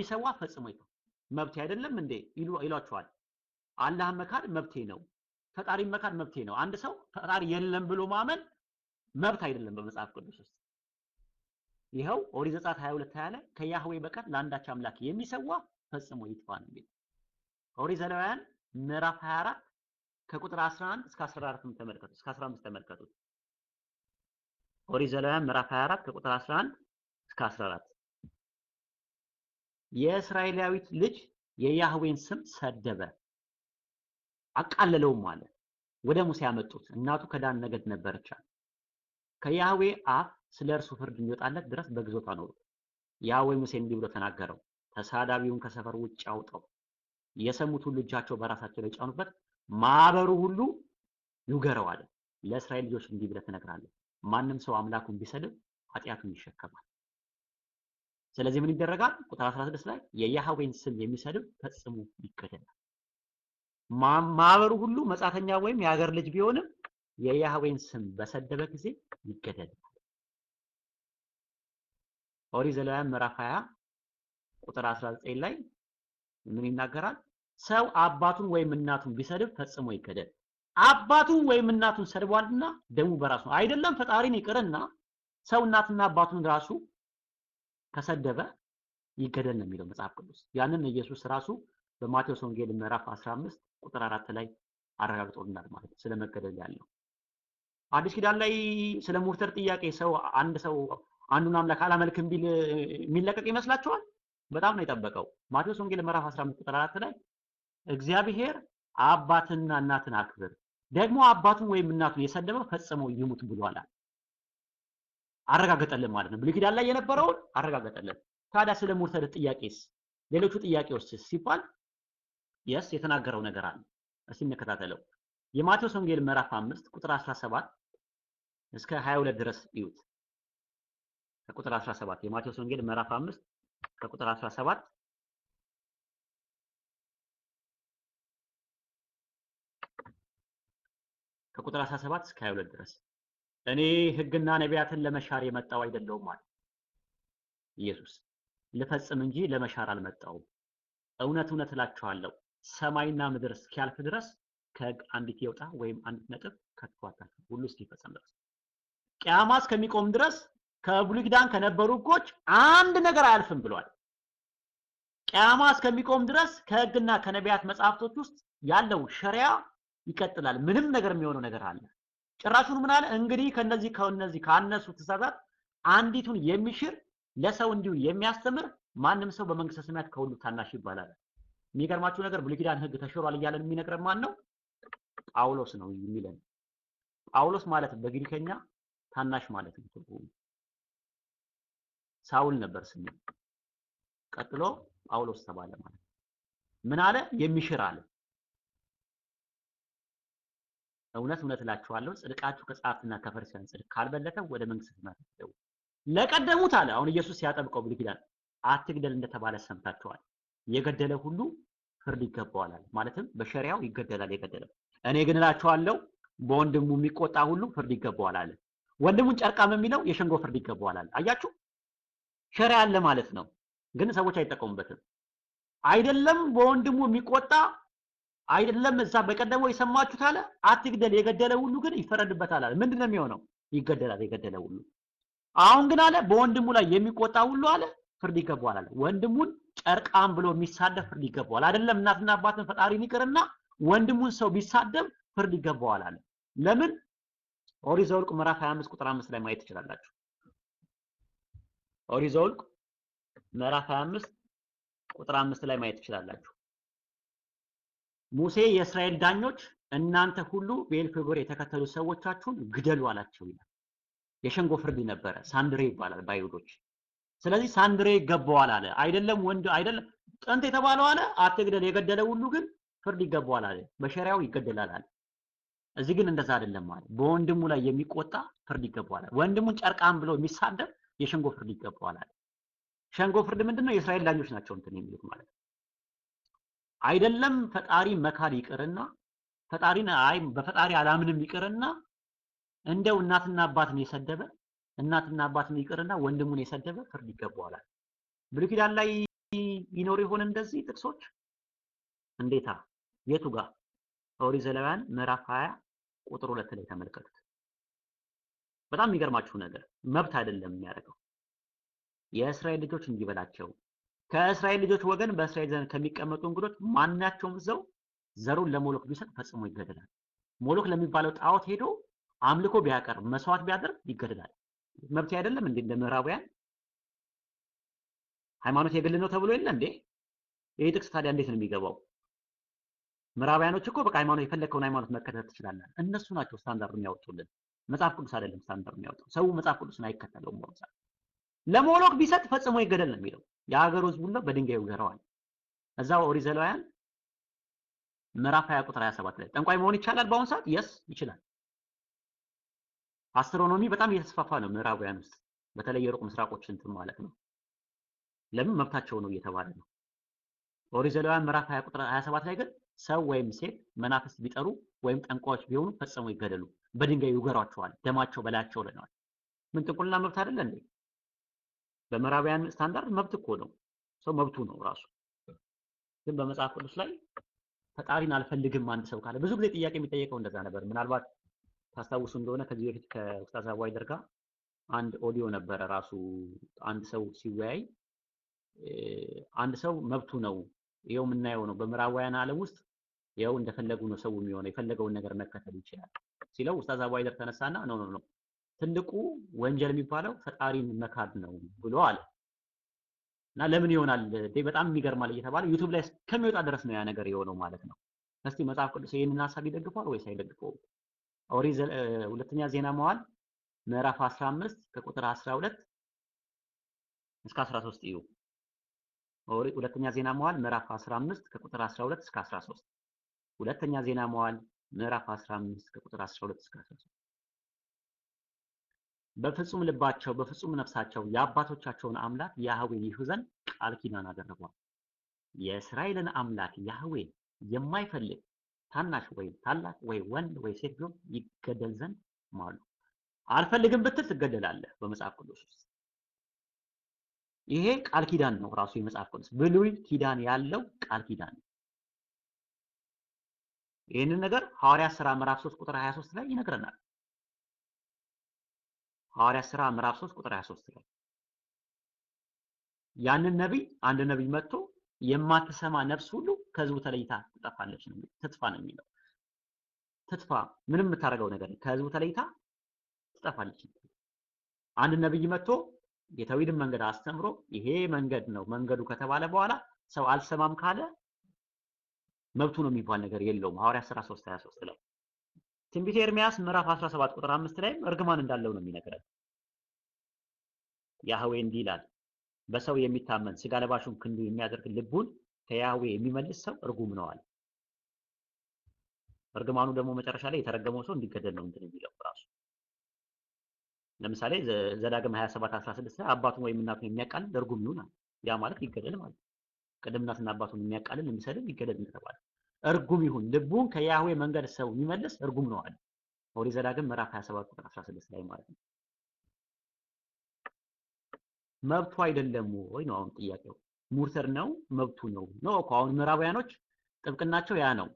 የሚሰዋ ፈጽሞ ይተው መብቴ አይደለም እንዴ ይሏቸዋል። አላህን መካድ መብቴ ነው፣ ፈጣሪ መካድ መብቴ ነው። አንድ ሰው ፈጣሪ የለም ብሎ ማመን መብት አይደለም በመጽሐፍ ቅዱስ ውስጥ። ይኸው ኦሪት ዘጸአት 22 20 ላይ ከያህዌ በቀር ለአንዳች አምላክ የሚሰዋ ፈጽሞ ይጥፋ ነው የሚለው። ኦሪት ዘሌዋውያን ምዕራፍ 24 ከቁጥር 11 እስከ 14 ተመልከቱ፣ እስከ 15 ተመልከቱት። ኦሪት ዘሌዋውያን ምዕራፍ 24 ከቁጥር 11 እስከ 14 የእስራኤላዊት ልጅ የያህዌን ስም ሰደበ አቃለለውም አለ። ወደ ሙሴ ያመጡት እናቱ ከዳን ነገድ ነበረች። ከያህዌ አፍ ስለ እርሱ ፍርድ እንዲወጣለት ድረስ በግዞት አኖሩት። ያህዌ ሙሴ እንዲህ ብሎ ተናገረው፣ ተሳዳቢውን ከሰፈር ውጭ አውጣው። የሰሙት ሁሉ እጃቸው በራሳቸው ላይ ጫኑበት፣ ማህበሩ ሁሉ ይውገረው አለ። ለእስራኤል ልጆች እንዲህ ብለህ ትነግራለህ፣ ማንም ሰው አምላኩን ቢሰድብ ኃጢአቱን ይሸከማል። ስለዚህ ምን ይደረጋል? ቁጥር 16 ላይ የያህዌን ስም የሚሰድብ ፈጽሞ ይገደላል። ማህበሩ ሁሉ መጻተኛ ወይም የሀገር ልጅ ቢሆንም የያህዌን ስም በሰደበ ጊዜ ይገደላል። ኦሪት ዘሌዋውያን ምዕራፍ 20 ቁጥር 19 ላይ ምን ይናገራል? ሰው አባቱን ወይም እናቱን ቢሰድብ ፈጽሞ ይገደል። አባቱን ወይም እናቱን ሰድቧልና ደሙ በራሱ አይደለም ፈጣሪን ይቅርና ሰው እናትና አባቱን ራሱ ከሰደበ ይገደል ነው የሚለው መጽሐፍ ቅዱስ። ያንን ኢየሱስ ራሱ በማቴዎስ ወንጌል ምዕራፍ 15 ቁጥር አራት ላይ አረጋግጦልናል ማለት ነው ስለመገደል ያለው። አዲስ ኪዳን ላይ ስለ ሙርተር ጥያቄ ሰው አንድ ሰው አንዱን አምላክ አላመልክም ቢል የሚለቀቅ ይመስላችኋል? በጣም ነው የጠበቀው። ማቴዎስ ወንጌል ምዕራፍ 15 ቁጥር አራት ላይ እግዚአብሔር አባትና እናትን አክብር፣ ደግሞ አባቱን ወይም እናቱን የሰደበ ፈጽመው ይሙት ብሏል። አረጋገጠልን ማለት ነው። ብሉይ ኪዳን ላይ የነበረውን አረጋገጠልን። ታዲያ ስለ ሙርተር ጥያቄስ ሌሎቹ ጥያቄዎች ሲባል የስ የተናገረው ነገር አለ። እስቲ እንከታተለው። የማቴዎስ ወንጌል ምዕራፍ 5 ቁጥር 17 እስከ 22 ድረስ ይዩት። ከቁጥር 17 የማቴዎስ ወንጌል ምዕራፍ 5 ከቁጥር 17 ከቁጥር 17 እስከ 22 ድረስ እኔ ሕግና ነቢያትን ለመሻር የመጣው አይደለሁም ማለት ኢየሱስ ልፈጽም እንጂ ለመሻር አልመጣውም። እውነት እውነት እላችኋለሁ ሰማይና ምድር እስኪያልፍ ድረስ ከሕግ አንዲት የውጣ ወይም አንዲት ነጥብ ከቶ አታልፍም፣ ሁሉ እስኪፈጸም ድረስ ቅያማ እስከሚቆም ድረስ ከብሉይ ኪዳን ከነበሩ ሕጎች አንድ ነገር አያልፍም ብሏል። ቅያማ እስከሚቆም ድረስ ከሕግና ከነቢያት መጽሐፍቶች ውስጥ ያለው ሸሪያ ይቀጥላል። ምንም ነገር የሚሆነው ነገር አለ። ጭራሹን ምን አለ? እንግዲህ ከነዚህ ከነዚህ ካነሱ ትእዛዛት አንዲቱን የሚሽር ለሰው እንዲሁ የሚያስተምር ማንም ሰው በመንግስተ ሰማያት ከሁሉ ታናሽ ይባላል። የሚገርማችሁ ነገር ብሉይ ኪዳን ህግ ተሽሯል እያለን የሚነግረን ማን ነው? ጳውሎስ ነው የሚለን። ጳውሎስ ማለት በግሪከኛ ታናሽ ማለት ነው ትርጉሙ። ሳውል ነበር ስሙ። ቀጥሎ ጳውሎስ ተባለ ማለት ምን አለ? የሚሽር አለ። እውነት እውነት እላችኋለሁ ጽድቃችሁ ከጸሐፍትና ከፈሪሳውያን ጽድቅ ካልበለጠ ወደ መንግስተ ሰማያት አትገቡም። ለቀደሙት አለ አሁን ኢየሱስ ሲያጠብቀው ብሉይ ኪዳን አትግደል እንደተባለ ሰምታችኋል። የገደለ ሁሉ ፍርድ ይገባዋል አለ። ማለትም በሸሪያው ይገደላል የገደለው። እኔ ግን እላችኋለሁ በወንድሙ የሚቆጣ ሁሉ ፍርድ ይገባዋል አለ። ወንድሙን ጨርቃም የሚለው የሸንጎ ፍርድ ይገባዋል አለ። አያችሁ ሸሪያ አለ ማለት ነው፣ ግን ሰዎች አይጠቀሙበትም። አይደለም በወንድሙ የሚቆጣ አይደለም እዛ በቀደመው የሰማችሁት አለ አትግደል፣ የገደለ ሁሉ ግን ይፈረድበታል አለ። ምንድን ነው የሚሆነው? ይገደላል የገደለ ሁሉ። አሁን ግን አለ በወንድሙ ላይ የሚቆጣ ሁሉ አለ ፍርድ ይገባዋል አለ። ወንድሙን ጨርቃም ብሎ የሚሳደብ ፍርድ ይገባዋል። አይደለም እናትና አባትን ፈጣሪን ይቅርና ወንድሙን ሰው ቢሳደብ ፍርድ ይገባዋል አለ። ለምን? ኦሪት ዘኍልቍ ምዕራፍ 25 ቁጥር 5 ላይ ማየት ትችላላችሁ። ኦሪት ዘኍልቍ ምዕራፍ 25 ቁጥር 5 ላይ ማየት ትችላላችሁ። ሙሴ የእስራኤል ዳኞች እናንተ ሁሉ በኤልፌጎር የተከተሉ ሰዎቻችሁን ግደሉ አላቸው ይላል። የሸንጎ ፍርድ ነበረ፣ ሳንድሬ ይባላል በአይሁዶች። ስለዚህ ሳንድሬ ይገባዋል አለ። አይደለም ወንድ አይደለም ጥንት የተባለው አለ አትግደል፣ የገደለ ሁሉ ግን ፍርድ ይገባዋል አለ። በሸሪያው ይገደላል አለ። እዚህ ግን እንደዛ አይደለም አለ። በወንድሙ ላይ የሚቆጣ ፍርድ ይገባዋል አለ። ወንድሙን ጨርቃም ብሎ የሚሳደብ የሸንጎ ፍርድ ይገባዋል አለ። ሸንጎ ፍርድ ምንድነው? የእስራኤል ዳኞች ናቸው እንትን የሚሉት ማለት ነው። አይደለም ፈጣሪ መካድ ይቅርና ፈጣሪን አይ በፈጣሪ አላምንም ይቅርና እንደው እናትና አባትን የሰደበ እናትና አባትን ይቅርና ወንድሙን የሰደበ ፍርድ ይገባዋል። ብሉይ ኪዳን ላይ ይኖሩ ይሆን እንደዚህ ጥቅሶች? እንዴታ የቱ ጋር? ኦሪት ዘሌዋውያን ምዕራፍ 20 ቁጥር ሁለት ላይ ተመልከቱት። በጣም የሚገርማችሁ ነገር መብት አይደለም የሚያደርገው የእስራኤል ልጆች እንዲበላቸው ከእስራኤል ልጆች ወገን በእስራኤል ዘንድ ከሚቀመጡ እንግዶች ማናቸውም ሰው ዘሩን ለሞሎክ ቢሰጥ ፈጽሞ ይገደላል። ሞሎክ ለሚባለው ጣዖት ሄዶ አምልኮ ቢያቀርብ መስዋዕት ቢያደርግ ይገደላል። መብት አይደለም እንዴ? እንደ ምዕራባውያን ሃይማኖት የግል ነው ተብሎ የለ እንዴ? ይህ ጥቅስ ታዲያ እንዴት ነው የሚገባው? ምዕራባውያኖች እኮ በቃ ሃይማኖት የፈለከውን ሃይማኖት መከተል ትችላለህ። እነሱ ናቸው ስታንዳርድ የሚያወጡልን። መጽሐፍ ቅዱስ አይደለም ስታንዳርድ የሚያወጣው። ሰው መጽሐፍ ቅዱስን አይከተለውም። ለሞሎክ ቢሰጥ ፈጽሞ ይገደል ነው የሚለው። የሀገሩ ህዝብ ሁሉ በድንጋይ ይውገረዋል። እዛው ኦሪት ዘሌዋውያን ምዕራፍ 20 ቁጥር 27 ላይ ጠንቋይ መሆን ይቻላል በአሁኑ ሰዓት? yes ይችላል። astronomy በጣም እየተስፋፋ ነው ምዕራባውያን ውስጥ በተለይ የሩቅ ምስራቆች እንትን ማለት ነው። ለምን መብታቸው ነው እየተባለ ነው። ኦሪት ዘሌዋውያን ምዕራፍ 20 ቁጥር 27 ላይ ግን ሰው ወይም ሴት መናፍስት ቢጠሩ ወይም ጠንቋዮች ቢሆኑ ፈጽሞ ይገደሉ፣ በድንጋይ ይውገሯቸዋል፣ ደማቸው በላያቸው ነው። ምን ጥንቁልና መብት አይደለ እንዴ? በምዕራባውያን ስታንዳርድ መብት እኮ ነው። ሰው መብቱ ነው ራሱ። ግን በመጽሐፍ ቅዱስ ላይ ፈጣሪን አልፈልግም አንድ ሰው ካለ ብዙ ጊዜ ጥያቄ የሚጠየቀው እንደዛ ነበር። ምናልባት ታስታውሱ እንደሆነ ከዚህ በፊት ከኡስታዝ አቡሃይደር ጋር አንድ ኦዲዮ ነበረ። ራሱ አንድ ሰው ሲወያይ አንድ ሰው መብቱ ነው ይኸው የምናየው ነው በምዕራባውያን ዓለም ውስጥ ይኸው እንደፈለጉ ነው ሰው የሚሆነው የፈለገውን ነገር መከተል ይችላል ሲለው ኡስታዝ አቡሃይደር ተነሳና no no no ትልቁ ወንጀል የሚባለው ፈጣሪን መካድ ነው ብሎ አለ። እና ለምን ይሆናል በጣም የሚገርማል እየተባለ YouTube ላይ እስከሚወጣ ድረስ ነው ያ ነገር የሆነው ማለት ነው። እስቲ መጽሐፍ ቅዱስ ይህንን ሀሳብ ይደግፈዋል ወይስ አይደግፈውም? ኦሪት ሁለተኛ ዜና መዋዕል ምዕራፍ 15 ከቁጥር 12 እስከ 13 እዩ። ኦሪት ሁለተኛ ዜና መዋዕል ምዕራፍ 15 ከቁጥር 12 እስከ 13 ሁለተኛ ዜና መዋዕል ምዕራፍ 15 ከቁጥር 12 እስከ 13 በፍጹም ልባቸው በፍጹም ነፍሳቸው የአባቶቻቸውን አምላክ ያህዌ ይሹ ዘንድ ቃል ኪዳን አደረጓል። የእስራኤልን አምላክ ያህዌ የማይፈልግ ታናሽ ወይም ታላቅ ወይ ወንድ ወይ ሴት ቢሆን ይገደል ዘንድ ማሉ። አልፈልግም ብትል ትገደላለህ። በመጽሐፍ ቅዱስ ውስጥ ይሄ ቃል ኪዳን ነው። ራሱ የመጽሐፍ ቅዱስ ብሉይ ኪዳን ያለው ቃል ኪዳን ነው። ይህንን ነገር ሐዋርያት ሥራ ምዕራፍ 3 ቁጥር 23 ላይ ይነግረናል። ሐዋርያት ሥራ ምዕራፍ 3 ቁጥር 23 ላይ ያንን ነቢይ አንድ ነቢይ መጥቶ የማትሰማ ነፍስ ሁሉ ከህዝቡ ተለይታ ትጠፋለች ነው ትጥፋ ነው የሚለው። ትጥፋ ምንም የምታደርገው ነገር ከህዝቡ ተለይታ ትጠፋለች። አንድ ነቢይ መጥቶ የታዊድን መንገድ አስተምሮ ይሄ መንገድ ነው መንገዱ ከተባለ በኋላ ሰው አልሰማም ካለ መብቱ ነው የሚባል ነገር የለውም። ሐዋርያት ሥራ 3 23 ላይ ትንቢተ ኤርሚያስ ምዕራፍ 17 ቁጥር 5 ላይ እርግማን እንዳለው ነው የሚነግረን። ያህዌ እንዲህ ይላል፣ በሰው የሚታመን ስጋ ለባሹን ክንዱ የሚያደርግ ልቡን ከያህዌ የሚመልስ ሰው እርጉም ነው አለ። እርግማኑ ደግሞ መጨረሻ ላይ የተረገመው ሰው እንዲገደል ነው እንትን የሚለው ራሱ። ለምሳሌ ዘዳግም 27 16 ላይ አባቱን ወይም እናቱን የሚያቃልል እርጉም አለ። ያ ማለት ይገደል ማለት ቅድም እናትና አባቱን የሚያቃልል የሚሰድብ ይገደል እንደተባለ እርጉም ይሁን ልቡን ከያህዌ መንገድ ሰው የሚመልስ እርጉም ነው አለ። ኦሪት ዘዳግም ምዕራፍ 27 ቁጥር 16 ላይ ማለት ነው። መብቱ አይደለም ወይ ነው አሁን ጥያቄው። ሙርተር ነው መብቱ ነው ነው እኮ አሁን ምዕራባውያኖች ጥብቅናቸው ያ ነው።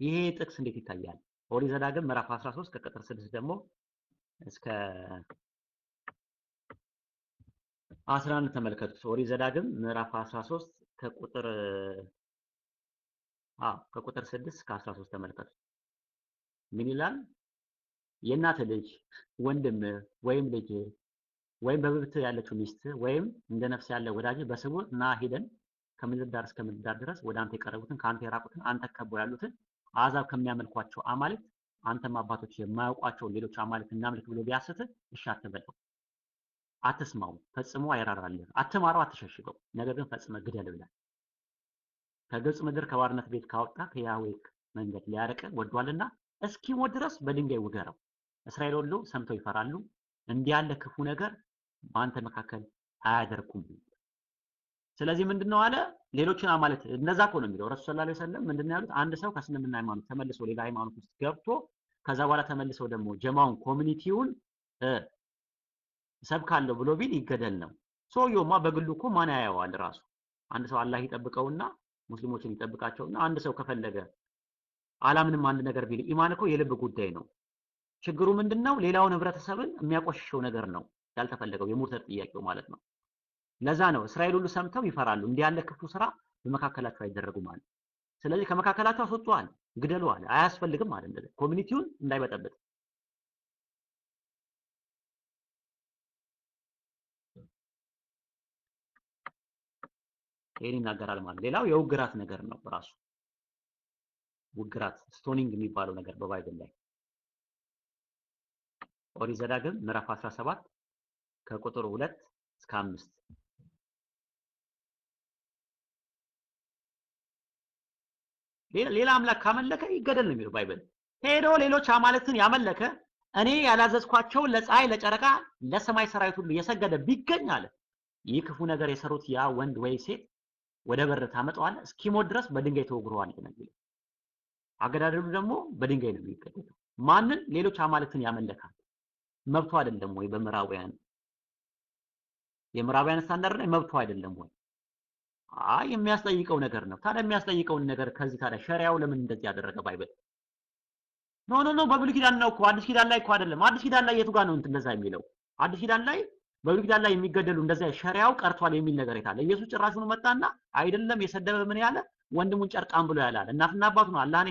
ይሄ ጥቅስ እንዴት ይታያል? ኦሪት ዘዳግም ምዕራፍ 13 ከቁጥር 6 ደግሞ እስከ 11 ተመልከቱት። ኦሪት ዘዳግም ምዕራፍ 13 ከቁጥር አዎ ከቁጥር 6 እስከ 13 ተመልከቱ። ምን ይላል? የእናት ልጅ ወንድም ወይም ልጅ ወይም በብብት ያለችው ሚስት ወይም እንደ ነፍስ ያለ ወዳጅ በስውር ና ሄደን ከምድር ዳር እስከ ምድር ዳር ድረስ ወደ አንተ የቀረቡትን ከአንተ የራቁትን አንተ ከበው ያሉትን አሕዛብ ከሚያመልኳቸው አማልክት አንተም አባቶች የማያውቋቸውን ሌሎች አማልክት እናምልክ ብሎ ቢያስትህ እሺ አትበለው፣ አትስማው፣ ፈጽሞ አይራራልህ፣ አትማረው፣ አትሸሽገው፣ ነገር ግን ፈጽመ ግደል ብላል። ከግብፅ ምድር ከባርነት ቤት ካወጣ ከያህዌ መንገድ ሊያርቅ ወዷልና እስኪሞት ድረስ በድንጋይ ውገረው። እስራኤል ሁሉ ሰምተው ይፈራሉ፣ እንዲህ ያለ ክፉ ነገር በአንተ መካከል አያደርጉም። ስለዚህ ምንድነው አለ ሌሎችን አማልክት እነዛ እኮ ነው የሚለው ሰለላሁ ዐለይሂ ወሰለም ምንድነው ያሉት? አንድ ሰው ከእስልምና ሃይማኖት ተመልሶ ሌላ ሃይማኖት ውስጥ ገብቶ ከዛ በኋላ ተመልሰው ደግሞ ጀማውን ኮሚኒቲውን እሰብካለሁ ብሎ ቢል ይገደል ነው። ሰውየውማ በግሉ እኮ ማን ያየዋል ራሱ አንድ ሰው አላህ ይጠብቀውና ሙስሊሞችን ይጠብቃቸውና አንድ ሰው ከፈለገ አላምንም አንድ ነገር ቢል ኢማን እኮ የልብ ጉዳይ ነው። ችግሩ ምንድነው? ሌላውን ህብረተሰብን የሚያቆሽሸው ነገር ነው ያልተፈለገው የሙርተድ ጥያቄው ማለት ነው። ለዛ ነው እስራኤል ሁሉ ሰምተው ይፈራሉ። እንዲህ ያለ ክፉ ስራ በመካከላቸው አይደረጉም አለ። ስለዚህ ከመካከላቸው አስወጡዋል፣ ግደሉዋል፣ አያስፈልግም አለ። ኮሚኒቲውን እንዳይበጠብጥ ይሄን ይናገራል ማለት። ሌላው የውግራት ነገር ነው ራሱ ውግራት stoning የሚባለው ነገር በ Bible ላይ ኦሪት ዘዳግም ምዕራፍ 17 ከቁጥር 2 እስከ 5 ሌላ አምላክ ካመለከ ይገደል ነው የሚለው Bible። ሄዶ ሌሎች አማልክትን ያመለከ እኔ ያላዘዝኳቸውን ለፀሐይ፣ ለጨረቃ፣ ለሰማይ ሰራዊት ሁሉ የሰገደ ቢገኝ አለ ይህ ክፉ ነገር የሰሩት ያ ወንድ ወይ ሴት ወደ በር ታመጣዋለህ፣ እስኪሞት ድረስ በድንጋይ ተወግረዋል ነው አገዳደሉ ደግሞ በድንጋይ ነው የሚገደለው። ማንን? ሌሎች አማልክትን ያመለካል። መብቱ አይደለም ወይ? በምዕራባውያን የምዕራባውያን ስታንዳርድ ላይ መብቱ አይደለም ወይ? አይ የሚያስጠይቀው ነገር ነው። ታዲያ የሚያስጠይቀውን ነገር ከዚህ ታዲያ ሸሪያው ለምን እንደዚህ ያደረገ ባይበል? no no no በብሉይ ኪዳን ነው እኮ አዲስ ኪዳን ላይ እኮ አይደለም። አዲስ ኪዳን ላይ የቱ ጋር ነው እንደዛ የሚለው? አዲስ ኪዳን ላይ ኪዳን ላይ የሚገደሉ እንደዛ ሸሪያው ቀርቷል የሚል ነገር የታለ? ኢየሱስ ጭራሹን መጣና አይደለም የሰደበ ምን ያለ ወንድሙን ጨርቃም ብሎ ያላለ እናትና አባቱ ነው አላህን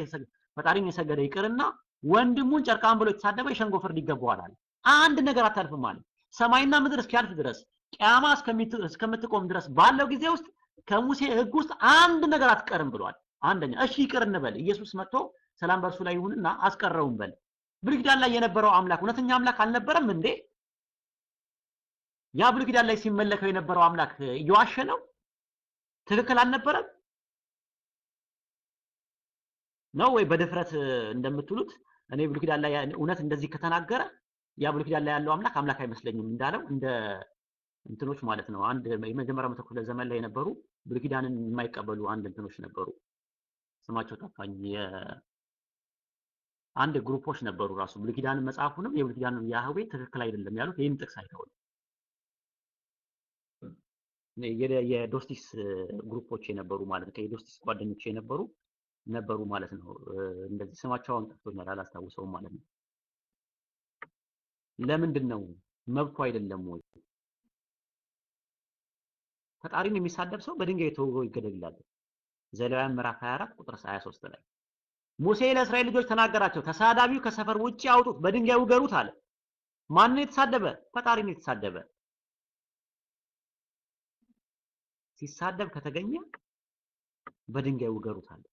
ፈጣሪን የሰገደ ይቅርና ወንድሙን ጨርቃም ብሎ የተሳደበ የሸንጎ ፍርድ ይገባዋል አንድ ነገር አታልፍም አለ። ሰማይና ምድር እስኪያልፍ ድረስ ቂያማ እስከምትቆም ድረስ ባለው ጊዜ ውስጥ ከሙሴ ሕግ ውስጥ አንድ ነገር አትቀርም ብሏል። አንደኛ እሺ ይቅር እንበል። ኢየሱስ መጥቶ ሰላም በእርሱ ላይ ይሁንና አስቀረውም በል። ብሉይ ኪዳን ላይ የነበረው አምላክ እውነተኛ አምላክ አልነበረም እንዴ? ያ ብሉይ ኪዳን ላይ ሲመለከው የነበረው አምላክ እየዋሸ ነው? ትክክል አልነበረም ነው ወይ? በድፍረት እንደምትሉት እኔ ብሉይ ኪዳን ላይ እውነት እንደዚህ ከተናገረ ያ ብሉይ ኪዳን ላይ ያለው አምላክ አምላክ አይመስለኝም እንዳለው እንደ እንትኖች ማለት ነው። አንድ የመጀመሪያ መቶ ክፍለ ዘመን ላይ የነበሩ ብሉይ ኪዳንን የማይቀበሉ አንድ እንትኖች ነበሩ። ስማቸው ጠፋኝ። አንድ ግሩፖች ነበሩ። ራሱ ብሉይ ኪዳንን መጽሐፉንም የብሉይ ኪዳንን ያህዌ ትክክል አይደለም ያሉት ይህን ጥቅስ አይተው የዶስቲስ ግሩፖች የነበሩ ማለት ነው። የዶስቲስ ጓደኞች የነበሩ ነበሩ ማለት ነው። እንደዚህ ስማቸውን ጠፍቶኛል፣ አላስታውሰውም ማለት ነው። ለምንድን ነው መብቱ አይደለም ወይ? ፈጣሪን የሚሳደብ ሰው በድንጋይ ተወግሮ ይገደል ይላል። ዘሌዋውያን ምዕራፍ 24 ቁጥር 23 ላይ ሙሴ ለእስራኤል ልጆች ተናገራቸው፣ ተሳዳቢው ከሰፈር ውጪ አውጡት፣ በድንጋይ ውገሩት አለ። ማንን የተሳደበ? ፈጣሪን የተሳደበ ሲሳደብ ከተገኘ በድንጋይ ውገሩት አለ።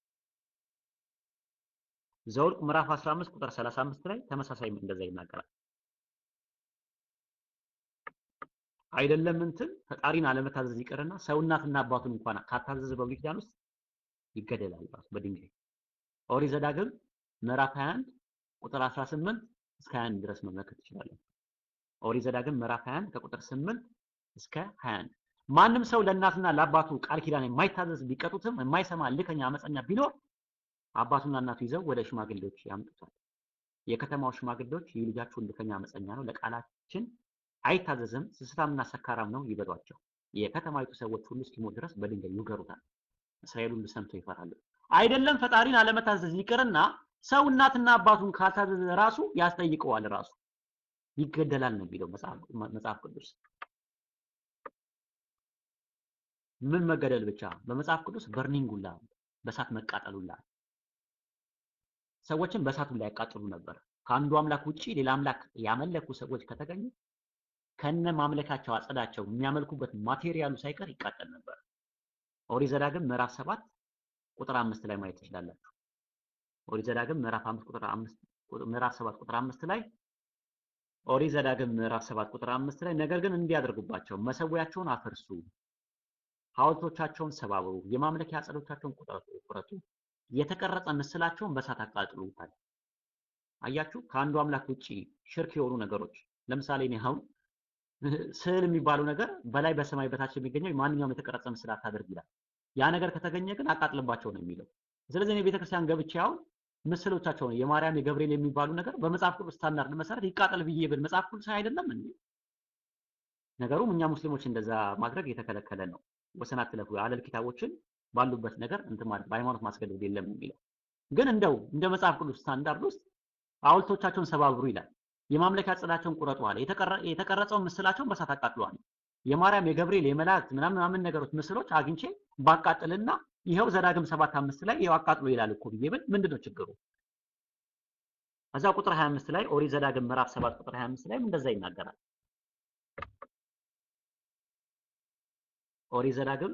ዘውልቅ ምዕራፍ 15 ቁጥር 35 ላይ ተመሳሳይ እንደዛ ይናገራል። አይደለም እንትን ፈጣሪን አለመታዘዝ ይቅርና ሰው እናትና አባቱን እንኳን ካታዘዘ በብሉይ ኪዳን ውስጥ ይገደላል ራሱ በድንጋይ። ኦሪት ዘዳግም ምዕራፍ 21 ቁጥር 18 እስከ 21 ድረስ መመልከት ትችላለን። ኦሪት ዘዳግም ምዕራፍ 21 ከቁጥር 8 እስከ 21 ማንም ሰው ለእናትና ለአባቱ ቃል ኪዳን የማይታዘዝ ቢቀጡትም የማይሰማ ልከኛ አመፀኛ ቢኖር አባቱና እናቱ ይዘው ወደ ሽማግሌዎች ያምጡታል። የከተማው ሽማግሌዎች ይህ ልከኛ አመፀኛ ነው፣ ለቃላችን አይታዘዝም፣ ስስታምና ሰካራም ነው ይበሏቸው። የከተማይቱ ሰዎች ሁሉ እስኪሞት ድረስ በድንጋይ ይውገሩታል። እስራኤል ሁሉ ሰምተው ይፈራሉ። አይደለም ፈጣሪን አለመታዘዝ ይቅርና ሰው እናትና አባቱን ካልታዘዘ ራሱ ያስጠይቀዋል፣ ራሱ ይገደላል ነው የሚለው መጽሐፍ ቅዱስ። ምን መገደል ብቻ በመጽሐፍ ቅዱስ በርኒንግ ሁላ በእሳት መቃጠል ሁላ ሰዎችን በእሳት ሁላ ያቃጥሉ ነበር። ከአንዱ አምላክ ውጪ ሌላ አምላክ ያመለኩ ሰዎች ከተገኙ ከነ ማምለካቸው አጸዳቸው የሚያመልኩበት ማቴሪያሉ ሳይቀር ይቃጠል ነበር። ኦሪት ዘዳግም ምዕራፍ 7 ቁጥር 5 ላይ ማየት ትችላላችሁ። ኦሪት ዘዳግም ምዕራፍ 5 ቁጥር 5 ምዕራፍ 7 ቁጥር 5 ላይ ኦሪት ዘዳግም ምዕራፍ 7 ቁጥር 5 ላይ ነገር ግን እንዲያደርጉባቸው መሰዊያቸውን አፍርሱ፣ ሐውልቶቻቸውን ሰባብሩ፣ የማምለኪያ አጸዶቻቸውን ቁረጡ፣ የተቀረጸ ምስላቸውን በእሳት አቃጥሉ። አያችሁ፣ ከአንዱ አምላክ ውጪ ሽርክ የሆኑ ነገሮች ለምሳሌ እኔ አሁን ስዕል የሚባለው ነገር በላይ በሰማይ በታች የሚገኘው ማንኛውም የተቀረጸ ምስል አታደርግ ይላል። ያ ነገር ከተገኘ ግን አቃጥልባቸው ነው የሚለው። ስለዚህ እኔ ቤተክርስቲያን ገብቼ አሁን ምስሎቻቸውን የማርያም የገብርኤል የሚባሉ ነገር በመጽሐፍ ቅዱስ ስታንዳርድ መሰረት ይቃጠል ብዬ ብል መጽሐፍ ቅዱስ አይደለም እንዴ? ነገሩም እኛ ሙስሊሞች እንደዛ ማድረግ የተከለከለ ነው። ወሰን አትለፉ አህለል ኪታቦችን ባሉበት ነገር እንትን ማለት በሃይማኖት ማስገደድ የለም የሚለው ግን እንደው እንደ መጽሐፍ ቅዱስ ስታንዳርድ ውስጥ ሐውልቶቻቸውን ሰባብሩ ይላል። የማምለኪያ ጽላቸውን ቁረጡ አለ። የተቀረጸውን ምስላቸውን በእሳት አቃጥሉ። የማርያም የገብርኤል የመላእክት ምናምን ምናምን ነገሮች ምስሎች አግኝቼ ባቃጥልና ይኸው ዘዳግም ሰባት አምስት ላይ ይኸው አቃጥሎ ይላል እኮ ብዬ ብል ምንድነው ችግሩ? እዛ ቁጥር 25 ላይ ኦሪት ዘዳግም ምዕራፍ 7 ቁጥር 25 ላይ እንደዛ ይናገራል። ኦሪት ዘዳግም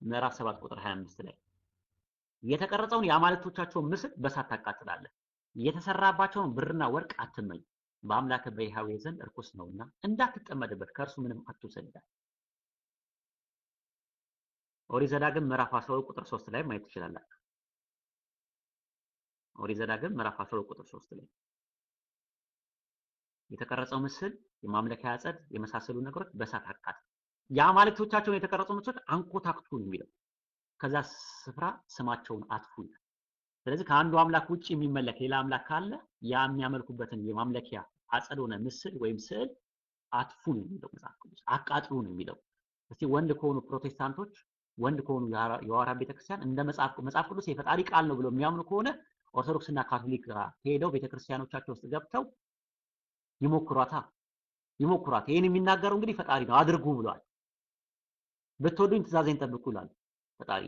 ምዕራፍ 7 ቁጥር 25 ላይ የተቀረጸውን የአማልክቶቻቸውን ምስል በሳት ታቃጥላለህ፣ የተሰራባቸውን ብርና ወርቅ አትመኝ፣ በአምላክ በይሃዌ ዘንድ እርኩስ ነውና እንዳትጠመድበት ከእርሱ ምንም አትውሰድ ኦሪት ዘዳግም ምዕራፍ 12 ቁጥር 3 ላይ ማየት ትችላላችሁ። ኦሪት ዘዳግም ምዕራፍ 12 ቁጥር 3 ላይ የተቀረጸው ምስል የማምለኪያ አጸድ የመሳሰሉ ነገሮች በእሳት አቃጥል፣ የአማልክቶቻቸውን የተቀረጹ ምስሎች አንኮታክቱ የሚለው። ከዛ ስፍራ ስማቸውን አጥፉ ስለዚህ ከአንዱ አምላክ ውጭ የሚመለክ ሌላ አምላክ ካለ ያ የሚያመልኩበትን የማምለኪያ አጸድ ሆነ ምስል ወይም ስዕል አጥፉ ነው የሚለው መጽሐፍ ቅዱስ። አቃጥሉ ነው የሚለው። እስቲ ወንድ ከሆኑ ፕሮቴስታንቶች ወንድ ከሆኑ የሐዋርያት ቤተክርስቲያን እንደ መጽሐፍ ቅዱስ የፈጣሪ ቃል ነው ብለው የሚያምኑ ከሆነ ኦርቶዶክስ እና ካቶሊክ ጋር ሄደው ቤተክርስቲያኖቻቸው ውስጥ ገብተው ይሞክሯታ ይሞክሯት። ይህን የሚናገረው እንግዲህ ፈጣሪ ነው አድርጉ ብሏል። ብትወዱኝ ትእዛዜን ጠብቁ ይላል ፈጣሪ።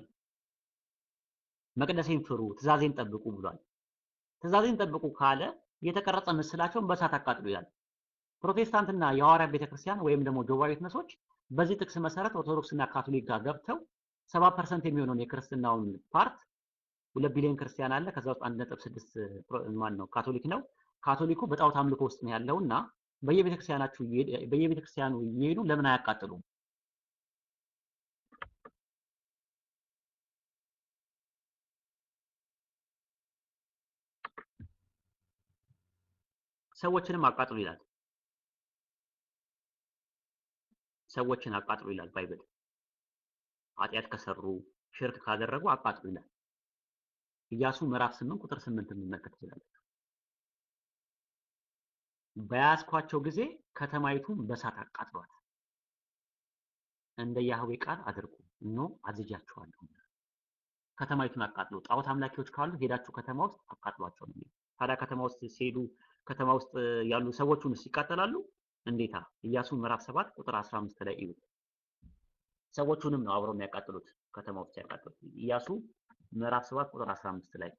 መቅደሴን ፍሩ፣ ትእዛዜን ጠብቁ ብሏል። ትእዛዜን ጠብቁ ካለ የተቀረጸ ምስላቸውን በእሳት አቃጥሉ ይላል። ፕሮቴስታንትና የሐዋርያት ቤተክርስቲያን ወይም ደግሞ ጆባ ዊትነሶች በዚህ ጥቅስ መሰረት ኦርቶዶክስ እና ካቶሊክ ጋር ገብተው ሰባ percent የሚሆነውን የክርስትናውን part ሁለት ቢሊዮን ክርስቲያን አለ። ከዛ ውስጥ አንድ ነጥብ ስድስት ማን ነው ካቶሊክ ነው። ካቶሊኩ በጣዖት አምልኮ ውስጥ ነው ያለው እና በየቤተክርስቲያኑ እየሄዱ ለምን አያቃጥሉም? ሰዎችንም አቃጥሉ ይላል። ሰዎችን አቃጥሉ ይላል Bible። ኃጢአት ከሰሩ ሽርክ ካደረጉ አቃጥሉ ይላል። ኢያሱ ምዕራፍ 8 ቁጥር 8 መመልከት ትችላለች። በያዛችኋት ጊዜ ከተማይቱን በሳት አቃጥሏት፣ እንደ ያህዌ ቃል አድርጉ እነሆ አዝዣችኋለሁ። ከተማይቱን አቃጥሉ። ጣዖት አምላኪዎች ካሉ ሄዳችሁ ከተማ ውስጥ አቃጥሏቸው ነው። ታዲያ ከተማ ውስጥ ሲሄዱ ከተማ ውስጥ ያሉ ሰዎቹንስ ይቃጠላሉ? እንዴታ! ኢያሱ ምዕራፍ 7 ቁጥር 15 ላይ እዩት። ሰዎቹንም ነው አብረው የሚያቃጥሉት ከተማ ውስጥ ያቃጥሉት። ኢያሱ ምዕራፍ 7 ቁጥር 15 ላይ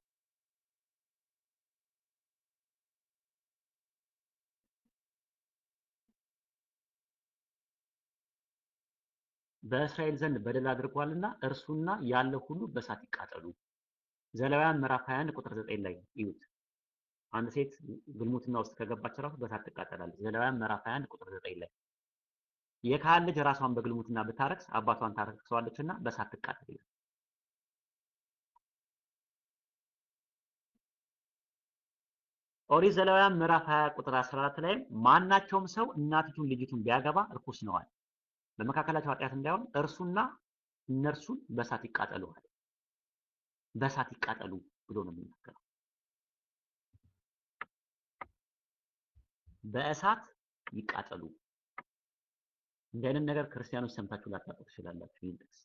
በእስራኤል ዘንድ በደል አድርጓልና እርሱና ያለው ሁሉ በእሳት ይቃጠሉ። ዘሌዋውያን ምዕራፍ 21 ቁጥር 9 ላይ እዩት። አንድ ሴት ግልሙትና ውስጥ ከገባች ራሱ በእሳት ትቃጠላለች። ዘሌዋውያን ምዕራፍ 21 ቁጥር 9 ላይ የካህን ልጅ ራሷን በግልሙትና ብታረክስ አባቷን ታረክሰዋለችና በእሳት ትቃጠል ይላል። ኦሪት ዘሌዋውያን ምዕራፍ 20 ቁጥር 14 ላይ ማናቸውም ሰው እናቲቱን ልጅቱን ቢያገባ እርኩስ ነዋል፣ በመካከላቸው ኃጢአት እንዳይሆን እርሱና እነርሱን በእሳት ይቃጠሉዋል። በእሳት ይቃጠሉ ብሎ ነው የሚናገረው። በእሳት ይቃጠሉ። እንዲህ አይነት ነገር ክርስቲያኖች ሰምታችሁ ላታውቁ ትችላላችሁ። ይህን ጥቅስ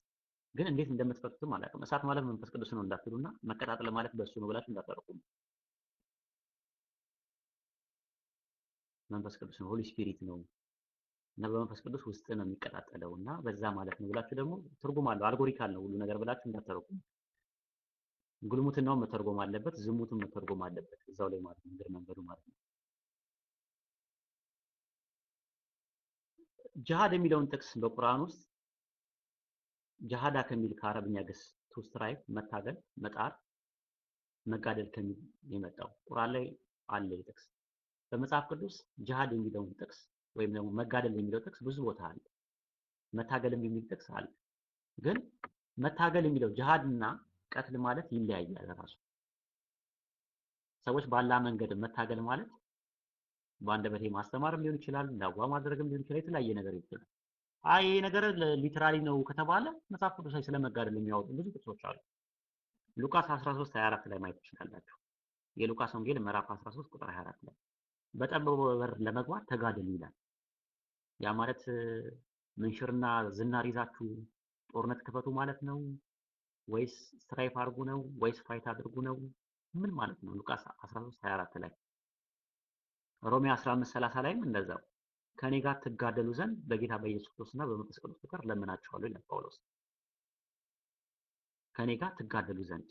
ግን እንዴት እንደምትፈቱትም አላውቅም። እሳት ማለት መንፈስ ቅዱስ ነው እንዳትሉና መቀጣጠል ማለት በእሱ ነው ብላችሁ እንዳታረቁም። መንፈስ ቅዱስ ነው፣ ሆሊ ስፒሪት ነው እና በመንፈስ ቅዱስ ውስጥ ነው የሚቀጣጠለው እና በዛ ማለት ነው ብላችሁ ደግሞ ትርጉም አለው አልጎሪካል ነው ሁሉ ነገር ብላችሁ እንዳታረቁም። ጉልሙትናውን መተርጎም አለበት፣ ዝሙቱን መተርጎም አለበት እዛው ላይ ማለት ነው፣ መንገዱ ማለት ነው። ጅሃድ የሚለውን ጥቅስ በቁርአን ውስጥ ጅሃዳ ከሚል ከአረብኛ ግስ ቱ ስትራይክ መታገል፣ መጣር፣ መጋደል ከሚል የመጣው ቁርአን ላይ አለ ጥቅስ። በመጽሐፍ ቅዱስ ጅሃድ የሚለውን ጥቅስ ወይም ደግሞ መጋደል የሚለው ጥቅስ ብዙ ቦታ አለ። መታገልም የሚል ጥቅስ አለ። ግን መታገል የሚለው ጅሃድ እና ቀትል ማለት ይለያያል ራሱ። ሰዎች ባላ መንገድ መታገል ማለት በአንደበቴ ማስተማርም ሊሆን ይችላል፣ ዳዋ ማድረግም ሊሆን ይችላል፣ የተለያየ ነገር ይችላል። አይ ይሄ ነገር literally ነው ከተባለ መጽሐፍ ቅዱስ ላይ ስለመጋደል የሚያወጡ ብዙ ጥቅሶች አሉ። ሉቃስ 13 24 ላይ ማየት ትችላላችሁ። የሉቃስ ወንጌል ምዕራፍ 13 ቁጥር 24 ላይ በጠባቡ በር ለመግባት ተጋደሉ ይላል። ያ ማለት ምንሽርና ዝናር ይዛችሁ ጦርነት ክፈቱ ማለት ነው ወይስ strive አድርጉ ነው ወይስ fight አድርጉ ነው? ምን ማለት ነው? ሉቃስ 13 24 ላይ ሮሜ 15 30 ላይም እንደዛው ከኔ ጋር ትጋደሉ ዘንድ በጌታ በኢየሱስ ክርስቶስና በመንፈስ ቅዱስ ፍቅር እለምናችኋለሁ ይላል ጳውሎስ። ከኔ ጋር ትጋደሉ ዘንድ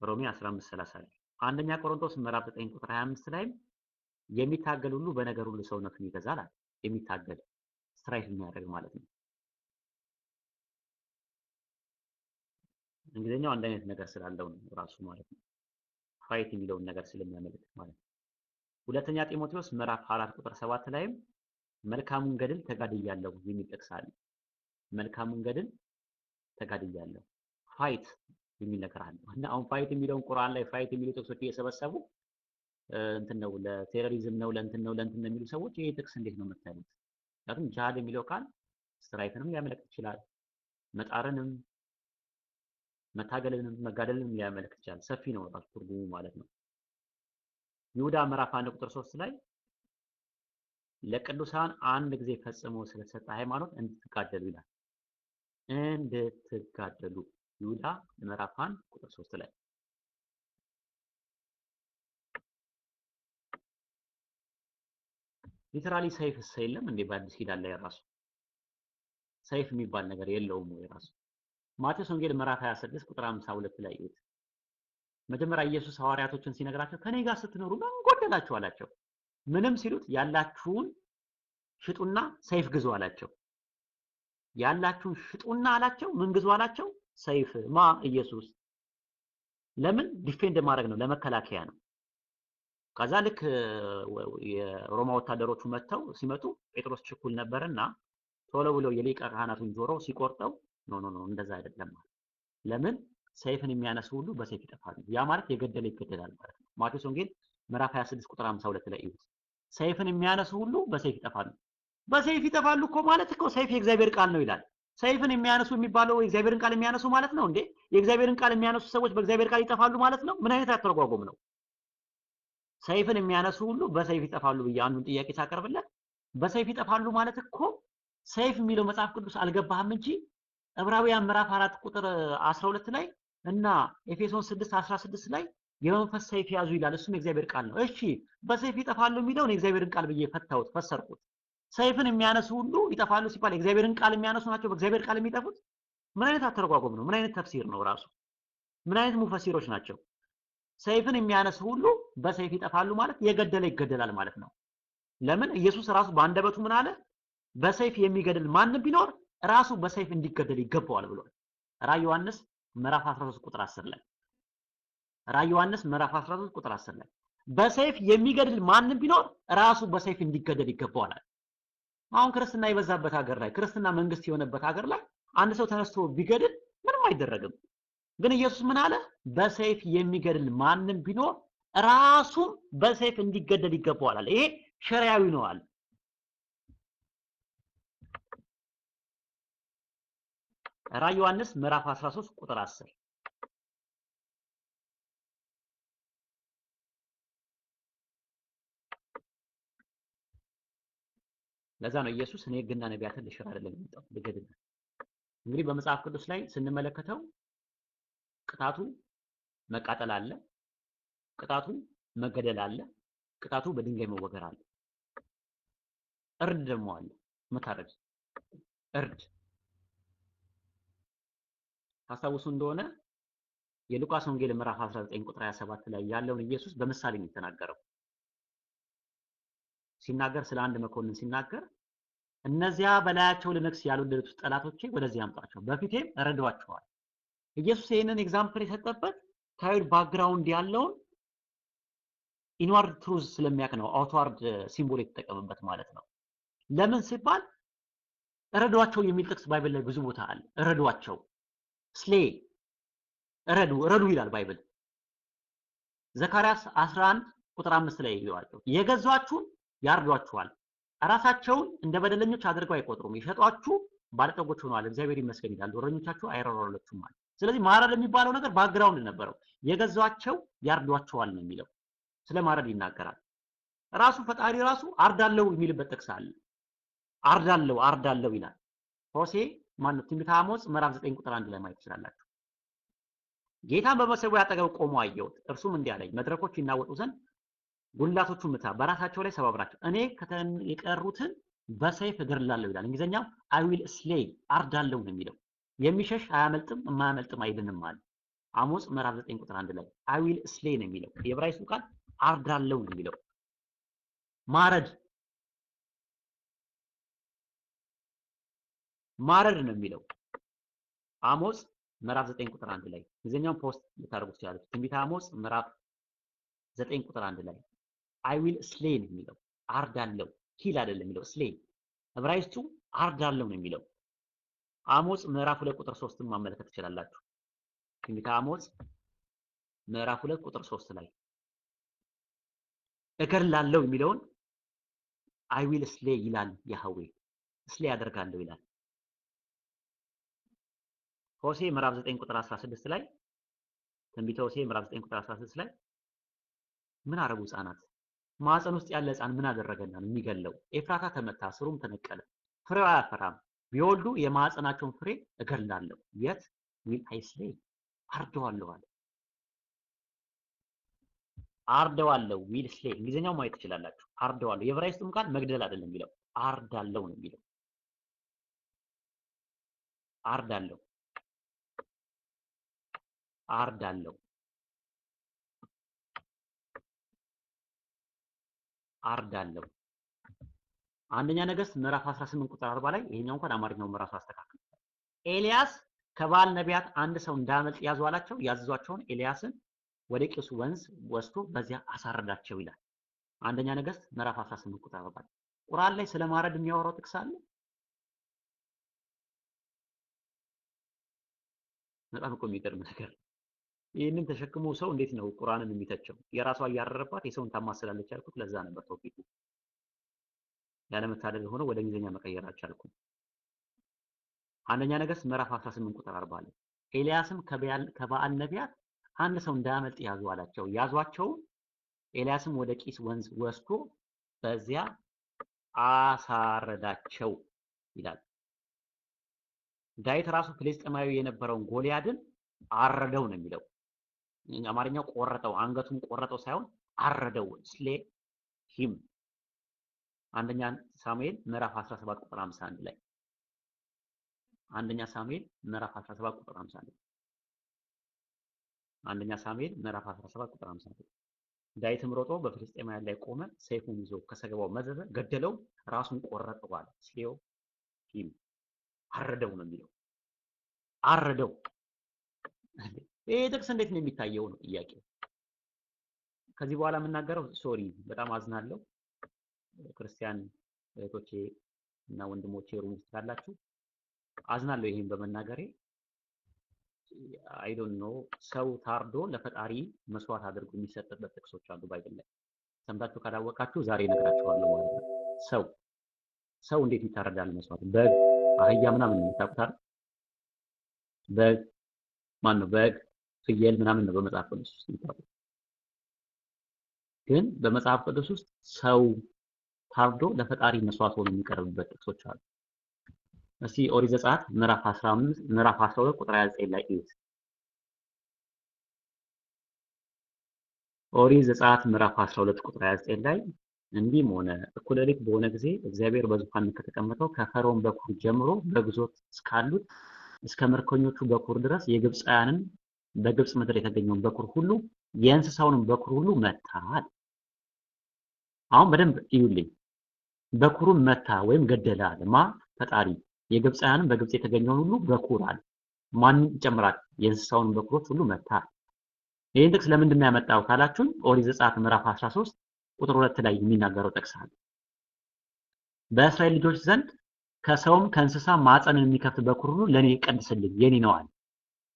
ሮሜ 15 30 ላይ አንደኛ ቆሮንቶስ ምዕራፍ 9 ቁጥር 25 ላይም የሚታገል ሁሉ በነገር ሁሉ ሰውነቱን ይገዛል አለ። የሚታገል strive የሚያደርግ ማለት ነው። እንግሊዝኛው አንድ አይነት ነገር ስላለው ነው ራሱ ማለት ነው። fight የሚለውን ነገር ስለሚያመለክት ማለት ነው። ሁለተኛ ጢሞቴዎስ ምዕራፍ 4 ቁጥር 7 ላይም መልካሙን ገድል ተጋድያለሁ የሚል ጥቅስ አለ። መልካሙን ገድል ተጋድያለሁ fight የሚል ነገር አለ እና አሁን fight የሚለውን ቁርአን ላይ fight የሚሉ ጥቅሶች እየሰበሰቡ እንትን ነው ለ terrorism ነው ለእንትን ነው ለእንትን ነው የሚሉ ሰዎች ይሄ ጥቅስ እንዴት ነው የምታዩት? ምክንያቱም ጂሃድ የሚለው ቃል strive ንም ሊያመለክት ይችላል፣ መጣርንም፣ መታገልንም፣ መጋደልንም ሊያመለክት ይችላል። ሰፊ ነው ራሱ ትርጉሙ ማለት ነው። ይሁዳ ምዕራፍ አንድ ቁጥር ሶስት ላይ ለቅዱሳን አንድ ጊዜ ፈጽሞ ስለተሰጠ ሃይማኖት እንድትጋደሉ ይላል። እንድትጋደሉ ይሁዳ ምዕራፍ አንድ ቁጥር ሶስት ላይ ሊተራሊ ሰይፍ የለም እንዴ? በአዲስ ኪዳን ላይ ራሱ ሰይፍ የሚባል ነገር የለውም ወይ ራሱ? ማቴዎስ ወንጌል ምዕራፍ 26 ቁጥር 52 ላይ እዩት። መጀመሪያ ኢየሱስ ሐዋርያቶችን ሲነግራቸው ከኔ ጋር ስትኖሩ ምን ጎደላችሁ አላቸው። ምንም ሲሉት ያላችሁን ሽጡና ሰይፍ ግዙ አላቸው። ያላችሁን ሽጡና አላቸው። ምን ግዙ አላቸው? ሰይፍ። ማ ኢየሱስ። ለምን defend ማድረግ ነው፣ ለመከላከያ ነው። ከዛ ልክ የሮማ ወታደሮቹ መጥተው ሲመጡ ጴጥሮስ ችኩል ነበርና ቶሎ ብሎ የሊቀ ካህናቱን ጆሮ ሲቆርጠው no no no እንደዛ አይደለም ለምን ሰይፍን የሚያነሱ ሁሉ በሰይፍ ይጠፋሉ። ያ ማለት የገደለ ይገደላል ማለት ነው። ማቴዎስ ወንጌል ምዕራፍ 26 ቁጥር 52 ላይ ይዩት። ሰይፍን የሚያነሱ ሁሉ በሰይፍ ይጠፋሉ። በሰይፍ ይጠፋሉ እኮ ማለት እኮ ሰይፍ የእግዚአብሔር ቃል ነው ይላል። ሰይፍን የሚያነሱ የሚባለው የእግዚአብሔርን ቃል የሚያነሱ ማለት ነው እንዴ? የእግዚአብሔርን ቃል የሚያነሱ ሰዎች በእግዚአብሔር ቃል ይጠፋሉ ማለት ነው? ምን አይነት አተረጓጎም ነው? ሰይፍን የሚያነሱ ሁሉ በሰይፍ ይጠፋሉ ብዬ አንዱን ጥያቄ ሳቀርብለት በሰይፍ ይጠፋሉ ማለት እኮ ሰይፍ የሚለው መጽሐፍ ቅዱስ አልገባህም እንጂ ዕብራውያን ምዕራፍ አራት ቁጥር 12 ላይ እና ኤፌሶን 6 16 ላይ የመንፈስ ሰይፍ ያዙ ይላል። እሱም የእግዚአብሔር ቃል ነው። እሺ በሰይፍ ይጠፋሉ የሚለውን የእግዚአብሔርን ቃል ብዬ ፈታሁት፣ ፈሰርኩት። ሰይፍን የሚያነሱ ሁሉ ይጠፋሉ ሲባል የእግዚአብሔርን ቃል የሚያነሱ ናቸው በእግዚአብሔር ቃል የሚጠፉት? ምን አይነት አተረጓጎም ነው? ምን አይነት ተፍሲር ነው ራሱ? ምን አይነት ሙፈሲሮች ናቸው? ሰይፍን የሚያነሱ ሁሉ በሰይፍ ይጠፋሉ ማለት የገደለ ይገደላል ማለት ነው። ለምን ኢየሱስ ራሱ በአንደበቱ ምን አለ? በሰይፍ የሚገድል ማንም ቢኖር ራሱ በሰይፍ እንዲገደል ይገባዋል ብሏል። ራዕይ ዮሐንስ ምዕራፍ 13 ቁጥር 10 ላይ ራዕይ ዮሐንስ ምዕራፍ 13 ቁጥር 10 ላይ በሰይፍ የሚገድል ማንም ቢኖር ራሱ በሰይፍ እንዲገደል ይገባዋል። አሁን ክርስትና የበዛበት ሀገር ላይ ክርስትና መንግስት የሆነበት ሀገር ላይ አንድ ሰው ተነስቶ ቢገድል ምንም አይደረግም። ግን ኢየሱስ ምን አለ? በሰይፍ የሚገድል ማንም ቢኖር ራሱም በሰይፍ እንዲገደል ይገባዋል ይሄ ሸሪያዊ ነው አለ። ራዕይ ዮሐንስ ምዕራፍ 13 ቁጥር 10 ለዛ ነው ኢየሱስ እኔ ሕግና ነቢያትን ልሽር አይደለም የመጣሁት ልገድል። እንግዲህ በመጽሐፍ ቅዱስ ላይ ስንመለከተው ቅጣቱ መቃጠል አለ፣ ቅጣቱ መገደል አለ፣ ቅጣቱ በድንጋይ መወገር አለ። እርድ ደግሞ አለ፣ መታረድ እርድ ታስታውሱ እንደሆነ የሉቃስ ወንጌል ምዕራፍ 19 ቁጥር 27 ላይ ያለውን ኢየሱስ በምሳሌ ነው የተናገረው። ሲናገር ስለ አንድ መኮንን ሲናገር እነዚያ በላያቸው ልነግስ ያልወደዱት ጠላቶቼ ወደዚህ አምጧቸው፣ በፊቴም እረዷቸዋል። ኢየሱስ ይህንን example የሰጠበት tied background ያለውን inward truth ስለሚያውቅ ነው outward symbol የተጠቀመበት ማለት ነው። ለምን ሲባል እረዷቸው የሚል ጥቅስ Bible ላይ ብዙ ቦታ አለ። እረዷቸው ስል እረዱ እረዱ ይላል Bible። ዘካርያስ 11 ቁጥር 5 ላይ ይዋቸው የገዟችሁን ያርዷችኋል፣ ራሳቸውን እንደ በደለኞች አድርገው አይቆጥሩም፣ የሸጧችሁ ባለጠጎች ሆነዋል፣ እግዚአብሔር ይመስገን ይላሉ፣ እረኞቻችሁ አይራሩላችሁም ማለት። ስለዚህ ማረድ የሚባለው ነገር background ነበረው። የገዟቸው ያርዷቸዋል ነው የሚለው። ስለ ማረድ ይናገራል። ራሱ ፈጣሪ ራሱ አርዳለው የሚልበት ጥቅስ አለ። አርዳለው አርዳለው ይላል። ሆሴ ማነው ትንቢተ አሞጽ ምዕራፍ 9 ቁጥር 1 ላይ ማየት ትችላላችሁ። ጌታን በመሰዊያው አጠገብ ቆሞ አየሁት። እርሱም እንዲህ አለኝ፣ መድረኮች ይናወጡ ዘንድ ጉልላቶቹን ምታ፣ በራሳቸው ላይ ሰባብራቸው፣ እኔ የቀሩትን በሰይፍ እገድላለሁ ይላል። እንግሊዝኛው I will slay አርዳለው ነው የሚለው። የሚሸሽ አያመልጥም፣ የማያመልጥም አይድንም አለ። አሞጽ ምዕራፍ 9 ቁጥር 1 ላይ I will slay ነው የሚለው። የዕብራይስጡ ቃል አርዳለው ነው የሚለው። ማረድ ማረድ ነው የሚለው። አሞጽ ምዕራፍ 9 ቁጥር 1 ላይ ጊዜኛውን post ልታደርጉ ትችላላችሁ። ትንቢተ አሞጽ ምዕራፍ 9 ቁጥር 1 ላይ I will ነው የሚለው። አርዳለው kill አይደለም የሚለው slay። ዕብራይስጡ አርዳለው ነው የሚለው። አሞጽ ምዕራፍ 2 ቁጥር 3 ማመለከት ትችላላችሁ። ትንቢተ አሞጽ ምዕራፍ 2 ቁጥር 3 ላይ እገድላለሁ የሚለውን I will slay ይላል ያህዌ slay አደርጋለሁ ይላል። ሆሴ ምዕራፍ 9 ቁጥር 16 ላይ ትንቢተ ሆሴ ምዕራፍ 9 ቁጥር 16 ላይ ምን አረጉ ህፃናት? ማዕፀን ውስጥ ያለ ህፃን ምን አደረገና ነው የሚገለው? ኤፍሬም ተመታ፣ ስሩም ተነቀለ፣ ፍሬው አያፈራም። ቢወልዱ የማዕፀናቸውን ፍሬ እገድላለሁ። yet will I slay አርደዋለሁ አለ። አርደዋለሁ will slay እንግሊዝኛው ማየት ትችላላችሁ። አርደዋለሁ የዕብራይስጡም ቃል መግደል አይደለም የሚለው አርዳለሁ ነው የሚለው አርዳለሁ አርዳለሁ አርዳለሁ። አንደኛ ነገሥት ምዕራፍ 18 ቁጥር 40 ላይ ይሄኛው እንኳን አማርኛው ምዕራፍ አስተካክል። ኤልያስ ከባል ነቢያት አንድ ሰው እንዳመልጥ ያዙ አላቸው። ያዘዟቸውን ኤልያስን ወደ ቂሱ ወንዝ ወስዶ በዚያ አሳረዳቸው ይላል። አንደኛ ነገሥት ምዕራፍ 18 ቁጥር 40 ቁርአን ላይ ስለ ማረድ የሚያወራው ጥቅስ አለ። በጣም እኮ የሚገርም ነገር ይህንን ተሸክሞ ሰው እንዴት ነው ቁርአንን የሚተቸው? የራሷ እያረረባት የሰውን ታማስላለች ያልኩት ለዛ ነበር። ቶፒኩ ያለመታደል ሆኖ ወደ እንግሊዝኛ መቀየር አልቻልኩም። አንደኛ ነገሥት ምዕራፍ 18 ቁጥር 40 ላይ ኤልያስም ከበዓል ነቢያት አንድ ሰው እንዳያመልጥ ያዙ አላቸው። ያዟቸው። ኤልያስም ወደ ቂስ ወንዝ ወስዶ በዚያ አሳረዳቸው ይላል። ዳዊት ራሱ ፍልስጤማዊ የነበረውን ጎልያድን አረደው ነው የሚለው። አማርኛው ቆረጠው፣ አንገቱን ቆረጠው ሳይሆን አረደው። ስሌ ሂም። አንደኛ ሳሙኤል ምዕራፍ 17 ቁጥር 51 ላይ። አንደኛ ሳሙኤል ምዕራፍ 17 ቁጥር 51 አንደኛ ሳሙኤል ምዕራፍ 17 ቁጥር 51 ዳዊትም ሮጦ በፍልስጤማውያን ላይ ቆመ፣ ሰይፉን ይዞ ከሰገባው መዘዘ፣ ገደለው፣ ራሱን ቆረጠው slew him። አረደው ነው የሚለው። አረደው ይሄ ጥቅስ እንዴት ነው የሚታየው ነው ጥያቄው። ከዚህ በኋላ የምናገረው sorry በጣም አዝናለሁ። ክርስቲያን እህቶቼ እና ወንድሞቼ room ውስጥ ካላችሁ አዝናለሁ ይሄን በመናገሬ። I don't ሰው ታርዶ ለፈጣሪ መስዋዕት አድርጎ የሚሰጥበት ጥቅሶች አሉ Bible ላይ። ሰምታችሁ ካላወቃችሁ ዛሬ እነግራችኋለሁ ማለት ነው። ሰው ሰው እንዴት ይታረዳል መስዋዕት? በግ አህያ ምናምን የምታውቁታል። በግ ማን ነው? በግ ፍየል ምናምን ነው በመጽሐፍ ቅዱስ ውስጥ የሚታወቁት። ግን በመጽሐፍ ቅዱስ ውስጥ ሰው ታርዶ ለፈጣሪ መስዋዕት ሆኖ የሚቀርብበት ጥቅሶች አሉ። እስቲ ኦሪት ዘጸአት ምዕራፍ 15 ምዕራፍ 12 ቁጥር 29 ላይ እዩት። ኦሪት ዘጸአት ምዕራፍ 12 ቁጥር 29 ላይ እንዲህም ሆነ እኩለ ሌሊት በሆነ ጊዜ እግዚአብሔር በዙፋን ከተቀመጠው ከፈርዖን በኩር ጀምሮ በግዞት እስካሉት እስከ ምርኮኞቹ በኩር ድረስ የግብፃውያንን በግብፅ ምድር የተገኘውን በኩር ሁሉ የእንስሳውንም በኩር ሁሉ መታል። አሁን በደንብ እዩልኝ። በኩሩን መታ ወይም ገደለ አለ ማ ፈጣሪ። የግብፃውያንን በግብፅ የተገኘውን ሁሉ በኩር አለ። ማንን ይጨምራል? የእንስሳውን በኩሮች ሁሉ መታ። ይህን ጥቅስ ለምንድን ነው ያመጣው ካላችሁን ኦሪት ዘጸአት ምዕራፍ 13 ቁጥር ሁለት ላይ የሚናገረው ጥቅስ አለ። በእስራኤል ልጆች ዘንድ ከሰውም ከእንስሳ ማፀንን የሚከፍት በኩር ሁሉ ለእኔ ቀድስልኝ የኔ ነው አለ።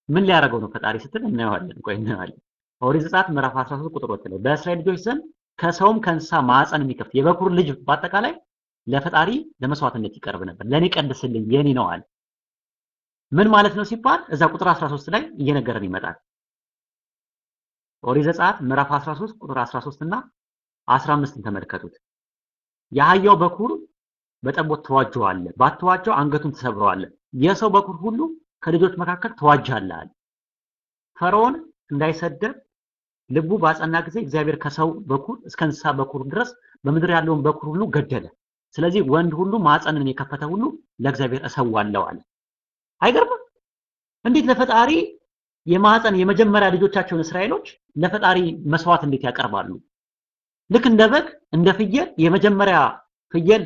ምን ሊያደርገው ነው ፈጣሪ ስትል እናየዋለን። ቆይ እናየዋለን። ኦሪት ዘጸአት ምዕራፍ 13 ቁጥር ሁለት ላይ በእስራኤል ልጆች ዘንድ ከሰውም ከእንስሳ ማፀን የሚከፍት የበኩር ልጅ በአጠቃላይ ለፈጣሪ ለመስዋዕትነት ይቀርብ ነበር። ለእኔ ቀድስልኝ የኔ ነው አለ። ምን ማለት ነው ሲባል እዛ ቁጥር 13 ላይ እየነገረን ይመጣል። ኦሪት ዘጸአት ምዕራፍ 13 ቁጥር 13 እና 15ን ተመልከቱት። የአህያው በኩር በጠቦት ተዋጀዋለህ፣ ባትዋጀው አንገቱን ትሰብረዋለህ። የሰው በኩር ሁሉ ከልጆች መካከል ተዋጃለህ አለ። ፈርዖን እንዳይሰደብ ልቡ ባጸና ጊዜ እግዚአብሔር ከሰው በኩር እስከ እንስሳ በኩር ድረስ በምድር ያለውን በኩር ሁሉ ገደለ። ስለዚህ ወንድ ሁሉ ማዕፀንን የከፈተ ሁሉ ለእግዚአብሔር እሰዋለሁ አለ። አይገርምም? እንዴት ለፈጣሪ የማዕፀን የመጀመሪያ ልጆቻቸውን እስራኤሎች ለፈጣሪ መስዋዕት እንዴት ያቀርባሉ? ልክ እንደ በግ እንደ ፍየል የመጀመሪያ ፍየል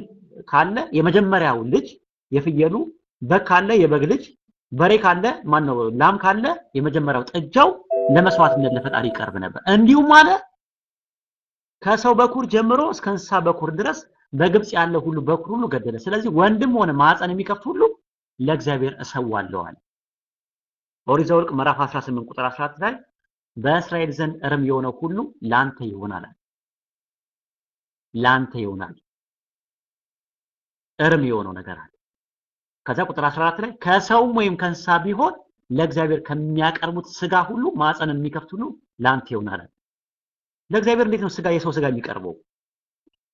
ካለ የመጀመሪያው ልጅ የፍየሉ በግ ካለ የበግ ልጅ በሬ ካለ ማን ነው ላም ካለ የመጀመሪያው ጥጃው ለመስዋዕትነት ለፈጣሪ ይቀርብ ነበር። እንዲሁም አለ ከሰው በኩር ጀምሮ እስከ እንስሳ በኩር ድረስ በግብፅ ያለው ሁሉ በኩር ሁሉ ገደለ። ስለዚህ ወንድም ሆነ ማዕፀን የሚከፍት ሁሉ ለእግዚአብሔር እሰዋለሁ አለ። ኦሪት ዘኍልቍ ምዕራፍ 18 ቁጥር 14 ላይ በእስራኤል ዘንድ እርም የሆነው ሁሉ ላንተ ይሆናል ላንተ ይሆናል እርም የሆነው ነገር አለ። ከዛ ቁጥር 14 ላይ ከሰውም ወይም ከእንስሳ ቢሆን ለእግዚአብሔር ከሚያቀርቡት ስጋ ሁሉ ማዕፀንን የሚከፍት ሁሉ ላንተ ይሆናል። ለእግዚአብሔር እንዴት ነው ስጋ የሰው ስጋ የሚቀርበው?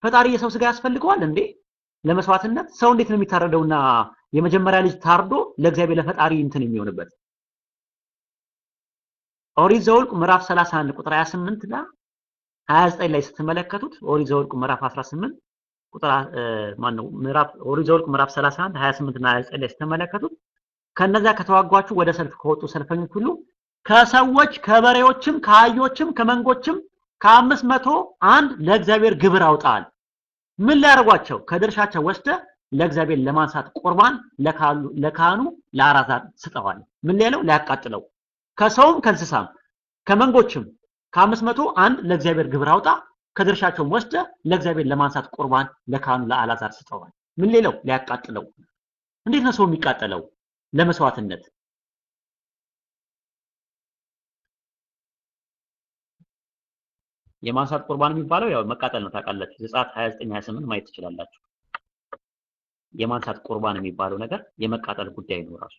ፈጣሪ የሰው ስጋ ያስፈልገዋል እንዴ? ለመስዋዕትነት ሰው እንዴት ነው የሚታረደውና የመጀመሪያ ልጅ ታርዶ ለእግዚአብሔር ለፈጣሪ እንትን የሚሆንበት? ኦሪት ዘኍልቍ ምዕራፍ 31 ቁጥር 28 እና 29 ላይ ስትመለከቱት ኦሪት ዘኍልቍ ምዕራፍ 18 ቁጥር ማን ነው ምዕራፍ ኦሪት ዘኍልቍ ምዕራፍ 31 28 እና 29 ላይ ስትመለከቱት ከነዛ ከተዋጓችሁ ወደ ሰልፍ ከወጡ ሰልፈኞች ሁሉ ከሰዎች ከበሬዎችም ከአህዮችም ከመንጎችም ከአምስት መቶ አንድ ለእግዚአብሔር ግብር አውጣል። ምን ሊያደርጓቸው? ከድርሻቸው ወስደ ለእግዚአብሔር ለማንሳት ቁርባን ለካህኑ ለአልዓዛር ስጠዋል። ምን ሊያለው? ሊያቃጥለው። ከሰውም ከእንስሳም ከመንጎችም ከአምስት መቶ አንድ ለእግዚአብሔር ግብር አውጣ፣ ከድርሻቸውም ወስደ ለእግዚአብሔር ለማንሳት ቁርባን ለካህኑ ለአልዓዛር ስጠዋል። ምን ሌለው? ሊያቃጥለው። እንዴት ነው ሰው የሚቃጠለው? ለመስዋዕትነት የማንሳት ቁርባን የሚባለው ያው መቃጠል ነው። ታውቃላችሁ ዘጸአት 29 28 ማየት ትችላላችሁ። የማንሳት ቁርባን የሚባለው ነገር የመቃጠል ጉዳይ ነው ራሱ።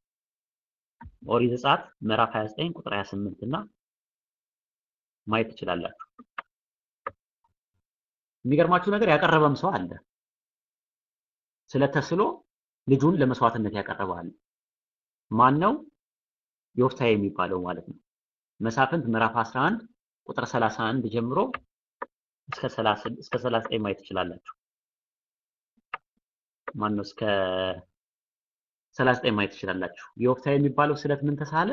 ኦሪት ዘጸአት ምዕራፍ 29 ቁጥር 28 እና ማየት ትችላላችሁ። የሚገርማችሁ ነገር ያቀረበም ሰው አለ። ስለተስሎ ልጁን ለመስዋዕትነት ያቀረበ አለ። ማን ነው? ዮፍታሔ የሚባለው ማለት ነው። መሳፍንት ምዕራፍ 11 ቁጥር 31 ጀምሮ እስከ 30 እስከ 39 ማየት ትችላላችሁ። ማን ነው? እስከ 39 ማየት ትችላላችሁ። ዮፍታሔ የሚባለው ስለት ምን ተሳለ?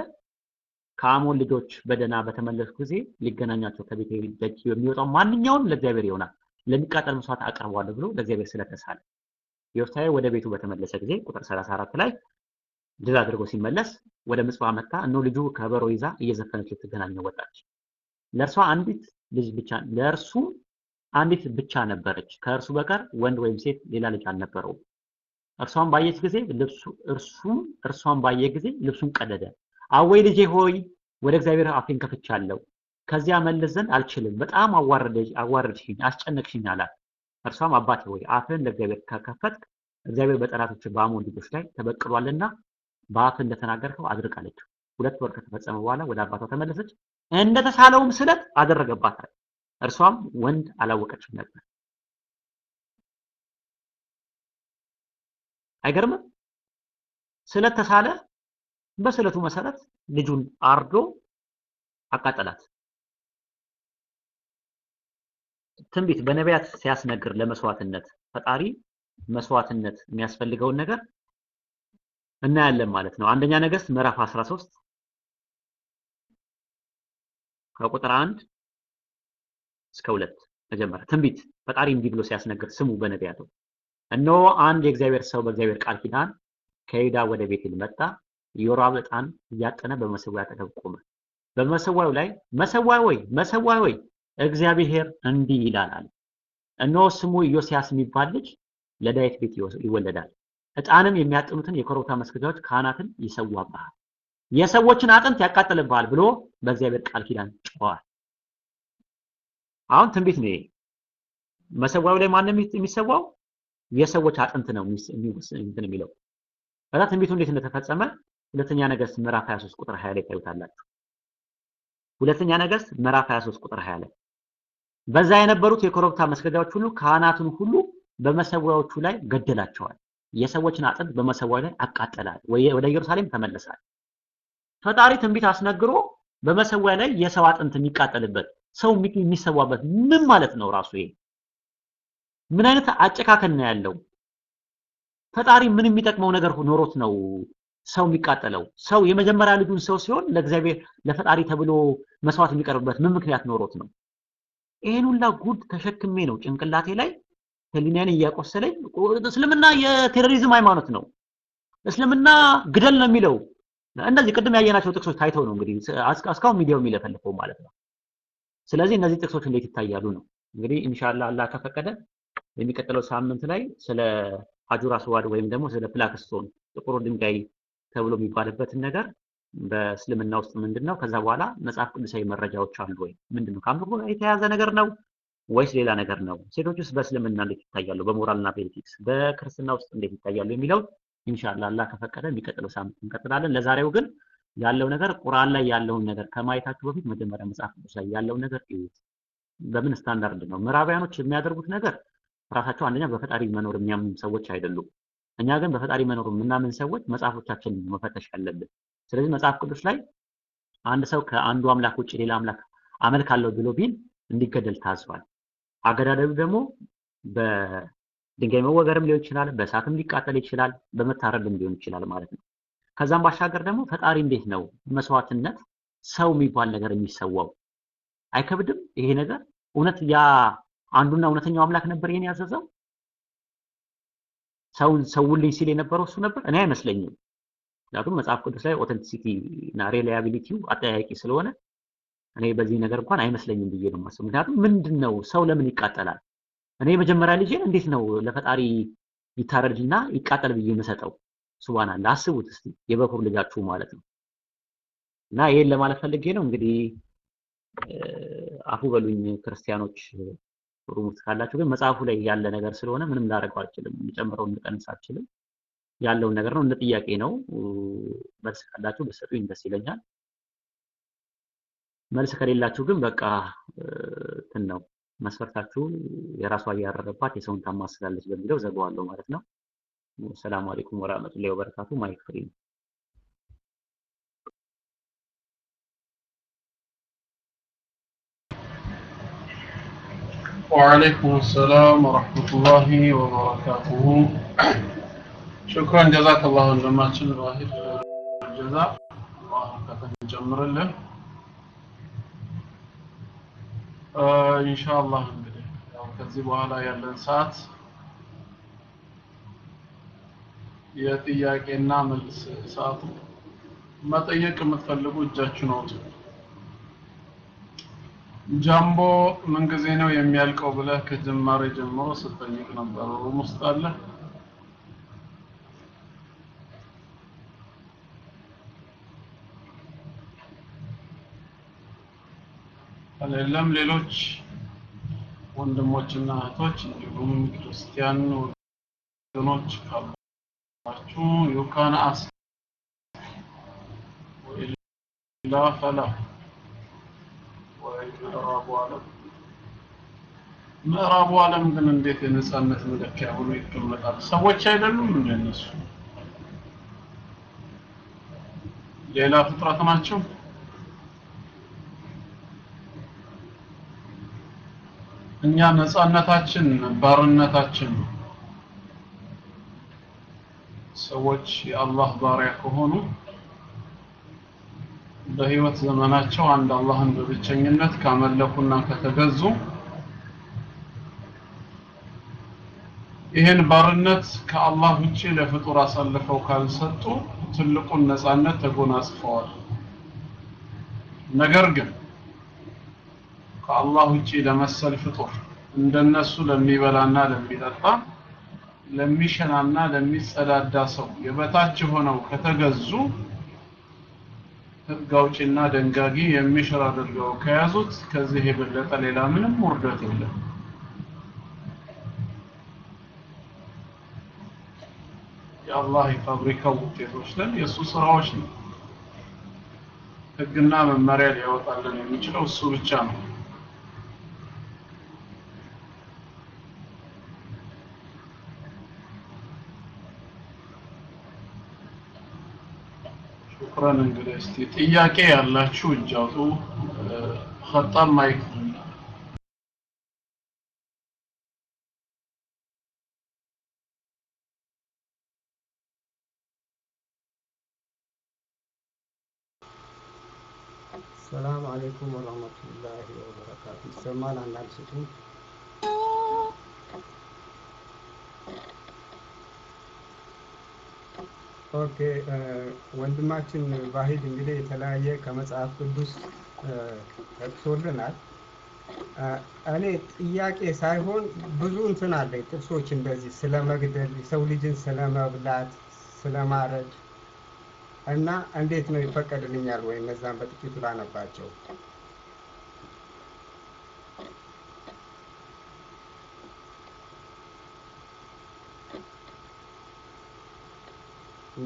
ከአሞን ልጆች በደህና በተመለሱ ጊዜ ሊገናኛቸው ከቤት ደጅ የሚወጣው ማንኛውም ለእግዚአብሔር ይሆናል ለሚቃጠል መስዋዕት አቀርበዋለሁ ብሎ ለእግዚአብሔር ስለተሳለ ዮፍታሔ ወደ ቤቱ በተመለሰ ጊዜ ቁጥር 34 ላይ ድል አድርጎ ሲመለስ ወደ ምጽዋ መጣ። እነሆ ልጁ ከበሮ ይዛ እየዘፈነች ልትገናኘው ወጣች። ለእርሷ አንዲት ልጅ ብቻ ለእርሱ አንዲት ብቻ ነበረች፣ ከእርሱ በቀር ወንድ ወይም ሴት ሌላ ልጅ አልነበረውም። እርሷን ባየች ጊዜ ልብሱ እርሱም እርሷን ባየ ጊዜ ልብሱን ቀደደ። አወይ ልጄ ሆይ ወደ እግዚአብሔር አፌን ከፍቻለሁ፣ ከዚያ መለስ ዘንድ አልችልም። በጣም አዋረድሽኝ፣ አስጨነቅሽኝ አላት። እርሷም አባቴ ሆይ አፍህን ለእግዚአብሔር ከከፈትክ እግዚአብሔር በጠላቶች በአሞን ልጆች ላይ ተበቅሏልና በአፍህ እንደተናገርከው አድርግ አለችው። ሁለት ወር ከተፈጸመ በኋላ ወደ አባቷ ተመለሰች፣ እንደተሳለውም ስለት አደረገባታል። እርሷም ወንድ አላወቀችም ነበር። አይገርምም? ስለት ተሳለ። በስለቱ መሰረት ልጁን አርዶ አቃጠላት። ትንቢት በነቢያት ሲያስነግር ለመስዋዕትነት ፈጣሪ መስዋዕትነት የሚያስፈልገውን ነገር እናያለን ማለት ነው። አንደኛ ነገሥት ምዕራፍ 13 ከቁጥር አንድ እስከ ሁለት መጀመሪያ ትንቢት ፈጣሪ እንዲህ ብሎ ሲያስነግር ስሙ በነቢያቱ እነሆ አንድ የእግዚአብሔር ሰው በእግዚአብሔር ቃል ኪዳን ከይሁዳ ወደ ቤቴል መጣ። ኢዮራም ዕጣን እያጠነ በመሰዊያ አጠገብ ቆመ። በመሰዊያው ላይ መሰዊያ ወይ መሰዊያ ወይ እግዚአብሔር እንዲህ ይላል አለ። እነሆ ስሙ ኢዮስያስ የሚባል ልጅ ለዳዊት ቤት ይወለዳል። ዕጣንም የሚያጥኑትን የኮረብታ መስገጃዎች ካህናትን ይሰዋብሃል፣ የሰዎችን አጥንት ያቃጥልብሃል ብሎ በእግዚአብሔር ቃል ኪዳን ጮኸዋል። አሁን ትንቢት ነው። መሰዊያው ላይ ማንም የሚሰዋው የሰዎች አጥንት ነው እንትን የሚለው ከዛ ትንቢቱ እንዴት እንደተፈጸመ ሁለተኛ ነገሥት ምዕራፍ 23 ቁጥር 20 ላይ ታዩታላችሁ። ሁለተኛ ነገሥት ምዕራፍ 23 ቁጥር 20 ላይ በዛ የነበሩት የኮረብታ መስገጃዎች ሁሉ ካህናቱን ሁሉ በመሰዊያዎቹ ላይ ገደላቸዋል። የሰዎችን አጥንት በመሰዊያው ላይ አቃጠላል። ወደ ኢየሩሳሌም ተመለሳል። ፈጣሪ ትንቢት አስነግሮ በመሰዊያ ላይ የሰው አጥንት የሚቃጠልበት ሰው የሚሰዋበት ምን ማለት ነው? ራሱ ይሄ ምን አይነት አጨካከን ነው ያለው? ፈጣሪ ምን የሚጠቅመው ነገር ኖሮት ነው ሰው የሚቃጠለው? ሰው የመጀመሪያ ልጁን ሰው ሲሆን ለእግዚአብሔር ለፈጣሪ ተብሎ መስዋዕት የሚቀርብበት ምን ምክንያት ኖሮት ነው? ይሄን ሁላ ጉድ ተሸክሜ ነው ጭንቅላቴ ላይ ህሊናዬን እያቆሰለኝ። እስልምና የ terrorism ሃይማኖት ነው። እስልምና ግደል ነው የሚለው። እነዚህ ቅድም ያየናቸው ጥቅሶች ታይተው ነው እንግዲህ እስካሁን ሚዲያው የሚለፈልፈው ማለት ነው። ስለዚህ እነዚህ ጥቅሶች እንዴት ይታያሉ ነው እንግዲህ إن شاء الله አላህ ከፈቀደ የሚቀጥለው ሳምንት ላይ ስለ ሀጁር አስዋድ ወይም ደግሞ ስለ black stone ጥቁር ድንጋይ ተብሎ የሚባልበትን ነገር በእስልምና ውስጥ ምንድን ነው፣ ከዛ በኋላ መጽሐፍ ቅዱሳዊ መረጃዎች አሉ ወይ፣ ምንድን ነው ከአምልኮ ጋር የተያያዘ ነገር ነው ወይስ ሌላ ነገር ነው? ሴቶች ውስጥ በእስልምና እንዴት ይታያሉ? በሞራልና በኤቲክስ በክርስትና ውስጥ እንዴት ይታያሉ የሚለው ኢንሻአላህ አላህ ከፈቀደ የሚቀጥለው ሳምንት እንቀጥላለን። ለዛሬው ግን ያለው ነገር ቁርአን ላይ ያለውን ነገር ከማየታችሁ በፊት መጀመሪያ መጽሐፍ ቅዱስ ላይ ያለውን ነገር እዩት። በምን ስታንዳርድ ነው ምዕራባውያኖች የሚያደርጉት ነገር? ራሳቸው አንደኛ በፈጣሪ መኖር የሚያምኑ ሰዎች አይደሉም። እኛ ግን በፈጣሪ መኖር የምናምን ሰዎች መጽሐፎቻችን መፈተሽ ያለብን። ስለዚህ መጽሐፍ ቅዱስ ላይ አንድ ሰው ከአንዱ አምላክ ውጭ ሌላ አምላክ አመልካለሁ ብሎ ቢል እንዲገደል ታዟል። አገዳደሉ ደግሞ በድንጋይ መወገርም ሊሆን ይችላል፣ በእሳትም ሊቃጠል ይችላል፣ በመታረድም ሊሆን ይችላል ማለት ነው። ከዛም ባሻገር ደግሞ ፈጣሪ እንዴት ነው መስዋዕትነት ሰው የሚባል ነገር የሚሰዋው? አይከብድም ይሄ ነገር? እውነት ያ አንዱና እውነተኛው አምላክ ነበር ይሄን ያዘዘው? ሰውን ሰውልኝ ሲል የነበረው እሱ ነበር? እኔ አይመስለኝም። ምክንያቱም መጽሐፍ ቅዱስ ላይ authenticity እና reliability ው አጠያያቂ ስለሆነ እኔ በዚህ ነገር እንኳን አይመስለኝም ብዬ ነው የማስበው። ምክንያቱም ምንድን ነው ሰው ለምን ይቃጠላል? እኔ የመጀመሪያ ልጄን እንዴት ነው ለፈጣሪ ይታረድና ይቃጠል ብዬ የምሰጠው? سبحان الله አስቡት እስቲ የበኩር ልጃችሁ ማለት ነው። እና ይሄን ለማለት ፈልጌ ነው እንግዲህ አፉ በሉኝ ክርስቲያኖች ውስጥ ካላችሁ ግን መጽሐፉ ላይ ያለ ነገር ስለሆነ ምንም ላደርገው አልችልም። የሚጨምረውን ልቀንስ አልችልም። ያለውን ነገር ነው እንደ ጥያቄ ነው። መልስ ካላችሁ ብትሰጡኝ ደስ ይለኛል። መልስ ከሌላችሁ ግን በቃ እንትን ነው መስፈርታችሁ የራሷ እያረረባት የሰውን ታማስላለች በሚለው ዘጋዋለሁ ማለት ነው። ሰላም አለይኩም ወራህመቱላሂ ወበረካቱ። ማይክ ፍሪ ነው። وعليكم السلام ورحمة الله وبركاته شكرا جزاك الله ወንድማችን ራሂብ ጀዛ በረከትን ይጨምርልን። إن شاء الله እንግዲህ ያው ከዚህ በኋላ ያለን ሰዓት የጥያቄና መልስ ሰዓቱ መጠየቅ የምትፈልጉ እጃችሁን አውጡ። ጃምቦ ምን ጊዜ ነው የሚያልቀው ብለህ ከጅማሬ ጀምሮ ስትጠይቅ ነበር። ሩም ውስጥ አለህ? ከሌለም ሌሎች ወንድሞችና እህቶች እንዲሁም ክርስቲያን ወገኖች ካላችሁ ዩካን አስ ወኢላ ፈላ ምዕራቡ ዓለም ምዕራቡ ዓለም ግን እንዴት የነጻነት መለኪያ ሆኖ ይቀመጣል? ሰዎች አይደሉም እንደ እነሱ ሌላ ፍጥረት ናቸው። እኛ ነጻነታችን ባርነታችን ሰዎች የአላህ ባሪያ ከሆኑ በህይወት ዘመናቸው አንድ አላህን በብቸኝነት ካመለኩና ከተገዙ ይህን ባርነት ከአላህ ውጪ ለፍጡር አሳልፈው ካልሰጡ ትልቁን ነጻነት ተጎናጽፈዋል። ነገር ግን ከአላህ ውጪ ለመሰል ፍጡር እንደነሱ ለሚበላና ለሚጠጣ ለሚሸናና ለሚጸዳዳ ሰው የበታች ሆነው ከተገዙ ህግ አውጪና ደንጋጊ የሚሽር አድርገው ከያዙት ከዚህ የበለጠ ሌላ ምንም ውርደት የለም። የአላህ የፋብሪካው ውጤቶች ነን፣ የእሱ ስራዎች ነው። ህግና መመሪያ ሊያወጣልን የሚችለው እሱ ብቻ ነው። ሹክረን እንግዲህ እስቲ ጥያቄ ያላችሁ እጅ አውጡ ኸጣም ማይክ سلام عليكم ورحمة الله وبركاته። ይሰማል? አንዳንድ ስጡን። OK ወንድማችን ባሂድ እንግዲህ የተለያየ ከመጽሐፍ ቅዱስ ጠቅሶልናል። እኔ ጥያቄ ሳይሆን ብዙ እንትን አለኝ ጥቅሶች እንደዚህ ስለ መግደል፣ የሰው ልጅን ስለ መብላት፣ ስለ ማረድ እና እንዴት ነው ይፈቀድልኛል ወይ? እነዛን በጥቂቱ ላነባቸው።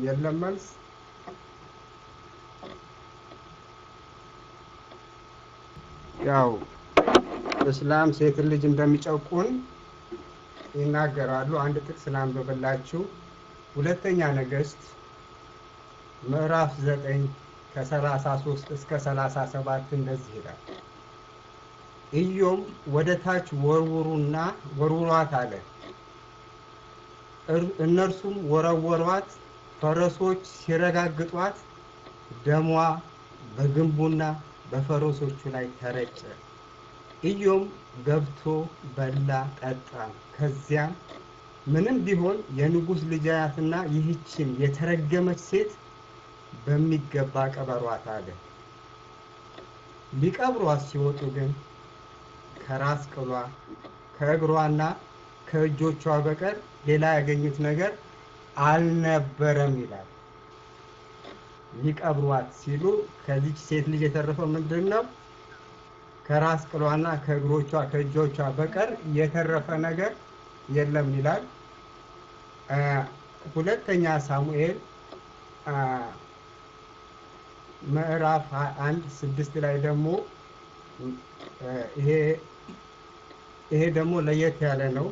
የለም መልስ። ያው እስላም ሴትን ልጅ እንደሚጨቁን ይናገራሉ። አንድ ጥቅስ ላንብብላችሁ። ሁለተኛ ነገሥት ምዕራፍ ዘጠኝ ከሰላሳ ሶስት እስከ ሰላሳ ሰባት እንደዚህ ይላል። ኢዮም ወደ ታች ወርውሩና ወርውሯት አለ። እነርሱም ወረወሯት። ፈረሶች ሲረጋግጧት ደሟ በግንቡና በፈረሶቹ ላይ ተረጨ። ኢዮም ገብቶ በላ ጠጣ። ከዚያም ምንም ቢሆን የንጉሥ ልጅ ይህችን የተረገመች ሴት በሚገባ ቀበሯት አለ። ሊቀብሯት ሲወጡ ግን ከራስ ቅሏ ከእግሯና ከእጆቿ በቀር ሌላ ያገኙት ነገር አልነበረም ይላል። ሊቀብሯት ሲሉ ከዚች ሴት ልጅ የተረፈው ምንድን ነው? ከራስ ቅሏና ከእግሮቿ ከእጆቿ በቀር የተረፈ ነገር የለም ይላል። ሁለተኛ ሳሙኤል ምዕራፍ አንድ ስድስት ላይ ደግሞ ይሄ ይሄ ደግሞ ለየት ያለ ነው።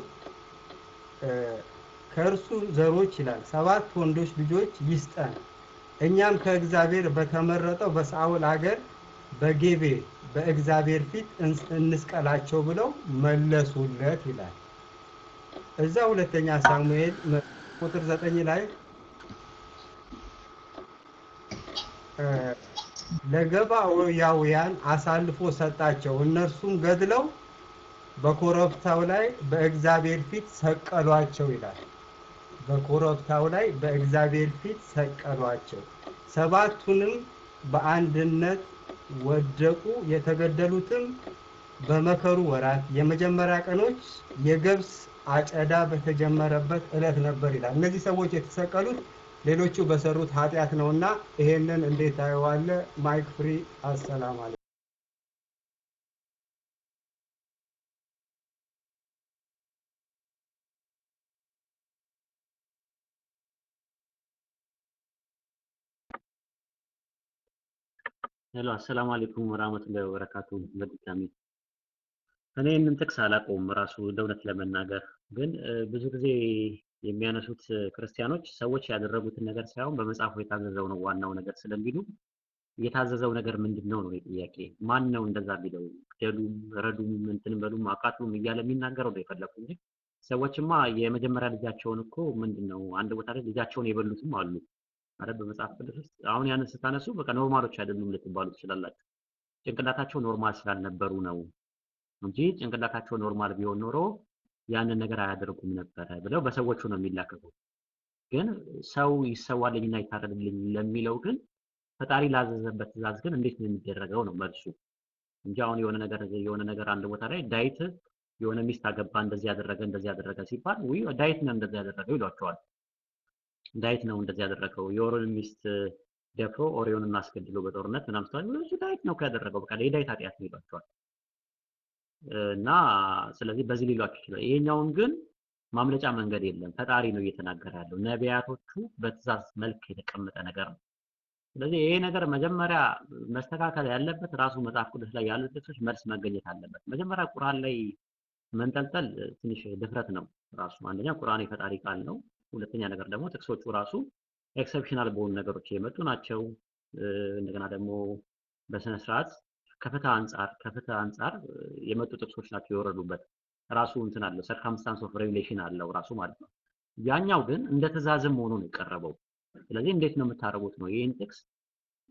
ከእርሱ ዘሮች ይላል ሰባት ወንዶች ልጆች ይስጠን፣ እኛም ከእግዚአብሔር በተመረጠው በሳኦል አገር በጌቤ በእግዚአብሔር ፊት እንስቀላቸው ብለው መለሱለት ይላል። እዛ ሁለተኛ ሳሙኤል ቁጥር ዘጠኝ ላይ ለገባኦያውያን አሳልፎ ሰጣቸው። እነርሱም ገድለው በኮረብታው ላይ በእግዚአብሔር ፊት ሰቀሏቸው ይላል። በኮረብታው ላይ በእግዚአብሔር ፊት ሰቀሏቸው። ሰባቱንም በአንድነት ወደቁ። የተገደሉትም በመከሩ ወራት የመጀመሪያ ቀኖች የገብስ አጨዳ በተጀመረበት ዕለት ነበር ይላል። እነዚህ ሰዎች የተሰቀሉት ሌሎቹ በሰሩት ኃጢአት ነውና ይሄንን እንዴት ታየዋለ? mic free። السلام علـ ሄሎ አሰላሙ አለይኩም ወራህመቱላሂ ወበረካቱ። በድጋሚ እኔ ይህንን ጥቅስ አላውቀውም ራሱ እውነት ለመናገር ግን ብዙ ጊዜ የሚያነሱት ክርስቲያኖች ሰዎች ያደረጉትን ነገር ሳይሆን በመጽሐፉ የታዘዘው ነው ዋናው ነገር ስለሚሉ የታዘዘው ነገር ምንድን ነው ነው ጥያቄ። ማን ነው እንደዛ ቢለው ግደሉም፣ ረዱም፣ እንትን በሉም፣ አቃጥሉም እያለ የሚናገረው ነው የፈለኩ እንጂ ሰዎችማ የመጀመሪያ ልጃቸውን እኮ ምንድን ነው አንድ ቦታ ላይ ልጃቸውን የበሉትም አሉ አረ በመጽሐፍ ቅዱስ ውስጥ አሁን ያንን ስታነሱ በቃ normal ኦች አይደሉም ልትባሉ ትችላላችሁ። ጭንቅላታቸው normal ስላልነበሩ ነው እንጂ ጭንቅላታቸው normal ቢሆን ኖሮ ያንን ነገር አያደርጉም ነበረ ብለው በሰዎቹ ነው የሚያላክኩ። ግን ሰው ይሰዋልኝና ይታረድልኝ ለሚለው ግን ፈጣሪ ላዘዘበት ትእዛዝ ግን እንዴት ነው የሚደረገው ነው መልሱ እንጂ አሁን የሆነ ነገር የሆነ ነገር አንድ ቦታ ላይ ዳዊት የሆነ ሚስት አገባ እንደዚህ ያደረገ እንደዚህ ያደረገ ሲባል ውይ ዳዊት ነው እንደዚህ ያደረገው ይሏቸዋል። ዳዊት ነው እንደዚህ ያደረገው የኦሪዮን ሚስት ደፍሮ ኦሪዮንን አስገድሎ በጦርነት ምናምን ስተዋል እሱ ዳዊት ነው ያደረገው በቃ የዳዊት ኃጢአት ነው ይሏቸዋል። እና ስለዚህ በዚህ ሊሏቸው ይችላል። ይሄኛውን ግን ማምለጫ መንገድ የለም። ፈጣሪ ነው እየተናገረ ያለው። ነቢያቶቹ በትእዛዝ መልክ የተቀመጠ ነገር ነው። ስለዚህ ይሄ ነገር መጀመሪያ መስተካከል ያለበት ራሱ መጽሐፍ ቅዱስ ላይ ያሉት ጥቅሶች መልስ መገኘት አለበት። መጀመሪያ ቁርአን ላይ መንጠልጠል ትንሽ ድፍረት ነው ራሱ። አንደኛ ቁርአን የፈጣሪ ቃል ነው። ሁለተኛ ነገር ደግሞ ጥቅሶቹ ራሱ exceptional በሆኑ ነገሮች የመጡ ናቸው። እንደገና ደግሞ በስነ ስርዓት ከፍትህ አንጻር ከፍትህ አንጻር የመጡ ጥቅሶች ናቸው የወረዱበት። ራሱ እንትን አለው circumstance of revelation አለው ራሱ ማለት ነው። ያኛው ግን እንደ ትእዛዝም ሆኖ ነው የቀረበው። ስለዚህ እንዴት ነው የምታደርጉት ነው ይህን ጥቅስ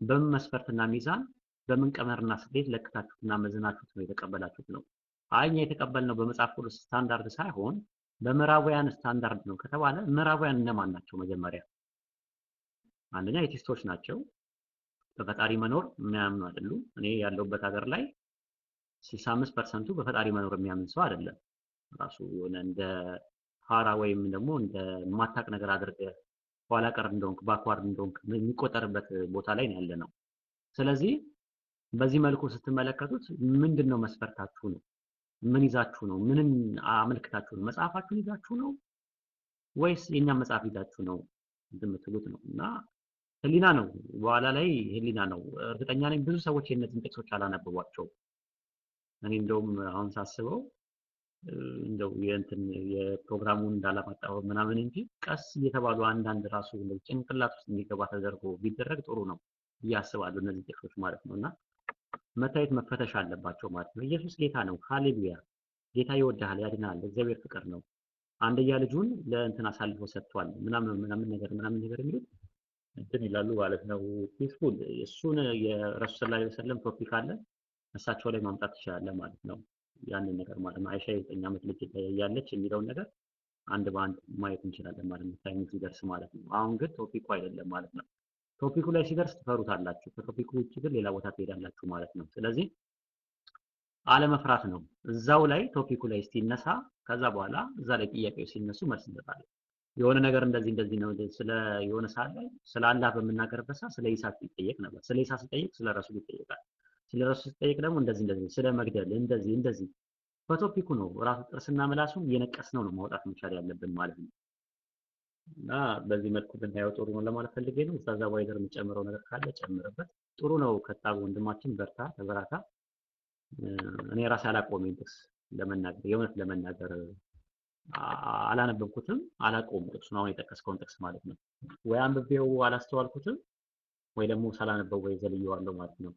በምን መስፈርትና ሚዛን በምን ቀመርና ስሌት ለክታችሁትና መዝናችሁት ነው የተቀበላችሁት ነው። አይ እኛ የተቀበልነው በመጽሐፍ ቅዱስ ስታንዳርድ ሳይሆን በምዕራባውያን ስታንዳርድ ነው ከተባለ ምዕራባውያን እነማን ናቸው? መጀመሪያ አንደኛ atheist ኦች ናቸው። በፈጣሪ መኖር የሚያምኑ አይደሉም። እኔ ያለሁበት ሀገር ላይ 65 percent ኡ በፈጣሪ መኖር የሚያምን ሰው አይደለም። ራሱ የሆነ እንደ ፋራ ወይም ደግሞ እንደ ማታቅ ነገር አድርገ ኋላ ቀር እንደሆንክ backward እንደሆንክ የሚቆጠርበት ቦታ ላይ ነው ያለ ነው። ስለዚህ በዚህ መልኩ ስትመለከቱት ምንድን ነው መስፈርታችሁ ነው? ምን ይዛችሁ ነው? ምንን አመልክታችሁ ነው? መጽሐፋችሁን ይዛችሁ ነው ወይስ የእኛም መጽሐፍ ይዛችሁ ነው የምትሉት ነው? እና ህሊና ነው፣ በኋላ ላይ ህሊና ነው። እርግጠኛ ነኝ ብዙ ሰዎች የእነዚህን ጥቅሶች አላነበቧቸው። እኔ እንደውም አሁን ሳስበው እንደው የእንትን የፕሮግራሙን እንዳላማጣው ምናምን እንጂ ቀስ እየተባሉ አንዳንድ ራሱ ጭንቅላት ውስጥ እንዲገባ ተደርጎ ቢደረግ ጥሩ ነው አስባለሁ። እነዚህ ጥቅሶች ማለት ነው እና መታየት መፈተሽ አለባቸው ማለት ነው። ኢየሱስ ጌታ ነው። ሃሌሉያ! ጌታ ይወድሃል፣ ያድናል። እግዚአብሔር ፍቅር ነው። አንድያ ልጁን ለእንትን አሳልፎ ሰጥቷል ምናምን ምናምን ነገር ምናምን ነገር የሚሉት እንትን ይላሉ ማለት ነው። peaceful እሱን የረሱ ስላ ወሰለም topic አለ እሳቸው ላይ ማምጣት ትችላለህ ማለት ነው። ያንን ነገር ማለት ነው። አይሻ የዘጠኝ ዓመት ልጅ ያለች የሚለውን ነገር አንድ በአንድ ማየት እንችላለን ማለት ነው። ታይሙ ሲደርስ ማለት ነው። አሁን ግን ቶፒኩ አይደለም ማለት ነው። ቶፒኩ ላይ ሲደርስ ትፈሩታላችሁ፣ ከቶፒኩ ውጭ ግን ሌላ ቦታ ትሄዳላችሁ ማለት ነው። ስለዚህ አለመፍራት ነው። እዛው ላይ ቶፒኩ ላይ ሲነሳ ከዛ በኋላ እዛ ላይ ጥያቄዎች ሲነሱ መልስ እንሰጣለን። የሆነ ነገር እንደዚህ እንደዚህ ነው ስለ የሆነ ሰዓት ላይ ስለ አላህ በምናገርበት ሰዓት ስለ ኢሳ ሲጠየቅ ነበር። ስለ ኢሳ ሲጠየቅ ስለ ረሱል ይጠየቃል። ስለ ረሱል ሲጠየቅ ደግሞ እንደዚህ እንደዚህ ስለ መግደል እንደዚህ እንደዚህ በቶፒኩ ነው ራሱ ጥርስና ምላሱን እየነቀስ ነው ነው ማውጣት መቻል ያለብን ማለት ነው። እና በዚህ መልኩ ብናየው ጥሩ ነው ለማለት ፈልጌ ነው። ኡስታዝ ዋይደር የሚጨምረው ነገር ካለ ጨምርበት። ጥሩ ነው። ከታብ ወንድማችን በርታ፣ ተበራታ። እኔ ራሴ አላቆም ጥቅስ ለመናገር የእውነት ለመናገር አላነበብኩትም፣ አላቆም ጥቅሱን አሁን የጠቀስከውን ጥቅስ ማለት ነው። ወይ አንብቤው አላስተዋልኩትም ወይ ደግሞ ሳላነበው ወይ ዘልየዋለሁ ማለት ነው።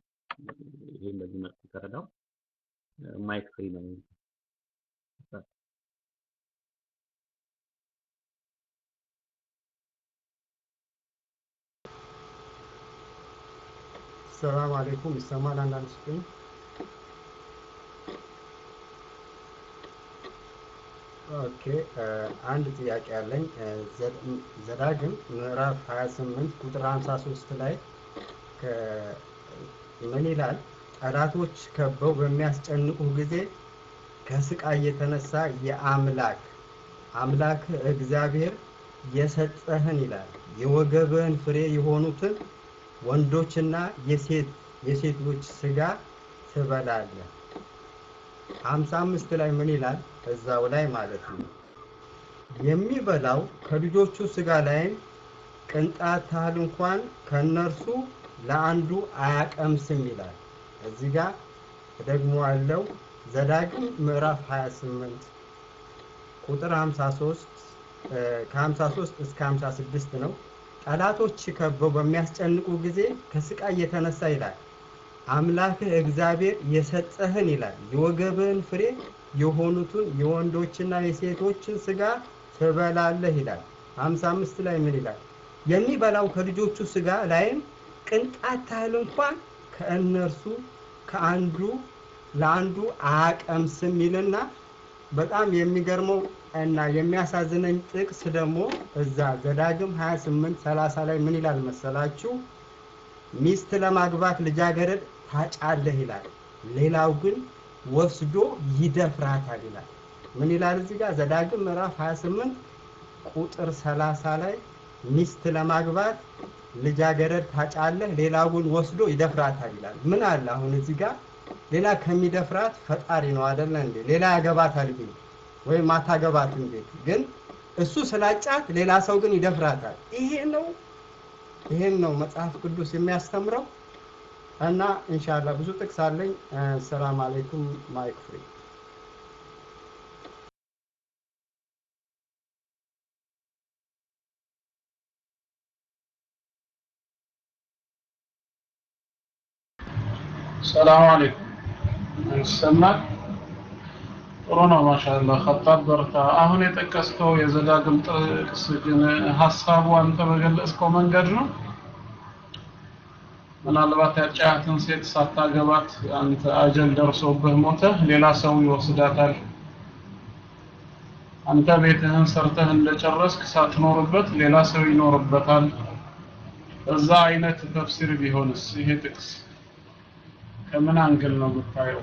ይሄን በዚህ መልኩ ተረዳው። mic free ነው። ሰላም አለይኩም ይሰማል? አንዳንድ ስጡኝ። okay አንድ ጥያቄ አለኝ። ዘዳግም ምዕራፍ 28 ቁጥር 53 ላይ ምን ይላል? ጠላቶች ከበው በሚያስጨንቁ ጊዜ ከስቃይ የተነሳ የአምላክ አምላክ እግዚአብሔር የሰጠህን ይላል የወገብህን ፍሬ የሆኑትን ወንዶችና የሴት የሴቶች ስጋ ትበላለህ። ሀምሳ አምስት ላይ ምን ይላል? እዛው ላይ ማለት ነው የሚበላው ከልጆቹ ስጋ ላይም ቅንጣት ታህል እንኳን ከነርሱ ለአንዱ አያቀምስም ይላል። እዚህ ጋር ደግሞ አለው ዘዳግም ምዕራፍ 28 ቁጥር 53 ከ53 እስከ 56 ነው። ጠላቶች ከበው በሚያስጨንቁ ጊዜ ከስቃይ የተነሳ ይላል አምላክህ እግዚአብሔር የሰጠህን ይላል የወገብህን ፍሬ የሆኑትን የወንዶችና የሴቶችን ስጋ ትበላለህ ይላል። 55 ላይ ምን ይላል? የሚበላው ከልጆቹ ስጋ ላይም ቅንጣት ታህል እንኳን ከእነርሱ ከአንዱ ለአንዱ አያቀምስም ይልና በጣም የሚገርመው እና የሚያሳዝነኝ ጥቅስ ደግሞ እዛ ዘዳግም 28 30 ላይ ምን ይላል መሰላችሁ? ሚስት ለማግባት ልጃገረድ ታጫለህ ይላል። ሌላው ግን ወስዶ ይደፍራታል ይላል። ምን ይላል እዚህ ጋር ዘዳግም ምዕራፍ 28 ቁጥር 30 ላይ ሚስት ለማግባት ልጃገረድ ታጫለህ፣ ሌላው ግን ወስዶ ይደፍራታል ይላል። ምን አለ አሁን እዚህ ጋር ሌላ ከሚደፍራት ፈጣሪ ነው አይደለ እንዴ? ሌላ ያገባታል ግን ወይም አታገባትም ቤት ግን እሱ ስላጫት ሌላ ሰው ግን ይደፍራታል። ይሄ ነው ይሄን ነው መጽሐፍ ቅዱስ የሚያስተምረው። እና ኢንሻአላህ ብዙ ጥቅስ አለኝ። ሰላም አለይኩም mic free ሰላም አለይኩም ይሰማል ጥሩ ነው ማሻአላህ። ኸጣብ በርታ። አሁን የጠቀስከው የዘዳግም ጥቅስ ግን ሀሳቡ አንተ በገለጽከው መንገድ ነው? ምናልባት ያጨሃትን ሴት ሳታገባት አንተ አጀል ደርሶብህ ሞተህ ሌላ ሰው ይወስዳታል። አንተ ቤትህን ሰርተህ እንደጨረስክ ሳትኖርበት ሌላ ሰው ይኖርበታል። እዛ አይነት ተፍሲር ቢሆንስ? ይሄ ጥቅስ ከምን angle ነው የምታየው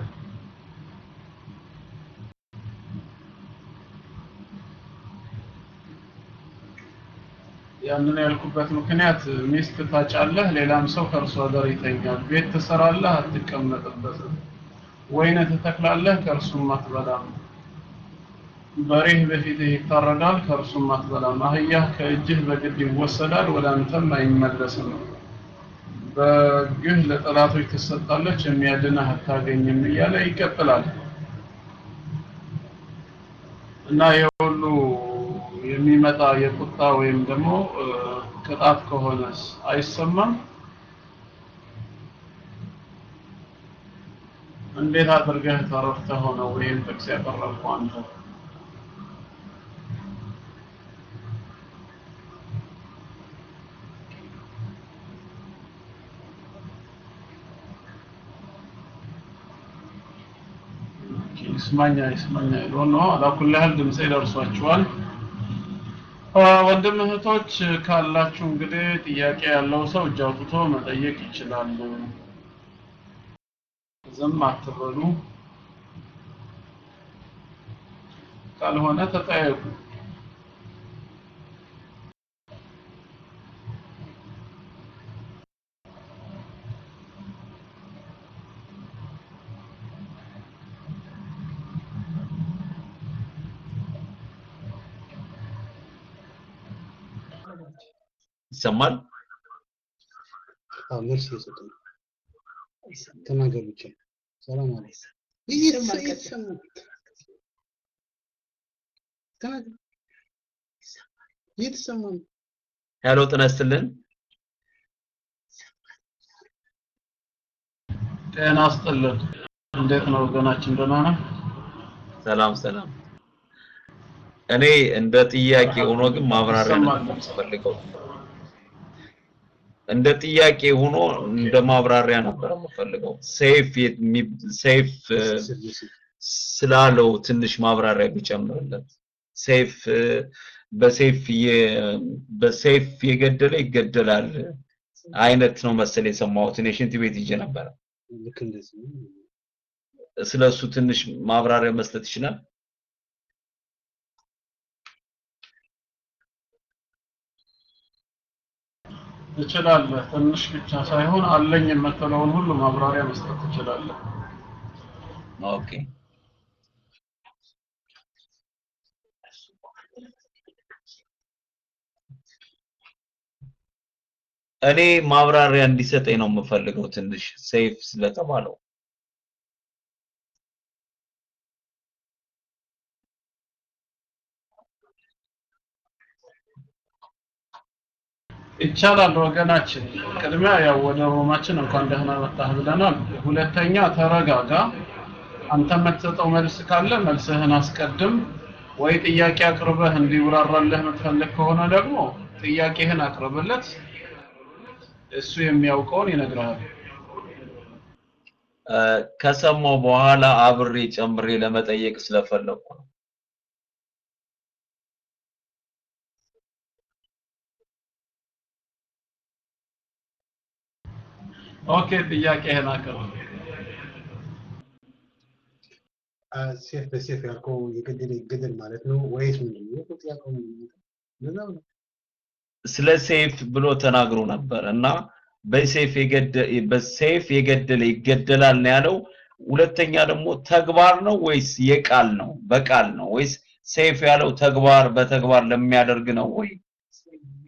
ያንን ያልኩበት ምክንያት ሚስት ታጫለህ ሌላም ሰው ከእርሷ ጋር ይተኛል። ቤት ትሰራለህ አትቀመጥበትም። ወይን ትተክላለህ ከእርሱም አትበላም። በሬህ በፊትህ ይታረዳል ከእርሱም አትበላም። አህያህ ከእጅህ በግድ ይወሰዳል ወደ አንተም አይመለስም። በግህ ለጠላቶች ትሰጣለች የሚያድንህ አታገኝም እያለ ይቀጥላል። እና የሁሉ የሚመጣ የቁጣ ወይም ደግሞ ቅጣት ከሆነስ አይሰማም? እንዴት አድርገህ ተረድተህ ሆነው ይህን ጥቅስ ያቀረብከው አንተ? ይስማኛ ይስማኛ ይሆን ነው አላኩል ያህል ድምጼ ደርሷችኋል ወንድም እህቶች ካላችሁ እንግዲህ ጥያቄ ያለው ሰው እጅ አውጥቶ መጠየቅ ይችላሉ። ዝም አትበሉ። ካልሆነ ተጠየቁ ይሰማል? መልስ እየሰጡ ነው። ተናገር ብቻ። ሰላም አለይኩም። እየተሰማ ነው። ሄሎ ጤና ይስጥልን ጤና ይስጥልን እንዴት ነው? ወገናችን ደህና ነው ሰላም ሰላም። እኔ እንደ ጥያቄ ሆኖ ግን ማብራሪያ ነው የምፈልገው እንደ ጥያቄ ሆኖ እንደ ማብራሪያ ነበር የምፈልገው። ሴፍ ሴፍ ስላለው ትንሽ ማብራሪያ ቢጨምርለት። ሴፍ በሴፍ በሴፍ የገደለ ይገደላል አይነት ነው መሰል የሰማሁት እኔ ሽንት ቤት ይዤ ነበረ። ስለሱ ትንሽ ማብራሪያ መስጠት ይችላል ትችላለህ ትንሽ ብቻ ሳይሆን አለኝ የምትለውን ሁሉ ማብራሪያ መስጠት ትችላለህ። okay። እኔ ማብራሪያ እንዲሰጠኝ ነው የምፈልገው ትንሽ ሴፍ ስለተባለው ይቻላል ወገናችን። ቅድሚያ ያው ወደ ሮማችን እንኳን ደህና መጣህ ብለናል። ሁለተኛ ተረጋጋ። አንተ የምትሰጠው መልስ ካለ መልስህን አስቀድም። ወይ ጥያቄ አቅርበህ እንዲብራራልህ የምትፈልግ ከሆነ ደግሞ ጥያቄህን አቅርብለት። እሱ የሚያውቀውን ይነግርሃል። ከሰማው በኋላ አብሬ ጨምሬ ለመጠየቅ ስለፈለኩ ነው okay ጥያቄህን አቅርብ ሴፍ በሴፍ ያልከው የገደለ ይገደል ማለት ነው ወይስ ምንድን ነው? ስለ ሴፍ ብሎ ተናግሮ ነበር እና በሴፍ የገደ በሴፍ የገደለ ይገደላል ነው ያለው። ሁለተኛ ደግሞ ተግባር ነው ወይስ የቃል ነው? በቃል ነው ወይስ ሴፍ ያለው ተግባር በተግባር ለሚያደርግ ነው ወይ?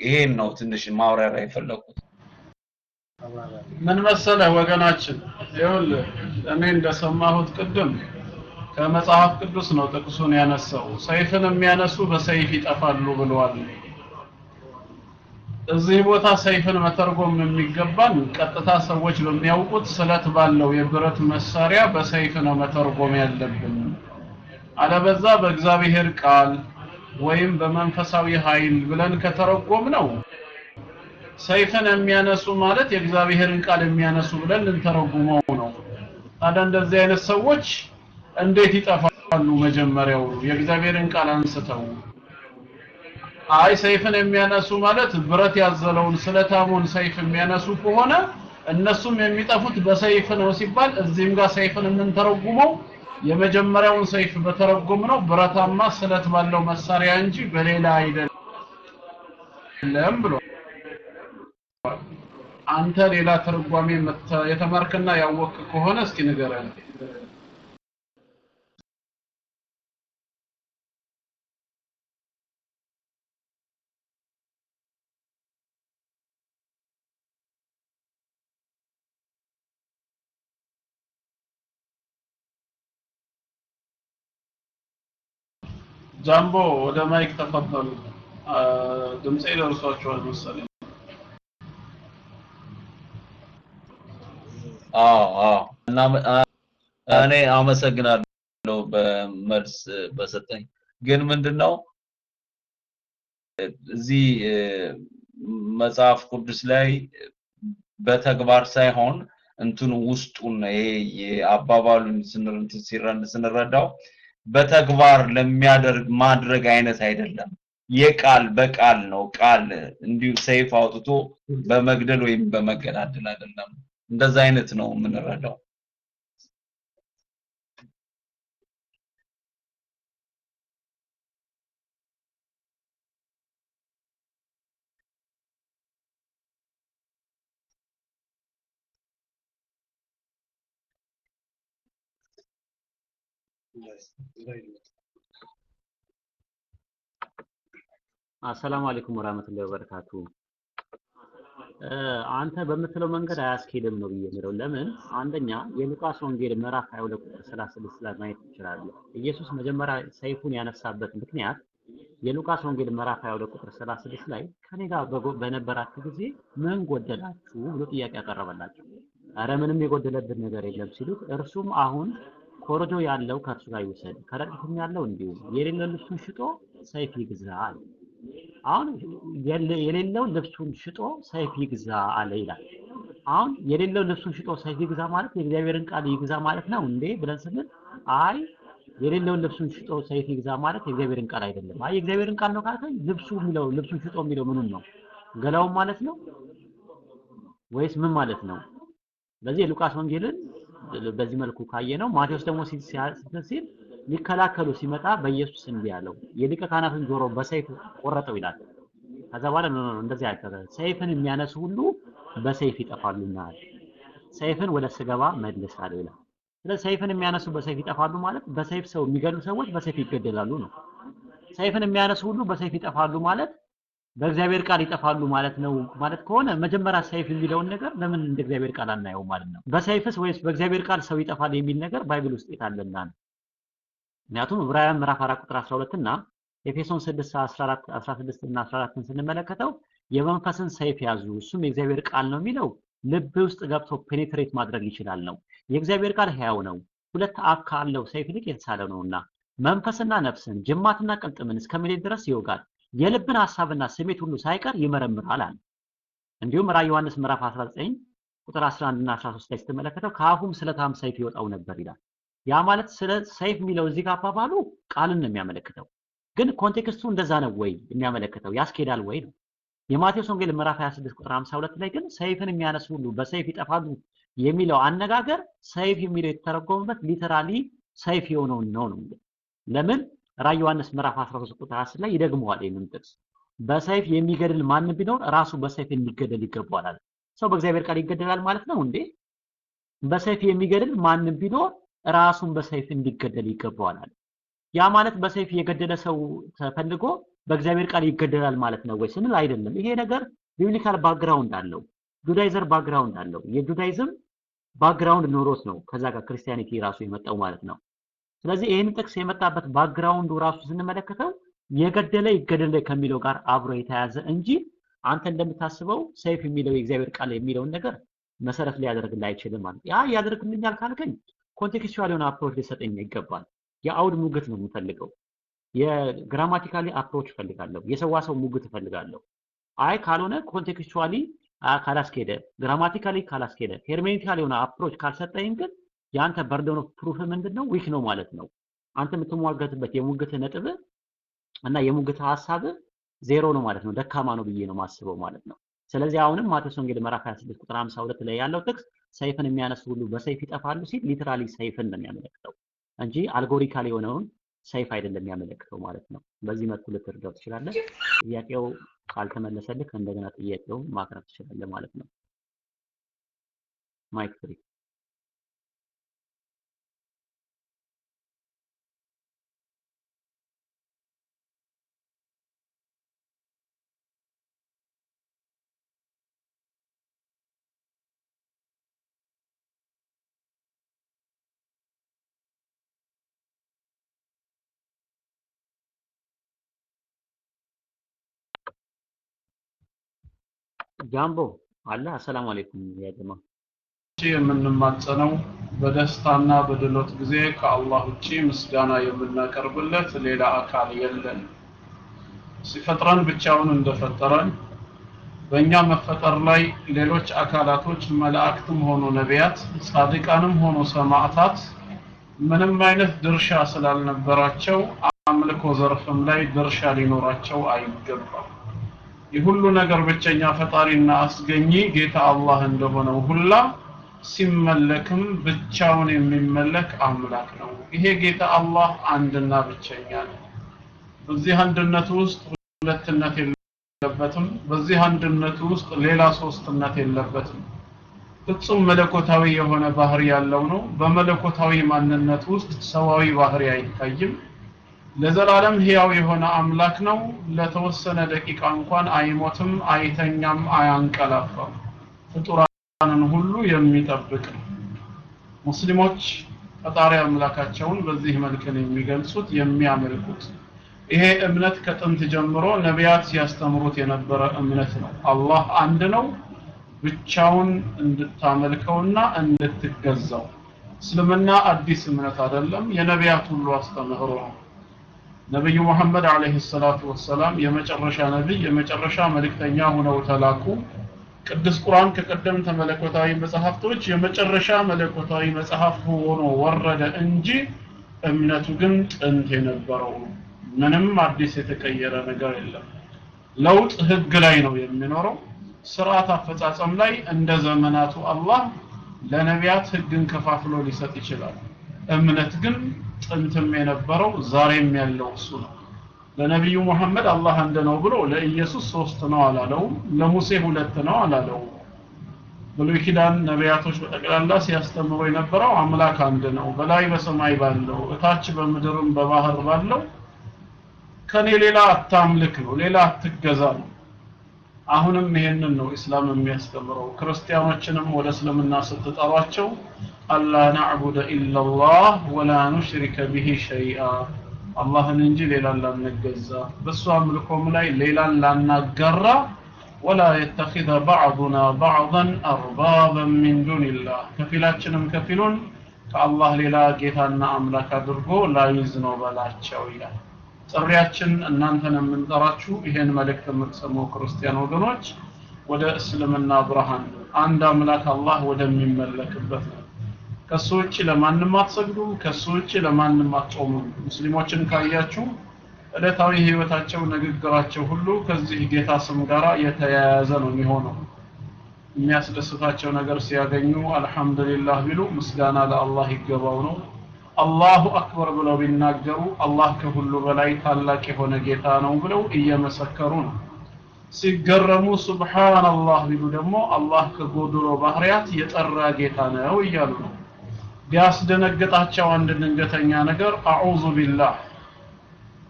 ይሄን ነው ትንሽ ማብራሪያ የፈለኩት። ምን መሰለህ ወገናችን? ይኸውልህ እኔ እንደሰማሁት ቅድም ከመጽሐፍ ቅዱስ ነው ጥቅሱን ያነሳው። ሰይፍን የሚያነሱ በሰይፍ ይጠፋሉ ብለዋል። እዚህ ቦታ ሰይፍን መተርጎም የሚገባን ቀጥታ ሰዎች በሚያውቁት ስለት ባለው የብረት መሳሪያ በሰይፍ ነው መተርጎም ያለብን። አለበዛ በእግዚአብሔር ቃል ወይም በመንፈሳዊ ኃይል ብለን ከተረጎም ነው ሰይፍን የሚያነሱ ማለት የእግዚአብሔርን ቃል የሚያነሱ ብለን ልንተረጉመው ነው። ታዲያ እንደዚህ አይነት ሰዎች እንዴት ይጠፋሉ? መጀመሪያው የእግዚአብሔርን ቃል አንስተው አይ ሰይፍን የሚያነሱ ማለት ብረት ያዘለውን ስለታሙን ሰይፍ የሚያነሱ ከሆነ እነሱም የሚጠፉት በሰይፍ ነው ሲባል እዚህም ጋር ሰይፍን የምንተረጉመው የመጀመሪያውን ሰይፍ በተረጎም ነው ብረታማ ስለት ባለው መሳሪያ እንጂ በሌላ አይደለም ብሎ አንተ ሌላ ትርጓሜ የተማርክና ያወቅ ከሆነ እስኪ ንገረን። ጃምቦ ወደ ማይክ ተፈበሉ። ድምጼ ደርሷቸዋል መሰለኝ። አዎ አዎ እና እኔ አመሰግናለሁ በመልስ በሰጠኝ። ግን ምንድነው እዚህ መጽሐፍ ቅዱስ ላይ በተግባር ሳይሆን እንትኑ ውስጡን ይሄ የአባባሉን ስንረዳው በተግባር ለሚያደርግ ማድረግ አይነት አይደለም። የቃል በቃል ነው። ቃል እንዲሁ ሰይፍ አውጥቶ በመግደል ወይም በመገዳደል አይደለም። እንደዛ አይነት ነው የምንረዳው። አሰላሙ አለይኩም ወራህመቱላሂ ወበረካቱ። አንተ በምትለው መንገድ አያስኬድም ነው ብዬ የምለው። ለምን? አንደኛ የሉቃስ ወንጌል ምዕራፍ 22 ቁጥር 36 ላይ ማየት ትችላለህ። ኢየሱስ መጀመሪያ ሰይፉን ያነሳበት ምክንያት የሉቃስ ወንጌል ምዕራፍ 22 ቁጥር 36 ላይ ከኔ ጋር በነበራችሁ ጊዜ ምን ጎደላችሁ ብሎ ጥያቄ ያቀረበላቸው። አረ ምንም የጎደለብን ነገር የለም ሲሉት እርሱም አሁን ኮረጆ ያለው ከእርሱ ጋር ይውሰድ፣ ከረጢትም ያለው እንዲሁ፣ የሌለው ልብሱን ሽጦ ሰይፍ ይግዛ አለ። አሁን የሌለው ልብሱን ሽጦ ሰይፍ ይግዛ አለ ይላል። አሁን የሌለው ልብሱን ሽጦ ሰይፍ ይግዛ ማለት የእግዚአብሔርን ቃል ይግዛ ማለት ነው እንዴ ብለን ስንል አይ የሌለውን ልብሱን ሽጦ ሰይፍ ይግዛ ማለት የእግዚአብሔርን ቃል አይደለም። አይ የእግዚአብሔርን ቃል ነው ካልከኝ ልብሱ የሚለው ልብሱን ሽጦ የሚለው ምኑን ነው? ገላውን ማለት ነው ወይስ ምን ማለት ነው? በዚህ የሉቃስ ወንጌልን በዚህ መልኩ ካየ ነው። ማቴዎስ ደግሞ ሲል ሊከላከሉ ሲመጣ በኢየሱስ እንዲህ ያለው የሊቀ ካህናትን ጆሮ በሰይፍ ቆረጠው ይላል። ከዛ በኋላ እንደዚህ አይተረ ሰይፍን የሚያነሱ ሁሉ በሰይፍ ይጠፋሉና ሰይፍን ወደ ስገባ መልስ አለው ይላል። ስለዚህ ሰይፍን የሚያነሱ በሰይፍ ይጠፋሉ ማለት በሰይፍ ሰው የሚገሉ ሰዎች በሰይፍ ይገደላሉ ነው። ሰይፍን የሚያነሱ ሁሉ በሰይፍ ይጠፋሉ ማለት በእግዚአብሔር ቃል ይጠፋሉ ማለት ነው ማለት ከሆነ መጀመሪያ ሰይፍ የሚለውን ነገር ለምን እንደ እግዚአብሔር ቃል አናየው ማለት ነው? በሰይፍስ ወይስ በእግዚአብሔር ቃል ሰው ይጠፋል የሚል ነገር Bible ውስጥ የታለና ነው። ምክንያቱም ዕብራውያን ምዕራፍ 4 ቁጥር 12 እና ኤፌሶን 6 14 16 እና 14ን ስንመለከተው የመንፈስን ሰይፍ ያዙ እሱም የእግዚአብሔር ቃል ነው የሚለው ልብ ውስጥ ገብቶ penetrate ማድረግ ይችላል ነው። የእግዚአብሔር ቃል ሕያው ነው፣ ሁለት አፍ ካለው ሰይፍ ይልቅ የተሳለ ነውና መንፈስና ነፍስን ጅማትና ቅልጥምን እስከሚለይ ድረስ ይወጋል፣ የልብን ሐሳብና ስሜት ሁሉ ሳይቀር ይመረምራል አለ። እንዲሁም ራዕይ ዮሐንስ ምዕራፍ 19 ቁጥር 11 እና 13 ላይ ስትመለከተው ከአፉም ስለታም ሰይፍ ይወጣው ነበር ይላል። ያ ማለት ስለ ሰይፍ የሚለው እዚህ ጋር አባባሉ ቃልን ነው የሚያመለክተው። ግን context ኡ እንደዛ ነው ወይ የሚያመለክተው ያስኬዳል ወይ ነው። የማቴዎስ ወንጌል ምዕራፍ 26 ቁጥር 52 ላይ ግን ሰይፍን የሚያነሱ ሁሉ በሰይፍ ይጠፋሉ የሚለው አነጋገር ሰይፍ የሚለው የተተረጎመበት literally ሰይፍ የሆነውን ነው ነው። ለምን ራዕይ ዮሐንስ ምዕራፍ 13 ቁጥር 10 ላይ ይደግመዋል ይህንን ጥቅስ በሰይፍ የሚገድል ማንም ቢኖር ራሱ በሰይፍ የሚገደል ይገባዋል ሰው በእግዚአብሔር ቃል ይገደላል ማለት ነው እንዴ? በሰይፍ የሚገድል ማንም ቢኖር ራሱን በሰይፍ እንዲገደል ይገባዋል አለ። ያ ማለት በሰይፍ የገደለ ሰው ተፈልጎ በእግዚአብሔር ቃል ይገደላል ማለት ነው ወይ ስንል አይደለም። ይሄ ነገር biblical background አለው፣ Judaism background አለው። የ Judaism background ኖሮት ነው ከዛ ጋር Christianity ራሱ የመጣው ማለት ነው። ስለዚህ ይህን ጥቅስ የመጣበት background ኡ ራሱ ስንመለከተው የገደለ ይገደል ከሚለው ጋር አብሮ የተያዘ እንጂ አንተ እንደምታስበው ሰይፍ የሚለው የእግዚአብሔር ቃል የሚለውን ነገር መሰረት ሊያደርግልህ አይችልም ማለት ያ ያደርግልኛል ካልከኝ contextual የሆነ approach ሊሰጠኝ ይገባል። የአውድ ሙግት ነው የምፈልገው። የ grammatically approach እፈልጋለሁ። የሰዋሰው ሙግት እፈልጋለሁ። አይ ካልሆነ contextually ካላስኬደ፣ grammatically ካላስኬደ፣ hermeneutical የሆነ approach ካልሰጠኝ ግን የአንተ burden of proof ምንድን ነው? weak ነው ማለት ነው። አንተ የምትሟገትበት የሙግት ነጥብ እና የሙግት ሀሳብ ዜሮ ነው ማለት ነው። ደካማ ነው ብዬ ነው ማስበው ማለት ነው። ስለዚህ አሁንም ማቴዎስ ወንጌል ምዕራፍ 26 ቁጥር 52 ላይ ያለው ጥቅስ ሰይፍን የሚያነሱ ሁሉ በሰይፍ ይጠፋሉ ሲል literally ሰይፍን ነው የሚያመለክተው እንጂ allegorical የሆነውን ሰይፍ አይደለም የሚያመለክተው ማለት ነው። በዚህ መልኩ ልትረዳው ትችላለህ። ጥያቄው ካልተመለሰልህ እንደገና ጥያቄው ማቅረብ ትችላለህ ማለት ነው። mic free ጃምቦ አለ። አሰላሙ አለይኩም ያ ጀማ የምንማጸነው በደስታና በድሎት ጊዜ ከአላህ ውጪ ምስጋና የምናቀርብለት ሌላ አካል የለን። ሲፈጥረን ብቻውን እንደፈጠረን በእኛ መፈጠር ላይ ሌሎች አካላቶች መላእክትም ሆኑ ነቢያት፣ ጻድቃንም ሆኑ ሰማዕታት ምንም አይነት ድርሻ ስላልነበራቸው አምልኮ ዘርፍም ላይ ድርሻ ሊኖራቸው አይገባም። የሁሉ ነገር ብቸኛ ፈጣሪና አስገኚ ጌታ አላህ እንደሆነው ሁላ ሲመለክም ብቻውን የሚመለክ አምላክ ነው። ይሄ ጌታ አላህ አንድና ብቸኛ ነው። በዚህ አንድነቱ ውስጥ ሁለትነት የለበትም። በዚህ አንድነቱ ውስጥ ሌላ ሶስትነት የለበትም። ፍጹም መለኮታዊ የሆነ ባህሪ ያለው ነው። በመለኮታዊ ማንነት ውስጥ ሰዋዊ ባህሪ አይታይም። ለዘላለም ህያው የሆነ አምላክ ነው። ለተወሰነ ደቂቃ እንኳን አይሞትም፣ አይተኛም፣ አያንቀላፋም። ፍጡራንን ሁሉ የሚጠብቅ ነው። ሙስሊሞች ፈጣሪ አምላካቸውን በዚህ መልክ ነው የሚገልጹት የሚያመልኩት። ይሄ እምነት ከጥንት ጀምሮ ነቢያት ሲያስተምሩት የነበረ እምነት ነው። አላህ አንድ ነው፣ ብቻውን እንድታመልከውና እንድትገዛው። እስልምና አዲስ እምነት አይደለም፣ የነቢያት ሁሉ አስተምህሮ ነው። ነብዩ መሐመድ አለይሂ ሰላቱ ወሰላም የመጨረሻ ነብይ የመጨረሻ መልእክተኛ ሆነው ተላኩ። ቅዱስ ቁርአን ከቀደምት መለኮታዊ መጽሐፍቶች የመጨረሻ መለኮታዊ መጽሐፍ ሆኖ ወረደ እንጂ እምነቱ ግን ጥንት የነበረው ምንም አዲስ የተቀየረ ነገር የለም። ለውጥ ህግ ላይ ነው የሚኖረው። ስርዓት አፈጻጸም ላይ እንደ ዘመናቱ አላህ ለነቢያት ህግን ከፋፍሎ ሊሰጥ ይችላል። እምነት ግን ጥንትም የነበረው ዛሬም ያለው እሱ ነው። ለነቢዩ መሐመድ አላህ አንድ ነው ብሎ ለኢየሱስ ሶስት ነው አላለውም። ለሙሴ ሁለት ነው አላለውም። ብሉይ ኪዳን ነቢያቶች በጠቅላላ ሲያስተምሩ የነበረው አምላክ አንድ ነው፣ በላይ በሰማይ ባለው እታች በምድርም በባህር ባለው ከኔ ሌላ አታምልክ ነው፣ ሌላ አትገዛ ነው። አሁንም ይሄንን ነው ኢስላም የሚያስተምረው። ክርስቲያኖችንም ወደ እስልምና ስትጠሯቸው ألا نعبد إلا الله ولا نشرك به شيئا አላህን እንጂ ሌላን ላንገዛ። በእሱ አምልኮም ላይ ሌላን ላናጋራ። ولا يتخذ بعضنا بعضا أربابا من دون الله ከፊላችንም ከፊሉን ከአላህ ሌላ ጌታና አምላክ አድርጎ ላይዝ ነው በላቸው ይላል። ጥሪያችን እናንተን የምንጠራችሁ ይሄን መልእክት የምትሰሙ ክርስቲያን ወገኖች ወደ እስልምና ብርሃን አንድ አምላክ አላህ ወደሚመለክበት ነው። ከሱ ውጭ ለማንም አትሰግዱም፣ ከሱ ውጭ ለማንም አትጾሙም። ሙስሊሞችን ካያችሁ ዕለታዊ ህይወታቸው፣ ንግግራቸው ሁሉ ከዚህ ጌታ ስም ጋር የተያያዘ ነው የሚሆነው። የሚያስደስታቸው ነገር ሲያገኙ አልሐምዱሊላህ ቢሉ ምስጋና ለአላህ ይገባው ነው። አላሁ አክበር ብለው ቢናገሩ አላህ ከሁሉ በላይ ታላቅ የሆነ ጌታ ነው ብለው እየመሰከሩ ነው። ሲገረሙ ሱብሃንአላህ ቢሉ ደግሞ አላህ ከጎድሎ ባህሪያት የጠራ ጌታ ነው እያሉ ነው። ቢያስደነግጣቸው አንድ ድንገተኛ ነገር አዑዙ ቢላህ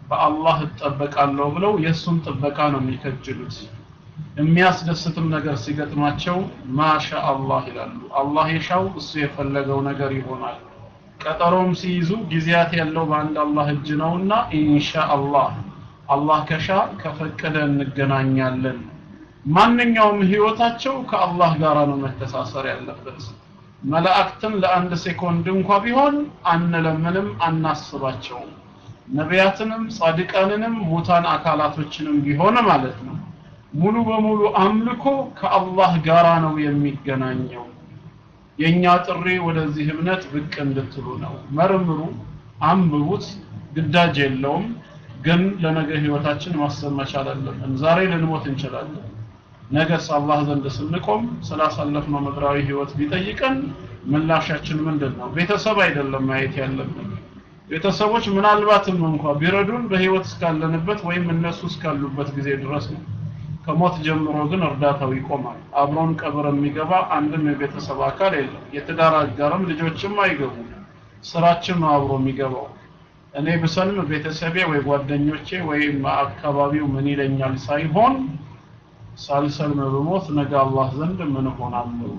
በአላህ እጠበቃለሁ ብለው የእሱን ጥበቃ ነው የሚከጅሉት። የሚያስደስትም ነገር ሲገጥማቸው ማሻ አላህ ይላሉ። አላህ የሻው እሱ የፈለገው ነገር ይሆናል። ቀጠሮም ሲይዙ ጊዜያት ያለው በአንድ አላህ እጅ ነውና ኢንሻአላህ አላህ ከሻ ከፈቀደ እንገናኛለን። ማንኛውም ህይወታቸው ከአላህ ጋር ነው መተሳሰር ያለበት። መላእክትን ለአንድ ሴኮንድ እንኳ ቢሆን አንለምንም፣ አናስባቸውም። ነቢያትንም ጻድቃንንም ሙታን አካላቶችንም ቢሆን ማለት ነው። ሙሉ በሙሉ አምልኮ ከአላህ ጋራ ነው የሚገናኘው። የኛ ጥሪ ወደዚህ እምነት ብቅ እንድትሉ ነው። መርምሩ፣ አንብቡት፣ ግዳጅ የለውም። ግን ለነገ ህይወታችን ማሰብ መቻል አለብን። ዛሬ ልንሞት እንችላለን። ነገስ አላህ ዘንድ ስንቆም ስላሳለፍነው ምድራዊ ህይወት ቢጠይቀን ምላሻችን ምንድን ነው? ቤተሰብ አይደለም ማየት ያለብን። ቤተሰቦች ምናልባትም እንኳ ቢረዱን በህይወት እስካለንበት ወይም እነሱ እስካሉበት ጊዜ ድረስ ነው። ከሞት ጀምሮ ግን እርዳታው ይቆማል። አብሮን ቀብር የሚገባ አንድም የቤተሰብ አካል የለም። የትዳር አጋርም ልጆችም አይገቡም። ስራችን ነው አብሮ የሚገባው። እኔ ብሰልም ቤተሰቤ ወይ ጓደኞቼ ወይም አካባቢው ምን ይለኛል ሳይሆን ሳልሰልም ብሞት ነገ አላህ ዘንድ ምን ሆናለሁ?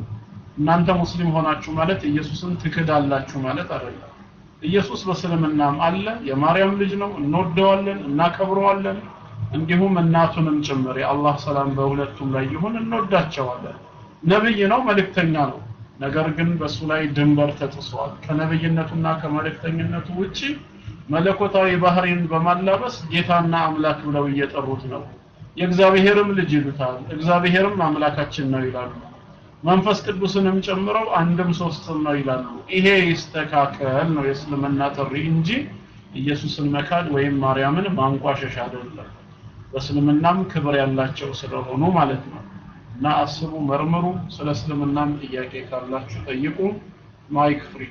እናንተ ሙስሊም ሆናችሁ ማለት ኢየሱስን ትክዳላችሁ ማለት አይደለም። ኢየሱስ በእስልምናም አለ፣ የማርያም ልጅ ነው፣ እንወደዋለን፣ እናከብረዋለን። እንዲሁም እናቱንም ጭምር የአላህ ሰላም በሁለቱም ላይ ይሁን እንወዳቸዋለን። ነብይ ነው፣ መልእክተኛ ነው። ነገር ግን በሱ ላይ ድንበር ተጥሷል። ከነብይነቱና ከመልእክተኝነቱ ውጪ መለኮታዊ ባህሪን በማላበስ ጌታና አምላክ ብለው እየጠሩት ነው። የእግዚአብሔርም ልጅ ይሉታል። እግዚአብሔርም አምላካችን ነው ይላሉ። መንፈስ ቅዱስንም ጨምረው አንድም ሶስትም ነው ይላሉ። ይሄ ይስተካከል ነው የእስልምና ጥሪ እንጂ ኢየሱስን መካድ ወይም ማርያምን ማንቋሸሽ አይደለም። በእስልምናም ክብር ያላቸው ስለሆኑ ማለት ነው። እና አስቡ፣ መርምሩ። ስለ እስልምናም ጥያቄ ካላችሁ ጠይቁ። mic free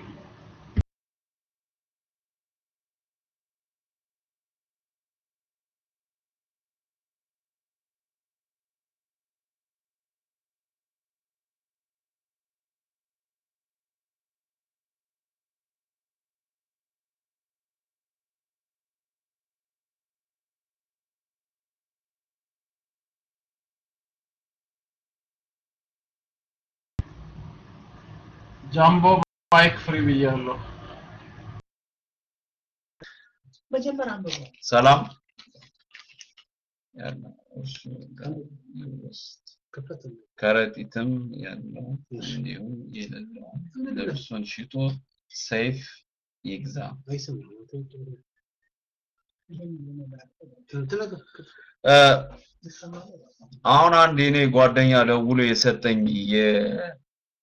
ጃምቦ mic free ብያለሁ። ሰላም ከረጢትም ያለው እንዲሁም የሌለው ልብሱን ሽጦ ሰይፍ ይግዛ። አሁን አንድ የኔ ጓደኛ ደውሎ የሰጠኝ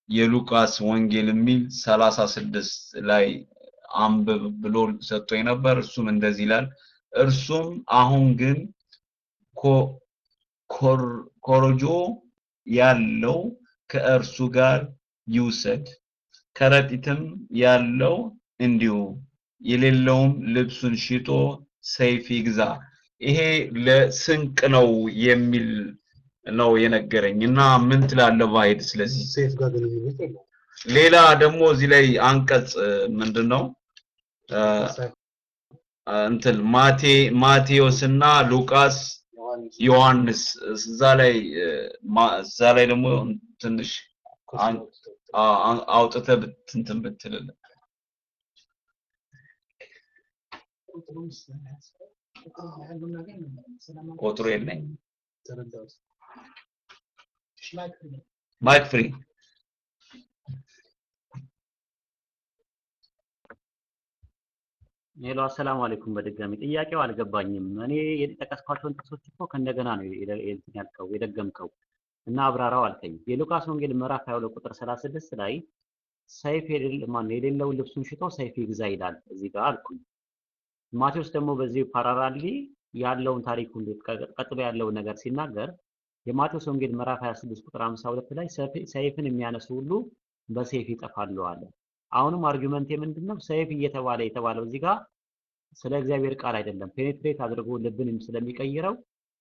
የሉቃስ ወንጌል የሚል ሰላሳ ስድስት ላይ አንብብ ብሎ ሰጥቶኝ ነበር። እሱም እንደዚህ ይላል። እርሱም አሁን ግን ኮረጆ ያለው ከእርሱ ጋር ይውሰድ፣ ከረጢትም ያለው እንዲሁ፣ የሌለውም ልብሱን ሽጦ ሰይፍ ይግዛ። ይሄ ለስንቅ ነው የሚል ነው የነገረኝ። እና ምን ትላለህ ባሄድ? ስለዚህ ሌላ ደግሞ እዚህ ላይ አንቀጽ ምንድን ነው እንትን ማቴ ማቴዎስ እና ሉቃስ ዮሐንስ እዛ ላይ እዛ ላይ ደግሞ ትንሽ አውጥተህ እንትን ብትልልን። ቁጥሩ የለኝ mic free hello السلام عليكم። በድጋሚ ጥያቄው አልገባኝም። እኔ የጠቀስኳቸውን ጥቅሶች እኮ ከእንደገና ነው ያልከው የደገምከው እና አብራራው አልከኝ። የሉቃስ ወንጌል ምዕራፍ 22 ቁጥር 36 ላይ ሰይፍ የሌለውን ልብሱን ሽጦ ሰይፍ ይግዛ ይላል እዚህ ጋር አልኩኝ። ማቴዎስ ደግሞ በዚህ parallel ያለውን ታሪኩን ቀጥሎ ያለውን ነገር ሲናገር የማቴዎስ ወንጌል ምዕራፍ 26 ቁጥር 52 ላይ ሰይፍን የሚያነሱ ሁሉ በሰይፍ ይጠፋሉ አለ። አሁንም argument ምንድነው? ሰይፍ እየተባለ የተባለው እዚህ ጋር ስለ እግዚአብሔር ቃል አይደለም። penetrate አድርጎ ልብን ስለሚቀይረው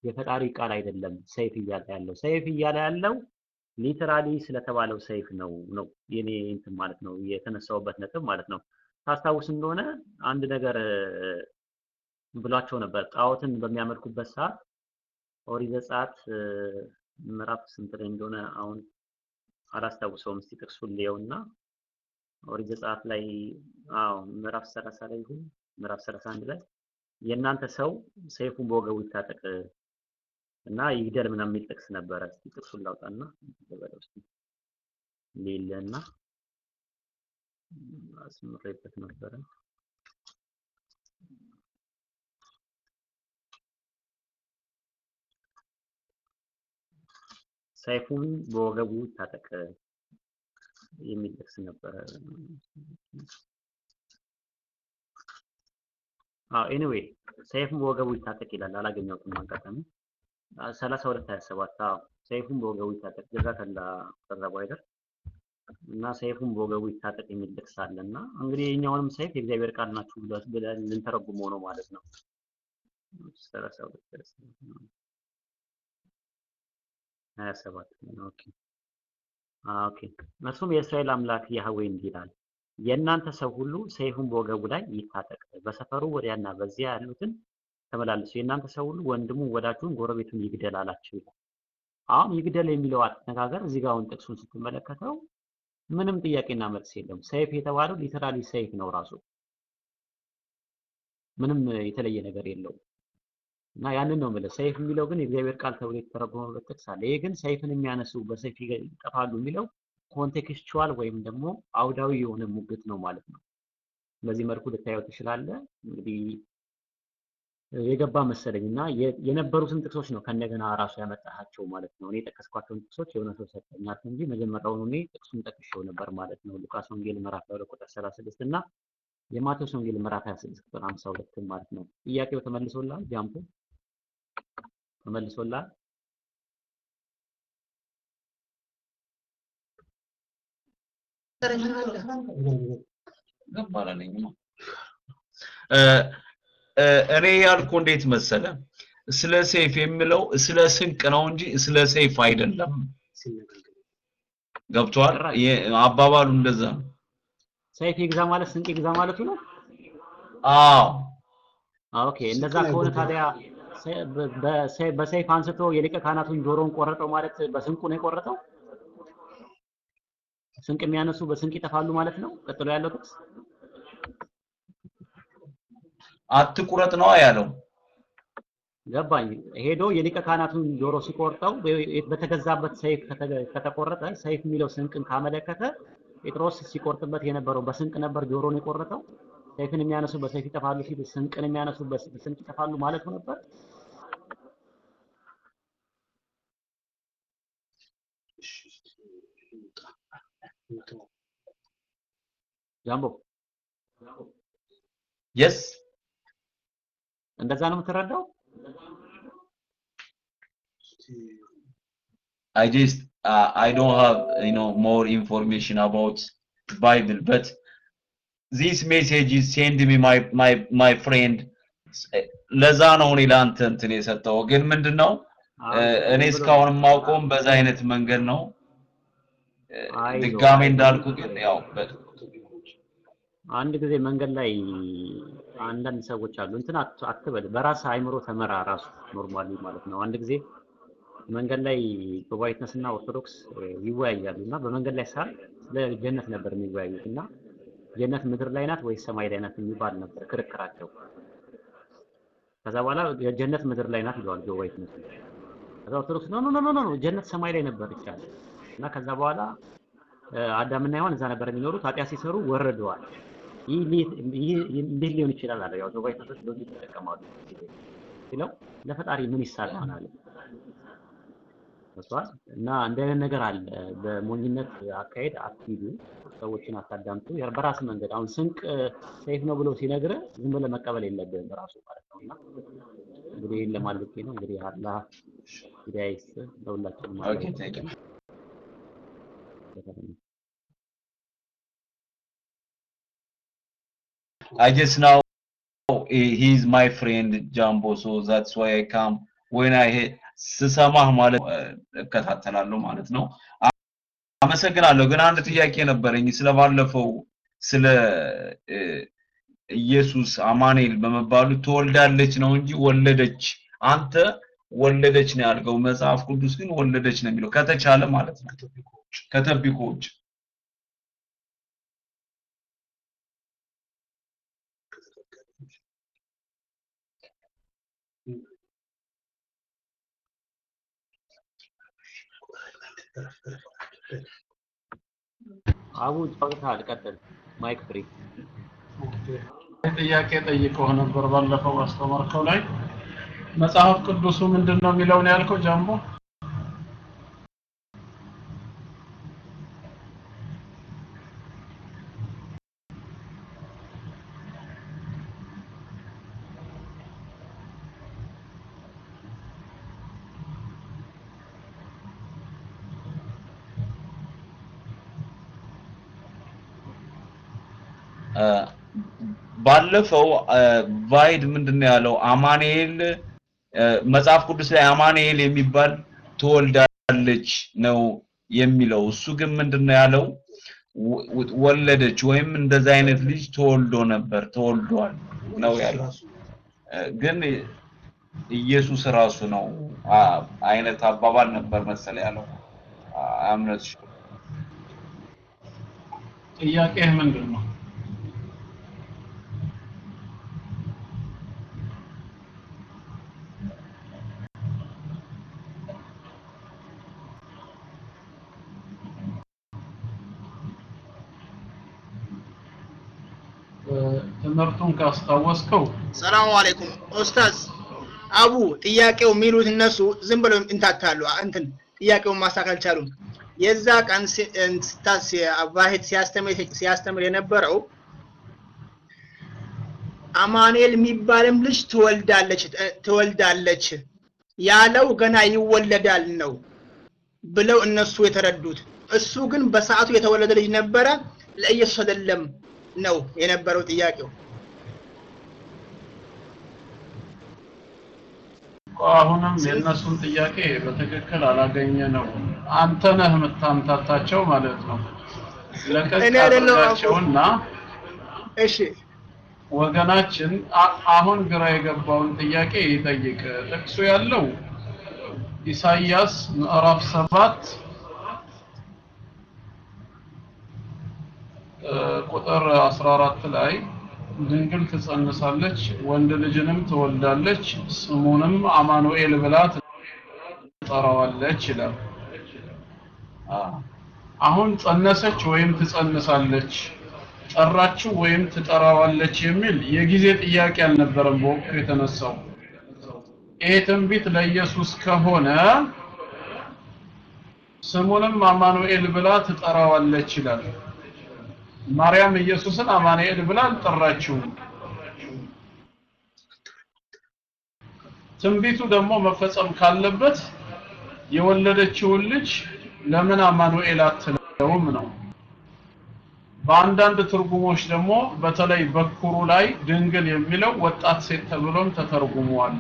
የፈጣሪ ቃል አይደለም ሰይፍ እያለ ያለው። ሰይፍ እያለ ያለው literally ስለተባለው ሰይፍ ነው ነው የኔ እንትን ማለት ነው የተነሳውበት ነጥብ ማለት ነው። ታስታውስ እንደሆነ አንድ ነገር ብሏቸው ነበር። ጣዖትን በሚያመልኩበት ሰዓት ኦሪት ዘጸአት ምዕራፍ ስንት ላይ እንደሆነ አሁን አላስታውሰውም። እስቲ ጥቅሱን ልየውና ኦሪት ዘጸአት ላይ አዎ ምዕራፍ 30 ላይ ይሁን ምዕራፍ 31 ላይ የእናንተ ሰው ሰይፉን በወገቡ ይታጠቅ እና ይግደል ምናምን የሚል ጥቅስ ነበረ። እስቲ ጥቅሱን ላውጣና ልበለው እስቲ ሌለና አስምሬበት ነበረ። ሰይፉን በወገቡ ይታጠቅ የሚል ጥቅስ ነበረ። ኤኒዌይ ሰይፉን በወገቡ ይታጠቅ ይላል። አላገኘሁትም አጋጣሚ ሰላሳ ሁለት ሀያ ሰባት ሰይፉን በወገቡ ይታጠቅ جزاك الله አቡ ሀይደር እና ሰይፉን በወገቡ ይታጠቅ የሚል ጥቅስ አለ እና እንግዲህ የኛውንም ሰይፍ የእግዚአብሔር ቃል ናችሁ ብለን ልንተረጉመው ነው ማለት ነው። ሰላሳ ሁለት ሀያ ሰባት okay እርሱም የእስራኤል አምላክ ያህዌ እንዲህ ይላል የእናንተ ሰው ሁሉ ሰይፉን በወገቡ ላይ ይታጠቅ፣ በሰፈሩ ወዲያና በዚያ ያሉትን ተመላለሱ። የእናንተ ሰው ሁሉ ወንድሙን፣ ወዳጁን፣ ጎረቤቱን ይግደል አላቸው ይላል። አሁን ይግደል የሚለው አነጋገር እዚህ ጋር አሁን ጥቅሱን ስትመለከተው ምንም ጥያቄና መልስ የለም። ሰይፍ የተባለው literally ሰይፍ ነው ራሱ ምንም የተለየ ነገር የለውም። እና ያንን ነው የምልህ። ሰይፍ የሚለው ግን የእግዚአብሔር ቃል ተብሎ የተተረጎመበት ጥቅስ አለ። ይሄ ግን ሰይፍን የሚያነሱ በሰይፍ ይጠፋሉ የሚለው contextual ወይም ደግሞ አውዳዊ የሆነ ሙግት ነው ማለት ነው። በዚህ መልኩ ልታየው ትችላለህ። እንግዲህ የገባ መሰለኝ እና የነበሩትን ጥቅሶች ነው ከእንደገና ራሱ ያመጣሃቸው ማለት ነው። እኔ የጠቀስኳቸውን ጥቅሶች የሆነ ሰው ሰጠኛል እንጂ መጀመሪያውኑ እኔ ጥቅሱን ጠቅሼው ነበር ማለት ነው። ሉቃስ ወንጌል ምዕራፍ 22 ቁጥር 36 እና የማቴዎስ ወንጌል ምዕራፍ 26 ቁጥር 52 ማለት ነው። ጥያቄው ተመልሶልሃል? ጃምፖ ተመልሶልሃል? እኔ ያልኩ እንዴት መሰለ ስለ ሰይፍ የሚለው ስለ ስንቅ ነው እንጂ ስለ ሰይፍ አይደለም። ገብቷል? አባባሉ እንደዛ ነው። ሰይፍ ይግዛ ማለት ስንቅ ይግዛ ማለቱ ነው። አዎ okay። እንደዛ ከሆነ ታዲያ በሰይፍ አንስቶ የሊቀ ካህናቱን ጆሮን ቆረጠው ማለት በስንቁ ነው የቆረጠው? ስንቅ የሚያነሱ በስንቅ ይጠፋሉ ማለት ነው። ቀጥሎ ያለው ጥቅስ አትቁረጥ ነው ያለው። ገባኝ። ሄዶ የሊቀ ካህናቱን ጆሮ ሲቆርጠው በተገዛበት ሰይፍ ከተቆረጠ ሰይፍ የሚለው ስንቅን ካመለከተ ጴጥሮስ ሲቆርጥበት የነበረው በስንቅ ነበር ጆሮን የቆረጠው። ሰይፍን የሚያነሱ በሰይፍ ይጠፋሉ ሲል ስንቅን የሚያነሱ በስንቅ ይጠፋሉ ማለቱ ነበር። ጃምቦ የስ እንደዛ ነው የምትረዳው? I just uh, I don't have you know more information about Bible, but this message is sent me my my my friend. ለዛ ነው እኔ ለአንተ እንትን የሰጠው። ግን ምንድነው እኔ እስካሁን የማውቀውም በዛ አይነት መንገድ ነው። ድጋሜ እንዳልኩ ግን ያው አንድ ጊዜ መንገድ ላይ አንዳንድ ሰዎች አሉ እንትን አትበል፣ በራስ አይምሮ ተመራ ራሱ normally ማለት ነው። አንድ ጊዜ መንገድ ላይ በ witness እና ኦርቶዶክስ ይወያያሉ እና በመንገድ ላይ ሳል ስለ ጀነት ነበር የሚወያዩት እና ጀነት ምድር ላይ ናት ወይስ ሰማይ ላይ ናት የሚባል ነበር ክርክራቸው። ከዛ በኋላ ጀነት ምድር ላይ ናት ይለዋል ጆ witness። ከዛ ኦርቶዶክስ no no no no ጀነት ሰማይ ላይ ነበር ይለዋል እና ከዛ በኋላ አዳምና ሔዋን እዛ ነበር የሚኖሩት ኃጢአት ሲሰሩ ወረደዋል። ይህ እንዴት ሊሆን ይችላል አለ። ያው ጆ witness ኦች logic ይጠቀማሉ ሲለው ለፈጣሪ ምን ይሳነዋል መስዋዕት እና እንደ አይነት ነገር አለ። በሞኝነት አካሄድ አትሂዱ፣ ሰዎችን አታዳምጡ። በራስ መንገድ አሁን ስንቅ ሰይፍ ነው ብሎ ሲነግርህ ዝም ብለህ መቀበል የለብህም በራሱ ማለት ነው። እና እንግዲህ ይህን ለማለት ነው። እንግዲህ አላህ ሂዳያ ይስጥህ ለሁላችንም ማለት I just know he's my friend Jumbo, so that's why I come ስሰማህ ማለት እከታተላለሁ ማለት ነው። አመሰግናለሁ። ግን አንድ ጥያቄ ነበረኝ ስለባለፈው ስለ ኢየሱስ አማኑኤል በመባሉ ትወልዳለች ነው እንጂ ወለደች። አንተ ወለደች ነው ያልከው፣ መጽሐፍ ቅዱስ ግን ወለደች ነው የሚለው ከተቻለ ማለት ነው እረፍ። አቡ ጨዋታል ቀጥል mic free። ጥያቄ ጠይቀው ነበር ባለፈው አስተማርከው ላይ። መጽሐፍ ቅዱሱ ምንድን ነው የሚለውን ያልከው ጃምቦ ባለፈው ቫይድ ምንድነው ያለው? አማኑኤል መጽሐፍ ቅዱስ ላይ አማኑኤል የሚባል ትወልዳለች ነው የሚለው። እሱ ግን ምንድነው ያለው? ወለደች ወይም እንደዛ አይነት ልጅ ተወልዶ ነበር ተወልዷል ነው ያለው። ግን ኢየሱስ ራሱ ነው አይነት አባባል ነበር መሰለ ያለው። አምነት ጥያቄህ ምንድን ነው ትምህርቱን ካስታወስከው? ሰላሙ አለይኩም ኡስታዝ አቡ ጥያቄው የሚሉት እነሱ ዝም ብለው እንታታሉ እንትን ጥያቄውን ማስተካከል ቻሉም የዛ ቀን ስታስ አባሄድ ሲያስተምር ሲያስተምር የነበረው አማኑኤል የሚባልም ልጅ ትወልዳለች ትወልዳለች ያለው ገና ይወለዳል ነው ብለው እነሱ የተረዱት። እሱ ግን በሰዓቱ የተወለደ ልጅ ነበረ? ለኢየሱስ አይደለም ነው የነበረው ጥያቄው አሁንም የእነሱን ጥያቄ በትክክል አላገኘ ነው አንተ ነህ የምታምታታቸው ማለት ነው። ለቀቅ አድርጋቸውና እሺ። ወገናችን አሁን ግራ የገባውን ጥያቄ ይጠይቅ። ጥቅሱ ያለው ኢሳይያስ ምዕራፍ ሰባት ቁጥር 14 ላይ ድንግል ትጸንሳለች ወንድ ልጅንም ትወልዳለች ስሙንም አማኑኤል ብላ ትጠራዋለች ይላል። አሁን ጸነሰች ወይም ትጸንሳለች? ጠራችው ወይም ትጠራዋለች የሚል የጊዜ ጥያቄ አልነበረም በወቅቱ የተነሳው። ይሄ ትንቢት ለኢየሱስ ከሆነ ስሙንም አማኑኤል ብላ ትጠራዋለች ይላል ማርያም ኢየሱስን አማኑኤል ብላ አልጠራችውም ትንቢቱ ደግሞ መፈጸም ካለበት የወለደችውን ልጅ ለምን አማኑኤል አትለውም ነው። በአንዳንድ ትርጉሞች ደግሞ በተለይ በኩሩ ላይ ድንግል የሚለው ወጣት ሴት ተብሎም ተተርጉሟል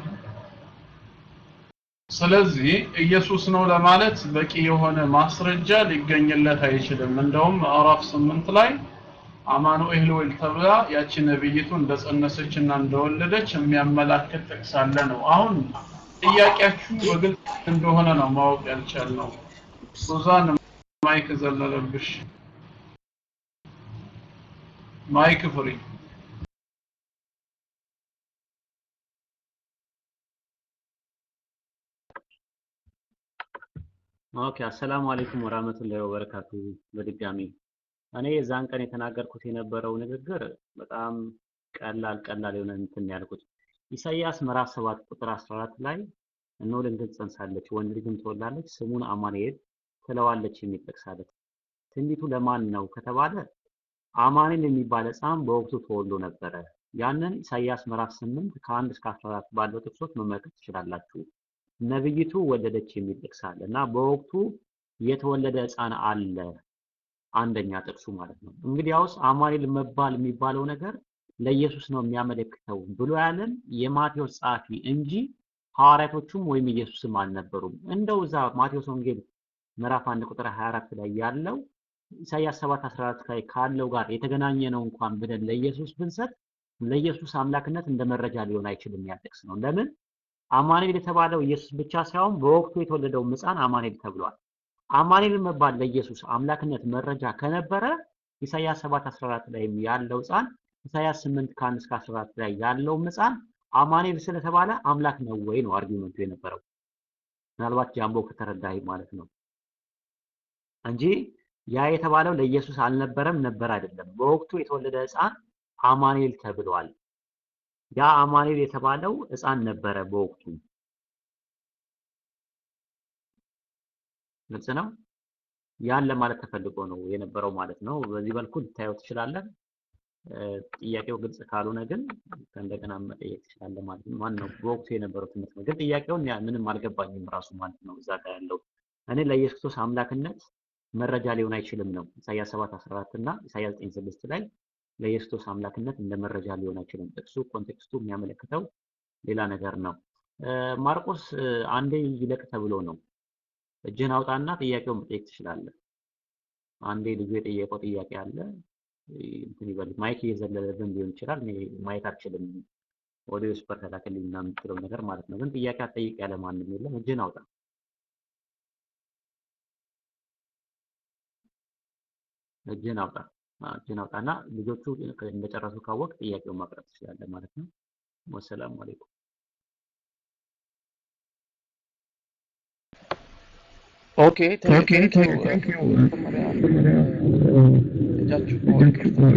ስለዚህ ኢየሱስ ነው ለማለት በቂ የሆነ ማስረጃ ሊገኝለት አይችልም። እንደውም ምዕራፍ ስምንት ላይ አማኑኤል ወል ተብላ ያቺ ነብይቱ እንደጸነሰች እና እንደወለደች የሚያመላክት ጥቅስ አለ ነው። አሁን ጥያቄያችሁ በግልጽ እንደሆነ ነው ማወቅ ያልቻልነው። ሱዛን mic ዘለለብሽ። mic free። okay السلام عليكم ورحمة الله وبركاته በድጋሚ እኔ የዛን ቀን የተናገርኩት የነበረው ንግግር በጣም ቀላል ቀላል የሆነ እንትን ያልኩት። ኢሳይያስ ምዕራፍ 7 ቁጥር 14 ላይ እነሆ ድንግል ጸንሳለች ወንድ ልጅም ትወልዳለች ስሙን አማኑኤል ትለዋለች የሚል ጥቅስ አለ። ትንቢቱ ለማን ነው ከተባለ አማኑኤል የሚባል ሕፃን በወቅቱ ተወልዶ ነበረ። ያንን ኢሳይያስ ምዕራፍ 8 ከ1 እስከ 14 ባለው ጥቅሶች መመልከት ትችላላችሁ። ነብይቱ ወለደች የሚል ጥቅስ አለ እና በወቅቱ የተወለደ ህፃን አለ አንደኛ ጥቅሱ ማለት ነው። እንግዲያውስ አማኑኤል መባል የሚባለው ነገር ለኢየሱስ ነው የሚያመለክተው ብሎ ያለን የማቴዎስ ጸሐፊ እንጂ ሐዋርያቶቹም ወይም ኢየሱስም አልነበሩም። እንደው እዛ ማቴዎስ ወንጌል ምዕራፍ 1 ቁጥር 24 ላይ ያለው ኢሳይያስ 7 14 ላይ ካለው ጋር የተገናኘ ነው እንኳን ብለን ለኢየሱስ ብንሰጥ ለኢየሱስ አምላክነት እንደ መረጃ ሊሆን አይችልም ያ ጥቅስ ነው። ለምን? አማኑኤል የተባለው ኢየሱስ ብቻ ሳይሆን በወቅቱ የተወለደው ህፃን አማኑኤል ተብሏል። አማኑኤል መባል ለኢየሱስ አምላክነት መረጃ ከነበረ ኢሳይያስ 7:14 ላይ ያለው ህፃን ኢሳይያስ 8 ከ1 እስከ 14 ላይ ያለው ህፃን አማኑኤል ስለተባለ አምላክ ነው ወይ ነው አርጊውመንቱ የነበረው። ምናልባት ጃምቦ ከተረዳህ ማለት ነው። እንጂ ያ የተባለው ለኢየሱስ አልነበረም ነበር አይደለም። በወቅቱ የተወለደ ሕፃን አማኑኤል ተብሏል። ያ አማኑኤል የተባለው ሕፃን ነበረ በወቅቱ። ግልጽ ነው። ያን ለማለት ተፈልጎ ነው የነበረው ማለት ነው። በዚህ መልኩ ልታየው ትችላለህ። ጥያቄው ግልጽ ካልሆነ ግን እንደገና መጠየቅ ትችላለህ ማለት ነው። ማን ነው በወቅቱ የነበረው ትምህርት ነው። ግን ጥያቄውን ምንም አልገባኝም ራሱ ማለት ነው። እዛ ጋር ያለው እኔ ለኢየሱስ ክርስቶስ አምላክነት መረጃ ሊሆን አይችልም ነው ኢሳያስ 7 14 እና ኢሳያስ 9 6 ላይ ለኢየሱስ ክርስቶስ አምላክነት እንደ መረጃ ሊሆን አይችልም። ጥቅሱ context ኡ የሚያመለክተው ሌላ ነገር ነው። ማርቆስ አንዴ ይለቅ ተብሎ ነው። እጅህን አውጣና ጥያቄውን መጠየቅ ትችላለህ። አንዴ ልጁ የጠየቀው ጥያቄ አለ። እንትን ይበል mic እየዘለለብን ሊሆን ይችላል። እኔ ማየት አልችልም። ኦዲዮ ስፐር ተላከልኝ ምናምን የምትለው ነገር ማለት ነው። ግን ጥያቄ አትጠይቅ ያለ ማንም የለም። እጅህን አውጣ። እጅህን አውጣ። እጅህን አውጣና ልጆቹ እንደጨረሱ ካወቅ ጥያቄውን ማቅረብ ትችላለህ ማለት ነው። ወሰላሙ ዐለይኩም። okay thank you እጃችሁ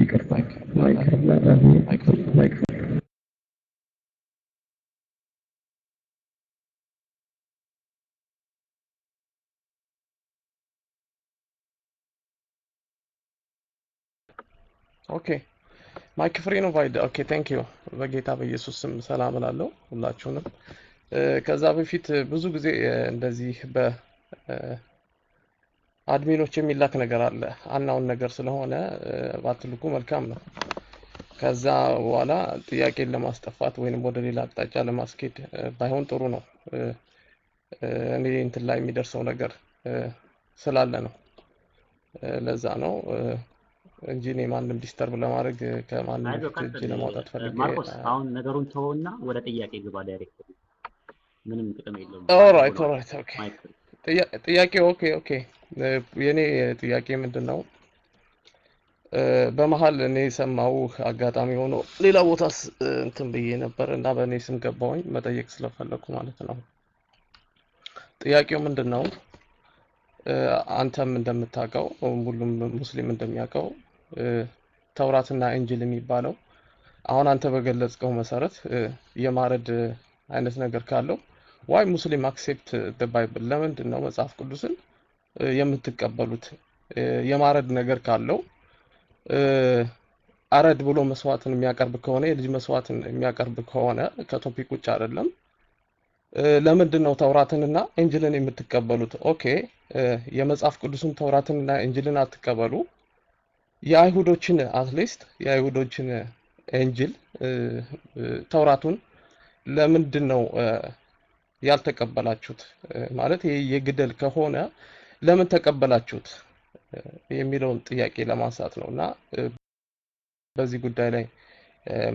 ይቅርታ okay mic free ነው ቫይድ okay thank you በጌታ በኢየሱስ ስም ሰላም እላለሁ ሁላችሁንም። ከዛ በፊት ብዙ ጊዜ እንደዚህ በ admin ኦች የሚላክ ነገር አለ አናውን ነገር ስለሆነ ባትልኩ መልካም ነው። ከዛ በኋላ ጥያቄን ለማስጠፋት ወይንም ወደ ሌላ አቅጣጫ ለማስኬድ ባይሆን ጥሩ ነው። እኔ እንትን ላይ የሚደርሰው ነገር ስላለ ነው። ለዛ ነው እንጂ እኔ ማንም disturb ለማድረግ ከማንም እጅ ለማውጣት ፈልጌ ማርቆስ አሁን ነገሩን ተወውና ወደ ጥያቄ ግባ direct ምንም ጥቅም የለውም። alright alright okay ጥያቄ okay okay የኔ ጥያቄ ምንድን ነው? በመሀል እኔ የሰማው አጋጣሚ ሆኖ ሌላ ቦታ እንትን ብዬ ነበር እና በእኔ ስም ገባሁኝ መጠየቅ ስለፈለኩ ማለት ነው። ጥያቄው ምንድን ነው? አንተም እንደምታውቀው ሁሉም ሙስሊም እንደሚያውቀው ተውራትና እንጅል የሚባለው አሁን አንተ በገለጽከው መሰረት የማረድ አይነት ነገር ካለው why Muslim accept Bible ለምንድን ነው መጽሐፍ ቅዱስን የምትቀበሉት? የማረድ ነገር ካለው አረድ ብሎ መስዋዕትን የሚያቀርብ ከሆነ የልጅ መስዋዕትን የሚያቀርብ ከሆነ ከ topic ውጭ አይደለም። ለምንድን ነው ተውራትንና እንጅልን የምትቀበሉት? okay የመጽሐፍ ቅዱስን ተውራትንና እንጅልን አትቀበሉ። የአይሁዶችን at least የአይሁዶችን እንጅል ተውራቱን ለምንድን ነው ያልተቀበላችሁት? ማለት ይሄ የግደል ከሆነ ለምን ተቀበላችሁት የሚለውን ጥያቄ ለማንሳት ነው እና በዚህ ጉዳይ ላይ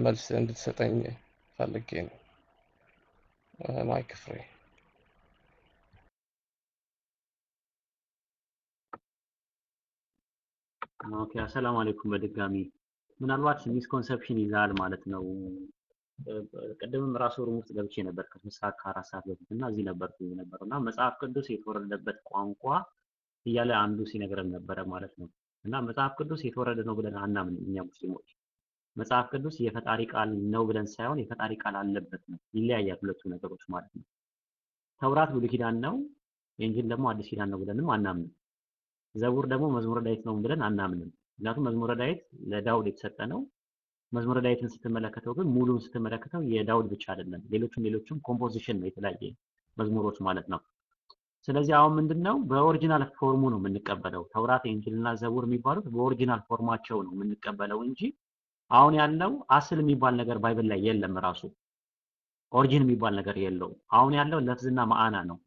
መልስ እንድትሰጠኝ ፈልጌ ነው። mic free okay፣ አሰላሙ አለይኩም በድጋሚ ምናልባት misconception ይዛል ማለት ነው። ቅድምም ራሱ room ውስጥ ገብቼ ነበር ሰዓት ከአራት ሰዓት በፊት እና እዚህ ነበርኩ የነበረው እና መጽሐፍ ቅዱስ የተወረደበት ቋንቋ እያለ አንዱ ሲነግረን ነበረ ማለት ነው። እና መጽሐፍ ቅዱስ የተወረደ ነው ብለን አናምንም እኛ ሙስሊሞች። መጽሐፍ ቅዱስ የፈጣሪ ቃል ነው ብለን ሳይሆን የፈጣሪ ቃል አለበት ነው። ይለያያል ሁለቱ ነገሮች ማለት ነው። ተውራት ብሉይ ኪዳን ነው፣ ኢንጂል ደግሞ አዲስ ኪዳን ነው ብለንም አናምንም። ዘቡር ደግሞ መዝሙረ ዳዊት ነው ብለን አናምንም። ምክንያቱም መዝሙረ ዳዊት ለዳውድ የተሰጠ ነው። መዝሙረ ዳዊትን ስትመለከተው ግን ሙሉን ስትመለከተው የዳውድ ብቻ አይደለም፣ ሌሎችም ሌሎችም composition ነው የተለያየ መዝሙሮች ማለት ነው። ስለዚህ አሁን ምንድነው በ original form ኡ ነው የምንቀበለው። ተውራት፣ ኢንጂልና ዘቡር የሚባሉት በ original form ኣቸው ነው የምንቀበለው እንጂ አሁን ያለው አስል የሚባል ነገር Bible ላይ የለም። ራሱ origin የሚባል ነገር የለውም። አሁን ያለው ለፍዝና ማዕና ነው።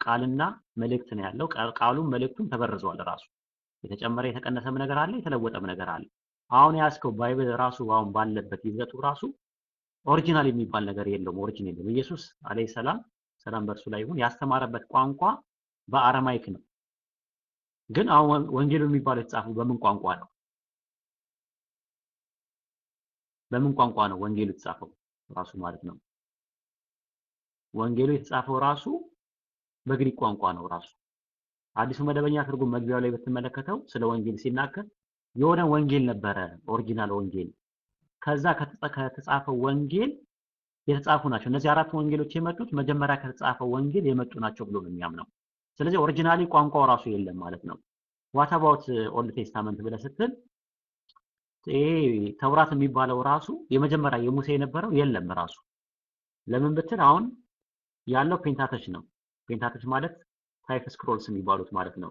ቃልና መልእክት ነው ያለው። ቃሉም መልእክቱም ተበርዟል። ራሱ የተጨመረ የተቀነሰም ነገር አለ፣ የተለወጠም ነገር አለ። አሁን ያዝከው Bible ራሱ አሁን ባለበት ይዘቱ ራሱ original የሚባል ነገር የለውም። origin የለውም። ኢየሱስ አለይሂ ሰላም ሰላም በእርሱ ላይ ይሁን ያስተማረበት ቋንቋ በ Aramaic ነው። ግን አሁን ወንጌሉ የሚባለው የተጻፈው በምን ቋንቋ ነው? በምን ቋንቋ ነው ወንጌሉ የተጻፈው ራሱ ማለት ነው? ወንጌሉ የተጻፈው ራሱ በግሪክ ቋንቋ ነው ራሱ አዲሱ መደበኛ ትርጉም መግቢያው ላይ ብትመለከተው ስለ ወንጌል ሲናገር የሆነ ወንጌል ነበረ፣ original ወንጌል። ከዛ ከተጻፈው ወንጌል የተጻፉ ናቸው። እነዚህ አራት ወንጌሎች የመጡት መጀመሪያ ከተጻፈው ወንጌል የመጡ ናቸው ብሎ ነው የሚያምነው። ስለዚህ originally ቋንቋው ራሱ የለም ማለት ነው። what about Old Testament ብለህ ስትል ይሄ ተውራት የሚባለው ራሱ የመጀመሪያ የሙሴ የነበረው የለም ራሱ። ለምን ብትል አሁን ያለው Pentateuch ነው። Pentateuch ማለት five scrolls የሚባሉት ማለት ነው።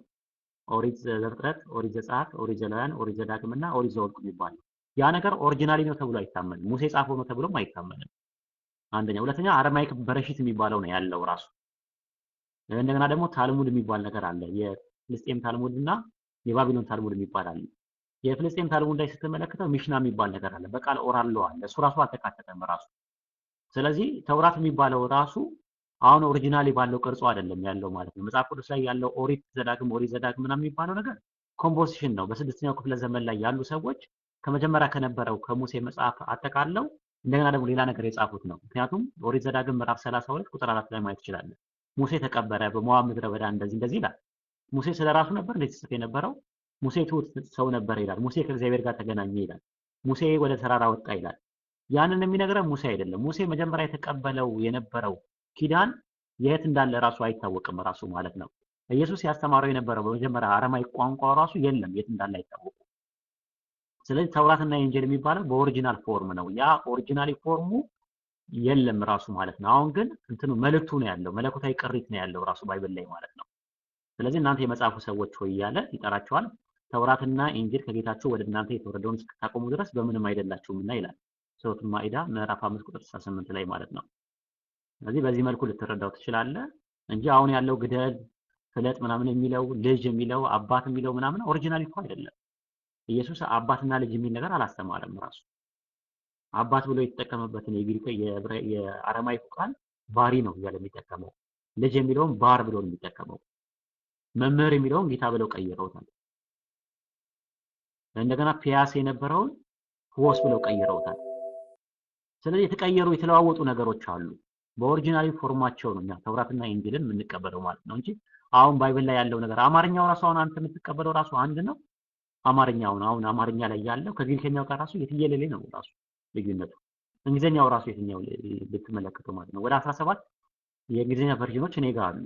ኦሪት ዘፍጥረት፣ ኦሪት ዘጸአት፣ ኦሪት ዘሌዋውያን፣ ኦሪት ዘዳግም እና ኦሪት ዘኍልቍ የሚባለው ያ ነገር originally ነው ተብሎ አይታመንም። ሙሴ ጻፈው ነው ተብሎም አይታመንም። አንደኛ። ሁለተኛ Aramaic በረሺት የሚባለው ነው ያለው ራሱ። እንደገና ደግሞ ታልሙድ የሚባል ነገር አለ። የፍልስጤም ታልሙድ እና የባቢሎን ታልሙድ የሚባል አለ። የፍልስጤም ታልሙድ ላይ ስትመለከተው ሚሽና የሚባል ነገር አለ። በቃል oral law አለ። እሱ ራሱ አልተካተተም ራሱ። ስለዚህ ተውራት የሚባለው ራሱ አሁን originally ባለው ቅርጹ አይደለም ያለው ማለት ነው። መጽሐፍ ቅዱስ ላይ ያለው ኦሪት ዘዳግም፣ ኦሪት ዘዳግም ምናምን የሚባለው ነገር composition ነው። በስድስተኛው ክፍለ ዘመን ላይ ያሉ ሰዎች ከመጀመሪያ ከነበረው ከሙሴ መጽሐፍ አጠቃለው እንደገና ደግሞ ሌላ ነገር የጻፉት ነው። ምክንያቱም ኦሪት ዘዳግም ምዕራፍ 32 ቁጥር አራት ላይ ማየት ትችላለህ። ሙሴ ተቀበረ በሞዓብ ምድረ በዳ እንደዚህ እንደዚህ ይላል። ሙሴ ስለ ራሱ ነበር እንዴት ጽፎ የነበረው? ሙሴ ትሁት ሰው ነበር ይላል። ሙሴ ከእግዚአብሔር ጋር ተገናኘ ይላል። ሙሴ ወደ ተራራ ወጣ ይላል። ያንን የሚነግረን ሙሴ አይደለም። ሙሴ መጀመሪያ የተቀበለው የነበረው ኪዳን የት እንዳለ ራሱ አይታወቅም ራሱ ማለት ነው። ኢየሱስ ያስተማረው የነበረው በመጀመሪያ Aramaic ቋንቋ ራሱ የለም የት እንዳለ አይታወቅም። ስለዚህ ተውራትና ኢንጂል የሚባለው በ original form ነው። ያ originally form ኡ የለም ራሱ ማለት ነው። አሁን ግን እንትኑ መልእክቱ ነው ያለው፣ መለኮታዊ ቅሪት ነው ያለው ራሱ Bible ላይ ማለት ነው። ስለዚህ እናንተ የመጽሐፉ ሰዎች ሆይ እያለ ይጠራቸዋል። ተውራትና ኢንጂል ከጌታችሁ ወደ እናንተ የተወረደውን እስክታቆሙ ድረስ በምንም አይደላችሁምና ይላል። ሱረቱል ማኢዳ ምዕራፍ 5 ቁጥር 68 ላይ ማለት ነው። ስለዚህ በዚህ መልኩ ልትረዳው ትችላለህ እንጂ አሁን ያለው ግደል፣ ፍለጥ ምናምን የሚለው ልጅ የሚለው አባት የሚለው ምናምን original እኮ አይደለም። ኢየሱስ አባትና ልጅ የሚል ነገር አላስተማረም ራሱ። አባት ብሎ የተጠቀመበትን የግሪክ የአረማይኩ ቃል ባሪ ነው እያለ የሚጠቀመው። ልጅ የሚለውን ባር ብሎ ነው የሚጠቀመው። መምህር የሚለውን ጌታ ብለው ቀይረውታል። እንደገና ፒያስ የነበረውን ፎስ ብለው ቀይረውታል። ስለዚህ የተቀየሩ የተለዋወጡ ነገሮች አሉ። በ original form ኣቸው ነው እኛ ተውራትና ኢንጂልን የምንቀበለው ማለት ነው እንጂ አሁን Bible ላይ ያለው ነገር አማርኛው ራሱ አሁን አንተ የምትቀበለው ራሱ አንድ ነው። አማርኛውን አሁን አማርኛ ላይ ያለው ከግሪከኛው ጋር ራሱ የትየለሌ ነው ራሱ ልዩነቱ። እንግሊዝኛው ራሱ የትኛው ብትመለከተው ማለት ነው ወደ 17 የእንግሊዝኛ ቨርዥኖች እኔ ጋር አሉ።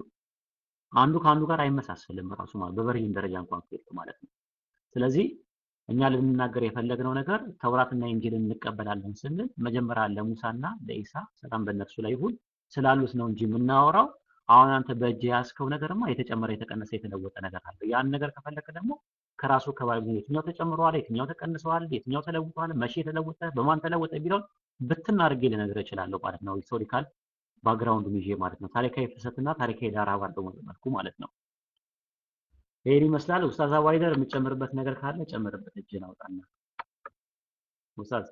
አንዱ ከአንዱ ጋር አይመሳሰልም ራሱ ማለት በቨርዥን ደረጃ እንኳን ማለት ነው። ስለዚህ እኛ ልንናገር የፈለግነው ነገር ተውራትና ኢንጂልን እንቀበላለን ስንል መጀመሪያ ለሙሳና ለኢሳ ሰላም በእነርሱ ላይ ይሁን ስላሉት ነው እንጂ የምናወራው አሁን አንተ በእጅ የያዝከው ነገርማ የተጨመረ የተቀነሰ የተለወጠ ነገር አለ። ያን ነገር ከፈለክ ደግሞ ከራሱ ከባይብል የትኛው ተጨምረዋል፣ የትኛው ተቀንሰዋል፣ የትኛው ተለውጠዋል፣ መቼ ተለወጠ፣ በማን ተለወጠ የሚለውን ብትን አድርጌ ልነግርህ እችላለሁ ማለት ነው። historical background ኡን ይዤ ማለት ነው። ታሪካዊ ፍሰትና ታሪካዊ ዳራ ባለው መልኩ ማለት ነው። ይሄን ይመስላል። ኡስታዝ አቡ ሀይደር የምጨምርበት ነገር ካለ ጨምርበት። እጅን አውጣና ኡስታዝ